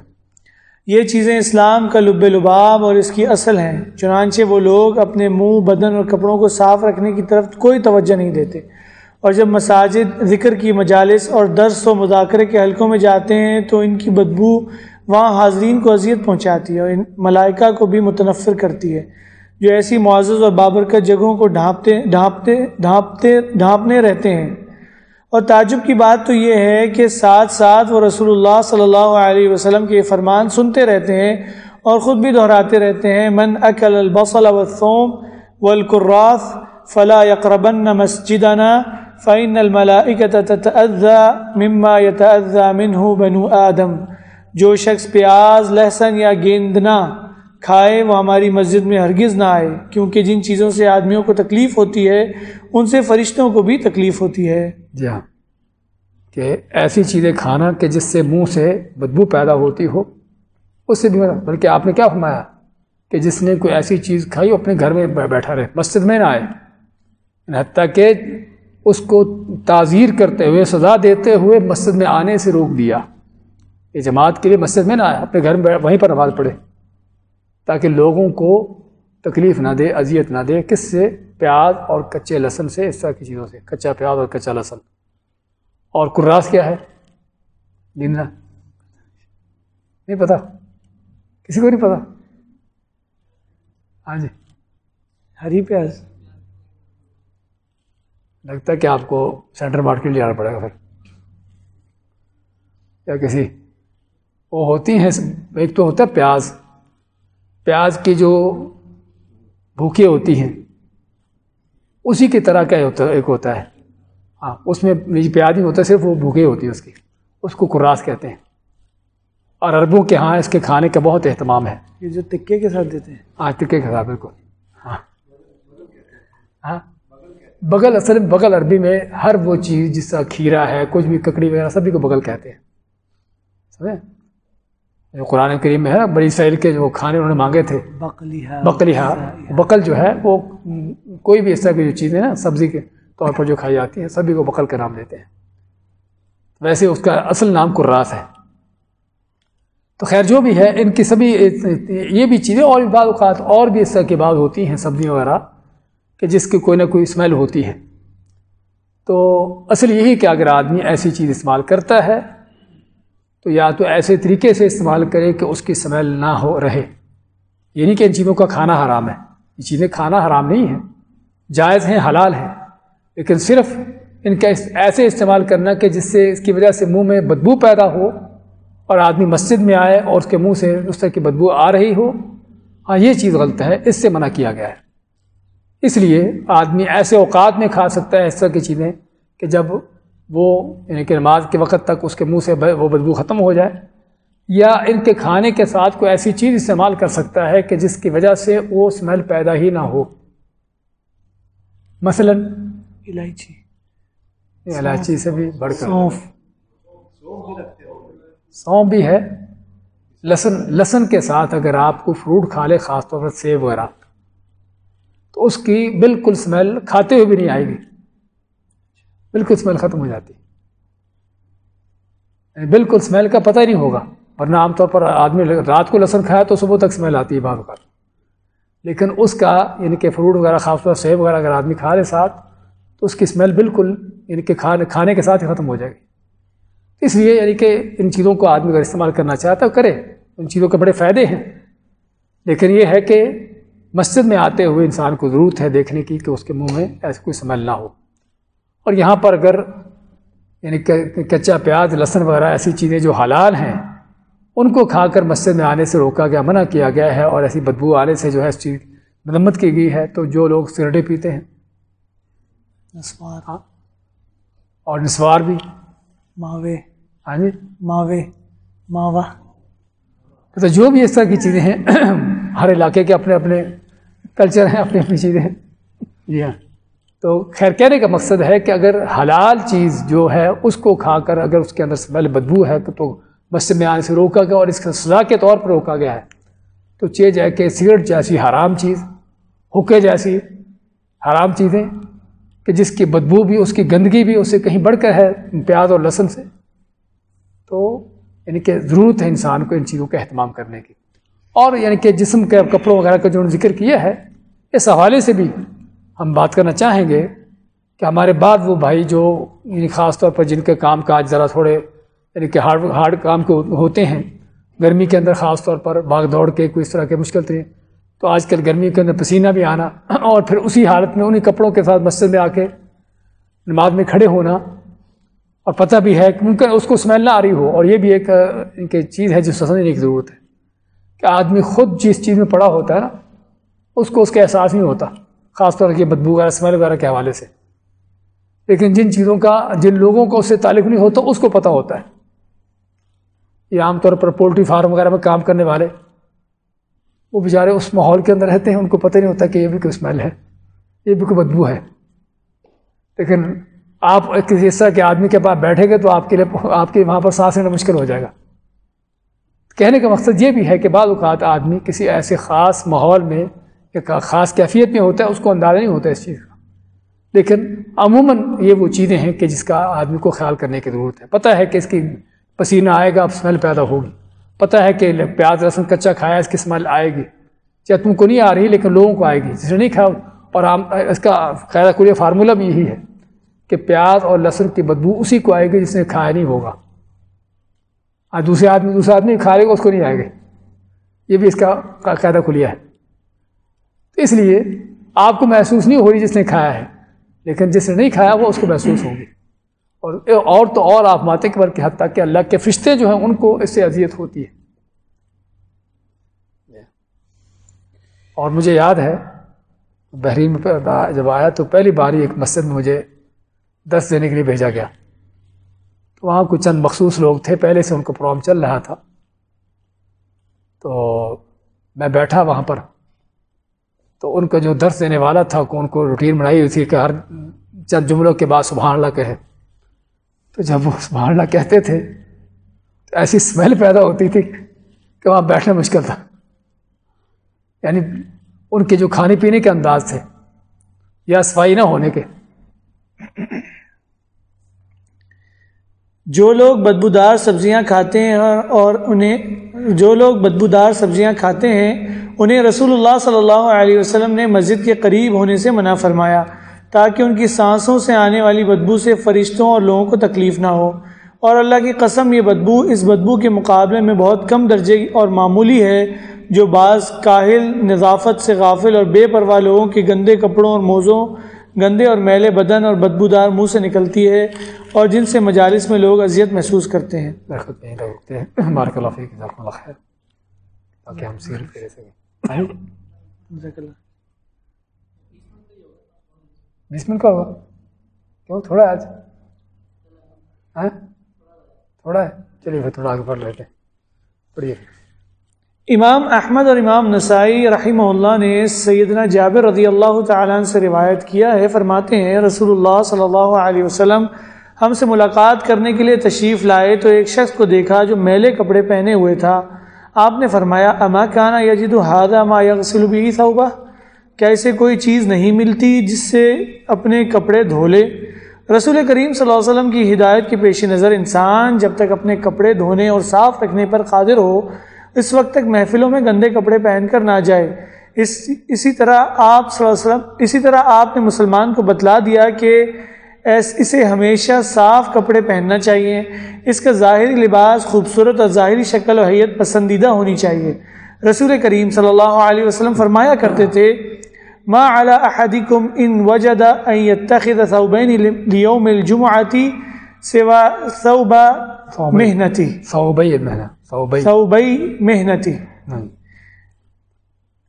یہ چیزیں اسلام کا لب لباب اور اس کی اصل ہیں۔ چنانچہ وہ لوگ اپنے منہ، بدن اور کپڑوں کو صاف رکھنے کی طرف کوئی توجہ نہیں دیتے۔ اور جب مساجد، ذکر کی مجالس اور درس و مذاکرے کے حلقوں میں جاتے ہیں تو ان کی بدبو وہاں حاضرین کو اذیت پہنچاتی ہے اور ان ملائکہ کو بھی متنفر کرتی ہے۔ جو ایسی معزز اور بابرکت جگہوں کو ڈھانپتے ڈھانپتے ڈھانپتے، ڈھانپنے رہتے ہیں۔ اور تعجب کی بات تو یہ ہے کہ ساتھ ساتھ وہ رسول اللہ صلی اللہ علیہ وسلم کے فرمان سنتے رہتے ہیں اور خود بھی دہراتے رہتے ہیں، من اکل البصل والثوم والکراث فلا يقربن مسجدنا فعین مما يتأذى منه بنو آدم۔ جو شخص پیاز، لہسن یا گیندنا کھائے، وہ ہماری مسجد میں ہرگز نہ آئے، کیونکہ جن چیزوں سے آدمیوں کو تکلیف ہوتی ہے، ان سے فرشتوں کو بھی تکلیف ہوتی ہے۔ جی ہاں۔ کہ ایسی چیزیں کھانا کہ جس سے منہ سے بدبو پیدا ہوتی ہو، اس سے بھی بلکہ آپ نے کیا فرمایا؟ کہ جس نے کوئی ایسی چیز کھائی، وہ اپنے گھر میں بیٹھا رہے، مسجد میں نہ آئے۔ حتیٰ کہ اس کو تعزیر کرتے ہوئے، سزا دیتے ہوئے مسجد میں آنے سے روک دیا۔ یہ جماعت کے لیے مسجد میں نہ آئے، اپنے گھر میں وہیں پر نماز پڑھے۔ تاکہ لوگوں کو تکلیف نہ دے اذیت نہ دے۔ کس سے؟ پیاز اور کچے لہسن سے اس طرح کی چیزوں سے۔ کچا پیاز اور کچا لہسن۔ اور کراس کیا ہے؟ گننا نہیں پتا۔ کسی کو نہیں پتا؟ ہاں جی۔ ہری پیاز۔ لگتا ہے کہ آپ کو سینٹر مارکیٹ جانا پڑے گا پھر۔ یا کسی۔ وہ ہوتی ہیں ایک تو ہوتا ہے پیاز۔ پیاز کی جو بھوکے ہوتی ہیں اسی کی طرح کا ایک ہوتا ہے۔ ہاں اس میں پیاز نہیں ہوتا صرف وہ بھوکے ہوتی ہیں اس کی۔ اس کو کراس کہتے ہیں۔ اور اربوں کے ہاں اس کے کھانے کا بہت اہتمام ہے۔ یہ جو تکے کے ساتھ دیتے ہیں۔ ہاں تکے کے ساتھ بالکل۔ ہاں۔ ہاں۔ بغل اصل بغل عربی میں ہر وہ چیز جس طرح کھیرا ہے کچھ بھی ککڑی وغیرہ سبھی کو بغل کہتے ہیں۔ سمجھے؟ جو قرآن کریم میں ہے بڑی سیل کے جو کھانے انہوں نے مانگے تھے۔ بکلیہ بکل جو ہے وہ کوئی بھی اس طرح کی جو چیزیں نا سبزی کے طور پر جو کھائی جاتی ہیں سبھی کو بکل کا نام دیتے ہیں۔ ویسے اس کا اصل نام کراس ہے۔ تو خیر جو بھی ہے ان کی سبھی یہ بھی چیزیں اور بھی بعض اوقات اور بھی اس طرح کی بات ہوتی ہیں سبزیاں وغیرہ کہ جس کی کوئی نہ کوئی اسمیل ہوتی ہے۔ تو اصل یہی کہ اگر آدمی ایسی چیز استعمال کرتا ہے تو یا تو ایسے طریقے سے استعمال کرے کہ اس کی اسمیل نہ ہو رہے۔ یعنی کہ ان چیزوں کا کھانا حرام ہے۔ یہ چیزیں کھانا حرام نہیں ہے جائز ہیں، حلال ہیں۔ لیکن صرف ان کا ایسے استعمال کرنا کہ جس سے اس کی وجہ سے منہ میں بدبو پیدا ہو اور آدمی مسجد میں آئے اور اس کے منہ سے اس طرح کی بدبو آ رہی ہو۔ ہاں یہ چیز غلط ہے۔ اس سے منع کیا گیا ہے۔ اس لیے آدمی ایسے اوقات میں کھا سکتا ہے، اس طرح کی چیزیں کہ جب وہ یعنی کہ نماز کے وقت تک اس کے منہ سے وہ بدبو ختم ہو جائے یا ان کے کھانے کے ساتھ کوئی ایسی چیز استعمال کر سکتا ہے کہ جس کی وجہ سے وہ اسمیل پیدا ہی نہ ہو۔ مثلا الائچی۔ الائچی سے بھی بڑھ کر۔ سونف بھی ہے۔ لہسن لہسن کے ساتھ اگر آپ کو فروٹ کھا لے خاص طور پر سیب وغیرہ تو اس کی بالکل اسمیل کھاتے ہوئے بھی نہیں آئے گی۔ بالکل اسمیل ختم ہو جاتی۔ بالکل اسمیل کا پتہ ہی نہیں ہوگا۔ ورنہ عام طور پر آدمی رات کو لہسن کھایا تو صبح تک اسمیل آتی ہے بعض اوقات۔ لیکن اس کا یعنی کہ فروٹ وغیرہ خاص طور سیب وغیرہ اگر آدمی کھا لے ساتھ، تو اس کی اسمیل بالکل یعنی کہ کھانے کھانے کے ساتھ ہی ختم ہو جائے گی۔ اس لیے یعنی کہ ان چیزوں کو آدمی اگر استعمال کرنا چاہتا ہے کرے، ان چیزوں کے بڑے فائدے ہیں۔ لیکن یہ ہے کہ مسجد میں آتے ہوئے انسان کو ضرورت ہے دیکھنے کی کہ اس کے منہ میں ایسی کوئی سمیل نہ ہو۔ اور یہاں پر اگر یعنی کچا پیاز لہسن وغیرہ ایسی چیزیں جو حلال ہیں ان کو کھا کر مسجد میں آنے سے روکا گیا منع کیا گیا ہے اور ایسی بدبو آنے سے جو ہے اس چیز مرمت کی گئی ہے تو جو لوگ سگریٹیں پیتے ہیں۔ نسوار۔ ہاں۔ اور نسوار بھی۔ ماوے۔ ہاں جی۔ ماوے۔ ماوا۔ تو جو بھی اس طرح کی چیزیں ہیں ہر علاقے کے اپنے اپنے کلچر ہیں اپنی اپنی چیزیں۔ جی ہاں۔ تو خیر کہنے کا مقصد ہے کہ اگر حلال چیز جو ہے اس کو کھا کر اگر اس کے اندر سے پہلے بدبو ہے تو مسجد میں آنے سے روکا گیا اور اس کا سزا کے طور پر روکا گیا ہے۔ تو چیز ہے کہ سگریٹ جیسی حرام چیز حکے جیسی حرام چیزیں، کہ جس کی بدبو بھی، اس کی گندگی بھی اس سے کہیں بڑھ کر ہے پیاز اور لہسن سے، تو یعنی کہ ضرورت ہے انسان کو ان چیزوں کا اہتمام کرنے کی۔ اور یعنی کہ جسم کے کپڑوں وغیرہ کا جو ذکر کیا ہے، اس حوالے سے بھی ہم بات کرنا چاہیں گے کہ ہمارے بعد وہ بھائی جو یعنی خاص طور پر جن کے کام کاج ذرا تھوڑے یعنی کہ ہارڈ ہارڈ کام کے ہوتے ہیں، گرمی کے اندر خاص طور پر بھاگ دوڑ کے کوئی اس طرح کے مشکل تھے، تو آج کل گرمی کے اندر پسینہ بھی آنا اور پھر اسی حالت میں انہیں کپڑوں کے ساتھ مسجد میں آ کے نماز میں کھڑے ہونا اور پتہ بھی ہے کہ ممکن اس کو اسمیل نہ آ رہی ہو اور یہ بھی ایک یعنی ان کی چیز ہے جو سمجھنے کی ضرورت ہے کہ آدمی خود جس چیز میں پڑا ہوتا ہے نا، اس کو اس کا احساس نہیں ہوتا۔ خاص طور پر بدبو وغیرہ اسمیل وغیرہ کے حوالے سے۔ لیکن جن چیزوں کا، جن لوگوں کو اس سے تعلق نہیں ہوتا، اس کو پتہ ہوتا ہے۔ یہ عام طور پر پولٹری فارم وغیرہ میں کام کرنے والے، وہ بیچارے اس ماحول کے اندر رہتے ہیں، ان کو پتہ نہیں ہوتا کہ یہ بھی کوئی اسمیل ہے، یہ بھی کوئی بدبو ہے۔ لیکن آپ کسی اس طرح کے آدمی کے پاس بیٹھے گے تو آپ کے لیے، آپ کے وہاں پر سانس لینا مشکل ہو جائے گا۔ کہنے کا مقصد یہ بھی ہے کہ بعض اوقات آدمی کسی ایسے خاص ماحول میں یا خاص کیفیت میں ہوتا ہے، اس کو اندازہ نہیں ہوتا اس چیز کا۔ لیکن عموماً یہ وہ چیزیں ہیں کہ جس کا آدمی کو خیال کرنے کی ضرورت ہے۔ پتہ ہے کہ اس کی پسینہ آئے گا، اب اسمیل پیدا ہوگی۔ پتہ ہے کہ پیاز لہسن کچا کھایا، اس کی اسمیل آئے گی۔ چاہے تم کو نہیں آ رہی، لیکن لوگوں کو آئے گی۔ جس نے نہیں کھایا، اور اس کا قاعدہ کلیہ فارمولہ بھی یہی ہے کہ پیاز اور لہسن کی بدبو اسی کو آئے گی جس نے کھایا نہیں ہوگا۔ دوسرے آدمی دوسرا آدمی کھا لے گا، اس کو نہیں آئے گا یہ بھی اس کا قاعدہ کھلیا ہے۔ اس لیے آپ کو محسوس نہیں ہو رہی جس نے کھایا ہے، لیکن جس نے نہیں کھایا وہ اس کو محسوس ہوگی اور اور تو اور آپ ماتے کے بر حد تک کہ اللہ کے فرشتے جو ہیں ان کو اس سے اذیت ہوتی ہے۔ اور مجھے یاد ہے، بحرین میں جب آیا تو پہلی بار ایک مسجد میں مجھے دس دینے کے لیے بھیجا گیا۔ تو وہاں کچھ چند مخصوص لوگ تھے، پہلے سے ان کو پروگرام چل رہا تھا۔ تو میں بیٹھا وہاں پر۔ تو ان کا جو درس دینے والا تھا ان کو روٹین بنائی ہوئی تھی کہ ہر چند جملوں کے بعد سبحان اللہ کہے۔ تو جب وہ سبحان اللہ کہتے تھے تو ایسی اسمیل پیدا ہوتی تھی کہ وہاں بیٹھنا مشکل تھا۔ یعنی ان کے جو کھانے پینے کے انداز تھے، یا صفائی نہ ہونے کے۔ جو لوگ بدبودار سبزیاں کھاتے ہیں اور انہیں جو لوگ بدبودار سبزیاں کھاتے ہیں، انہیں رسول اللہ صلی اللہ علیہ وسلم نے مسجد کے قریب ہونے سے منع فرمایا، تاکہ ان کی سانسوں سے آنے والی بدبو سے فرشتوں اور لوگوں کو تکلیف نہ ہو۔ اور اللہ کی قسم، یہ بدبو اس بدبو کے مقابلے میں بہت کم درجے اور معمولی ہے، جو بعض کاہل، نظافت سے غافل اور بے پرواہ لوگوں کے گندے کپڑوں اور موزوں گندے اور میلے بدن اور بدبودار منہ سے نکلتی ہے اور جن سے مجالس میں لوگ اذیت محسوس کرتے ہیں۔ بیس منٹ کا ہوگا کیوں؟ تھوڑا ہے آج۔ ہاں؟ تھوڑا ہے۔ چلیے پھر تھوڑا آگے پڑھ لیتے پڑھیے۔ امام احمد اور امام نسائی رحمہ اللہ نے سیدنا جابر رضی اللہ تعالیٰ عنہ سے روایت کیا ہے، فرماتے ہیں، رسول اللہ صلی اللہ علیہ وسلم ہم سے ملاقات کرنے کے لیے تشریف لائے تو ایک شخص کو دیکھا جو میلے کپڑے پہنے ہوئے تھا۔ آپ نے فرمایا، اما کانا یجد ہادہ ما یغسل بھی ثوبہ؟ کیا اسے کوئی چیز نہیں ملتی جس سے اپنے کپڑے دھو لے؟ رسول کریم صلی اللہ علیہ وسلم کی ہدایت کے پیش نظر انسان جب تک اپنے کپڑے دھونے اور صاف رکھنے پر قادر ہو اس وقت تک محفلوں میں گندے کپڑے پہن کر نہ جائے۔ اس اسی طرح آپ صلی اللہ علیہ وسلم اسی طرح آپ نے مسلمان کو بتلا دیا کہ ایس اسے ہمیشہ صاف کپڑے پہننا چاہیے۔ اس کا ظاہری لباس خوبصورت اور ظاہری شکل و حیت پسندیدہ ہونی چاہیے۔ رسول کریم صلی اللہ علیہ وسلم فرمایا کرتے تھے ما على احدكم ان وجد ان يتخذ ثوبين ليوم الجمعه سوى ثوب مهنتي ثوبي المهنه ثوبي مهنتي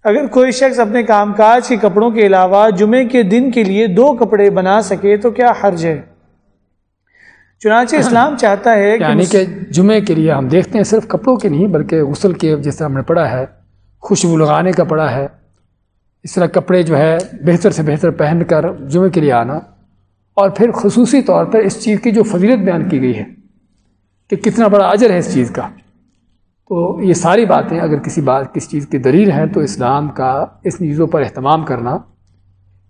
اگر کوئی شخص اپنے کام کاج کے کپڑوں کے علاوہ جمعے کے دن کے لیے دو کپڑے بنا سکے تو کیا حرج ہے؟ چنانچہ اسلام چاہتا ہے یعنی کہ جمعے کے لیے ہم دیکھتے ہیں صرف کپڑوں کے نہیں بلکہ غسل کے جس طرح ہم نے پڑھا ہے خوشبو لگانے کا پڑھا ہے اس طرح کپڑے جو ہے بہتر سے بہتر پہن کر جمعے کے لیے آنا۔ اور پھر خصوصی طور پر اس چیز کی جو فضیلت بیان کی گئی ہے کہ کتنا بڑا اجر ہے اس چیز کا۔ تو یہ ساری باتیں اگر کسی بات، کسی چیز کی دلیل ہیں تو اسلام کا اس چیزوں پر اہتمام کرنا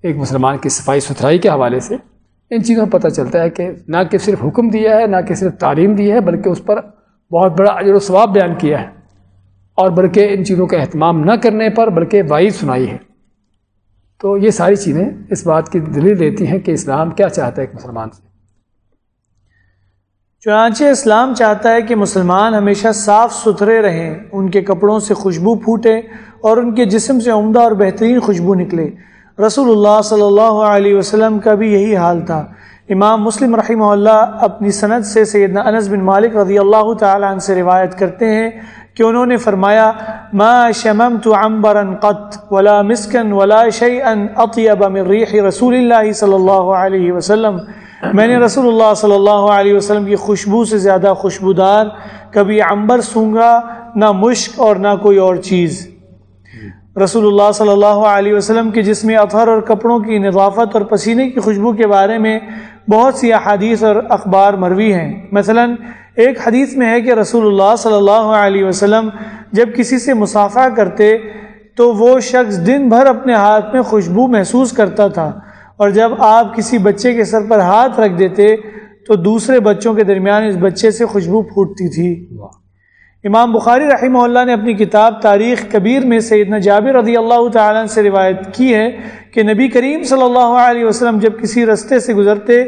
ایک مسلمان کی صفائی ستھرائی کے حوالے سے ان چیزوں پتہ چلتا ہے کہ نہ کہ صرف حکم دیا ہے، نہ کہ صرف تعلیم دی ہے، بلکہ اس پر بہت بڑا اجر و ثواب بیان کیا ہے۔ اور بلکہ ان چیزوں کا اہتمام نہ کرنے پر بلکہ واحد سنائی ہے۔ تو یہ ساری چیزیں اس بات کی دلیل دیتی ہیں کہ اسلام کیا چاہتا ہے ایک مسلمان سے۔ چنانچہ اسلام چاہتا ہے کہ مسلمان ہمیشہ صاف ستھرے رہیں، ان کے کپڑوں سے خوشبو پھوٹے اور ان کے جسم سے عمدہ اور بہترین خوشبو نکلے۔ رسول اللہ صلی اللہ علیہ وسلم کا بھی یہی حال تھا۔ امام مسلم رحمہ اللہ اپنی صنعت سے سیدنا انس بن مالک رضی اللہ تعالیٰ عنہ سے روایت کرتے ہیں کہ انہوں نے فرمایا، ما شممت عنبرا قط ولا مسکن ولا شيئا اطيب من ريح رسول اللہ صلی اللہ علیہ وسلم میں نے رسول اللہ صلی اللہ علیہ وسلم کی خوشبو سے زیادہ خوشبودار کبھی عنبر سونگا، نہ مشک اور نہ کوئی اور چیز۔ رسول اللہ صلی اللہ علیہ وسلم کے جسم اطہر اور کپڑوں کی نظافت اور پسینے کی خوشبو کے بارے میں بہت سی احادیث اور اخبار مروی ہیں۔ مثلا، ایک حدیث میں ہے کہ رسول اللہ صلی اللہ علیہ وسلم جب کسی سے مسافہ کرتے تو وہ شخص دن بھر اپنے ہاتھ میں خوشبو محسوس کرتا تھا۔ اور جب آپ کسی بچے کے سر پر ہاتھ رکھ دیتے تو دوسرے بچوں کے درمیان اس بچے سے خوشبو پھوٹتی تھی۔ امام بخاری رحمہ اللہ نے اپنی کتاب تاریخ کبیر میں سیدنا جابر رضی اللہ تعالیٰ سے روایت کی ہے کہ نبی کریم صلی اللہ علیہ وسلم جب کسی رستے سے گزرتے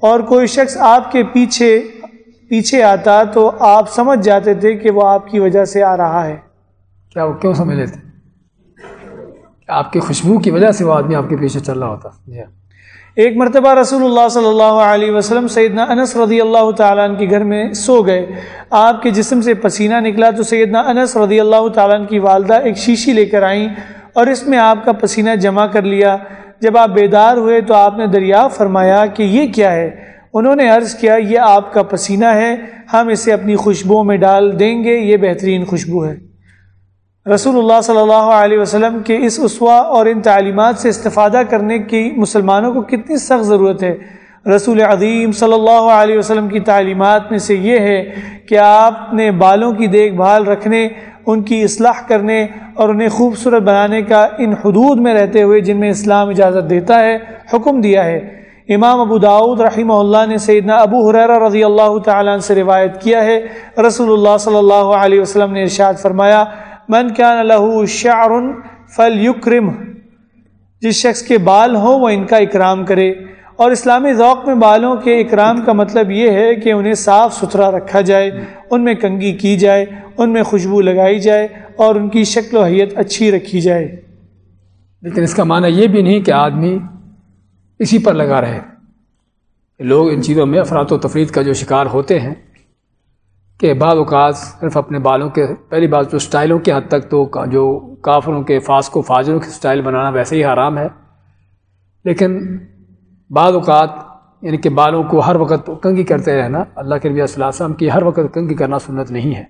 اور کوئی شخص آپ کے پیچھے پیچھے آتا تو آپ سمجھ جاتے تھے کہ وہ آپ کی وجہ سے آ رہا ہے۔ کیا وہ کیوں سمجھ لیتے؟ آپ کی خوشبو کی وجہ سے وہ آدمی آپ کے پیچھے چل رہا ہوتا۔ جی ہاں۔ ایک مرتبہ رسول اللہ صلی اللہ علیہ وسلم سیدنا انس رضی اللہ تعالیٰ عنہ کے گھر میں سو گئے۔ آپ کے جسم سے پسینہ نکلا تو سیدنا انس رضی اللہ تعالیٰ عنہ کی والدہ ایک شیشی لے کر آئیں اور اس میں آپ کا پسینہ جمع کر لیا۔ جب آپ بیدار ہوئے تو آپ نے دریافت فرمایا کہ یہ کیا ہے؟ انہوں نے عرض کیا، یہ آپ کا پسینہ ہے، ہم اسے اپنی خوشبو میں ڈال دیں گے، یہ بہترین خوشبو ہے۔ رسول اللہ صلی اللہ علیہ وسلم کے اس اسوا اور ان تعلیمات سے استفادہ کرنے کی مسلمانوں کو کتنی سخت ضرورت ہے۔ رسول عظیم صلی اللہ علیہ وسلم کی تعلیمات میں سے یہ ہے کہ آپ نے بالوں کی دیکھ بھال رکھنے، ان کی اصلاح کرنے اور انہیں خوبصورت بنانے کا ان حدود میں رہتے ہوئے جن میں اسلام اجازت دیتا ہے، حکم دیا ہے۔ امام ابو داود رحمہ اللہ نے سیدنا ابو حریرہ رضی اللہ تعالیٰ عنہ سے روایت کیا ہے۔ رسول اللہ صلی اللہ علیہ وسلم نے ارشاد فرمایا من کیا لہو شعر فل یکرم جس شخص کے بال ہوں وہ ان کا اکرام کرے۔ اور اسلامی ذوق میں بالوں کے اکرام کا مطلب یہ ہے کہ انہیں صاف ستھرا رکھا جائے، ان میں کنگھی کی جائے، ان میں خوشبو لگائی جائے اور ان کی شکل و حیت اچھی رکھی جائے۔ لیکن اس کا معنی یہ بھی نہیں کہ آدمی اسی پر لگا رہے۔ لوگ ان چیزوں میں افراد و تفرید کا جو شکار ہوتے ہیں کہ بعض اوقات صرف اپنے بالوں کے، پہلی بات جو سٹائلوں کے حد تک تو جو کافروں کے فاسق و فاجروں کے سٹائل بنانا ویسے ہی حرام ہے۔ لیکن بعض اوقات یعنی کہ بالوں کو ہر وقت کنگھی کرتے رہنا، اللہ کے نبی صلی اللہ علیہ وسلم کی ہر وقت کنگھی کرنا سنت نہیں ہے۔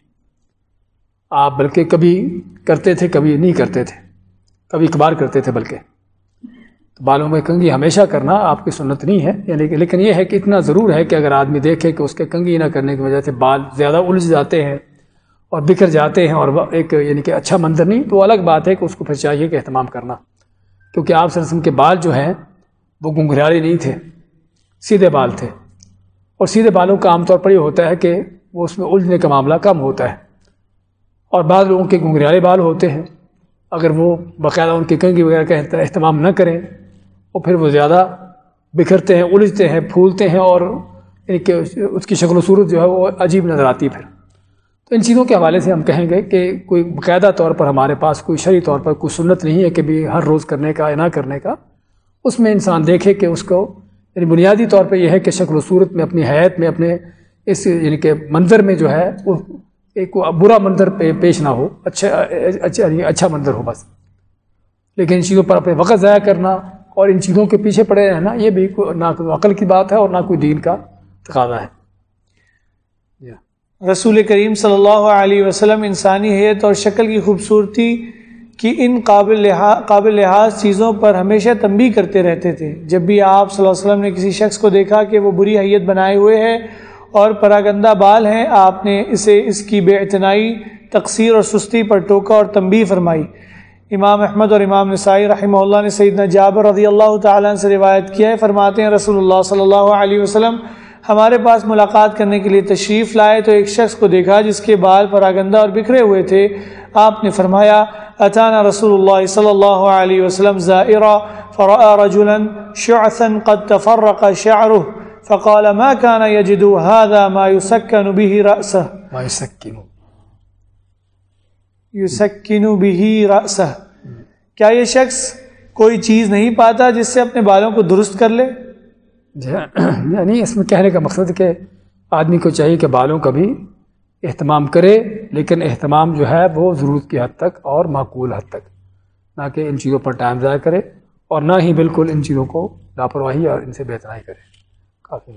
آپ بلکہ کبھی کرتے تھے، کبھی نہیں کرتے تھے، کبھی اقبال کرتے تھے بلکہ۔ بالوں میں کنگھی ہمیشہ کرنا آپ کی سنت نہیں ہے یعنی لیکن یہ ہے کہ اتنا ضرور ہے کہ اگر آدمی دیکھے کہ اس کے کنگھی نہ کرنے کی وجہ سے بال زیادہ الجھ جاتے ہیں اور بکھر جاتے ہیں اور ایک یعنی کہ اچھا منظر نہیں، تو الگ بات ہے کہ اس کو پھر چاہیے کہ اہتمام کرنا۔ کیونکہ آپ سرسم کے بال جو ہیں، وہ گنگھریالے نہیں تھے، سیدھے بال تھے۔ اور سیدھے بالوں کا عام طور پر یہ ہوتا ہے کہ وہ اس میں الجھنے کا معاملہ کم ہوتا ہے۔ اور بعض لوگوں کے گنگھریالے بال ہوتے ہیں، اگر وہ باقاعدہ ان کی کنگھی وغیرہ کا اہتمام نہ کریں اور پھر وہ زیادہ بکھرتے ہیں، الجھتے ہیں، پھولتے ہیں اور یعنی کہ اس کی شکل و صورت جو ہے وہ عجیب نظر آتی ہے پھر۔ تو ان چیزوں کے حوالے سے ہم کہیں گے کہ کوئی باقاعدہ طور پر ہمارے پاس کوئی شرعی طور پر کوئی سنت نہیں ہے کہ بھی ہر روز کرنے کا یا نہ کرنے کا۔ اس میں انسان دیکھے کہ اس کو یعنی بنیادی طور پہ یہ ہے کہ شکل و صورت میں، اپنی حیات میں، اپنے اس یعنی کہ منظر میں جو ہے وہ ایک برا منظر پہ پیش نہ ہو اچھا اچھا یعنی اچھا منظر ہو بس۔ لیکن ان چیزوں پر اپنے وقت ضائع کرنا اور ان چیزوں کے پیچھے پڑے رہنا یہ بھی نہ عقل کی بات ہے اور نہ کوئی دین کا تقاضا ہے۔ جی ہاں۔ رسول کریم صلی اللہ علیہ وسلم انسانی حیت اور شکل کی خوبصورتی کی ان قابل لحاظ قابل لحاظ چیزوں پر ہمیشہ تنبی کرتے رہتے تھے۔ جب بھی آپ صلی اللہ علیہ وسلم نے کسی شخص کو دیکھا کہ وہ بری حیت بنائے ہوئے ہے اور پراگندہ بال ہیں، آپ نے اسے اس کی بے اعتنائی تقسیر اور سستی پر ٹوکا اور تنبی فرمائی۔ امام احمد اور امام نسائی رحمہ اللہ نے سیدنا جابر رضی اللہ تعالیٰ سے روایت کیا ہے، فرماتے ہیں، رسول اللہ صلی اللہ علیہ وسلم، ہمارے پاس ملاقات کرنے کے لیے تشریف لائے تو ایک شخص کو دیکھا جس کے بال پراگندہ اور بکھرے ہوئے تھے۔ آپ نے فرمایا اچانہ رسول اللہ صلی اللہ علیہ وسلم زائرہ فرأى رجلا شعثا قد تفرق شعره، فقال ما كان يجد هذا ما يسكن به رأسه؟ ما يسكن. یسکن به رأسه کیا یہ شخص کوئی چیز نہیں پاتا جس سے اپنے بالوں کو درست کر لے؟ یعنی اس میں کہنے کا مقصد کہ آدمی کو چاہیے کہ بالوں کا بھی اہتمام کرے لیکن اہتمام جو ہے وہ ضرورت کی حد تک اور معقول حد تک۔ نہ کہ ان چیزوں پر ٹائم ضائع کرے اور نہ ہی بالکل ان چیزوں کو لاپرواہی اور ان سے بہترائی کرے۔ کافی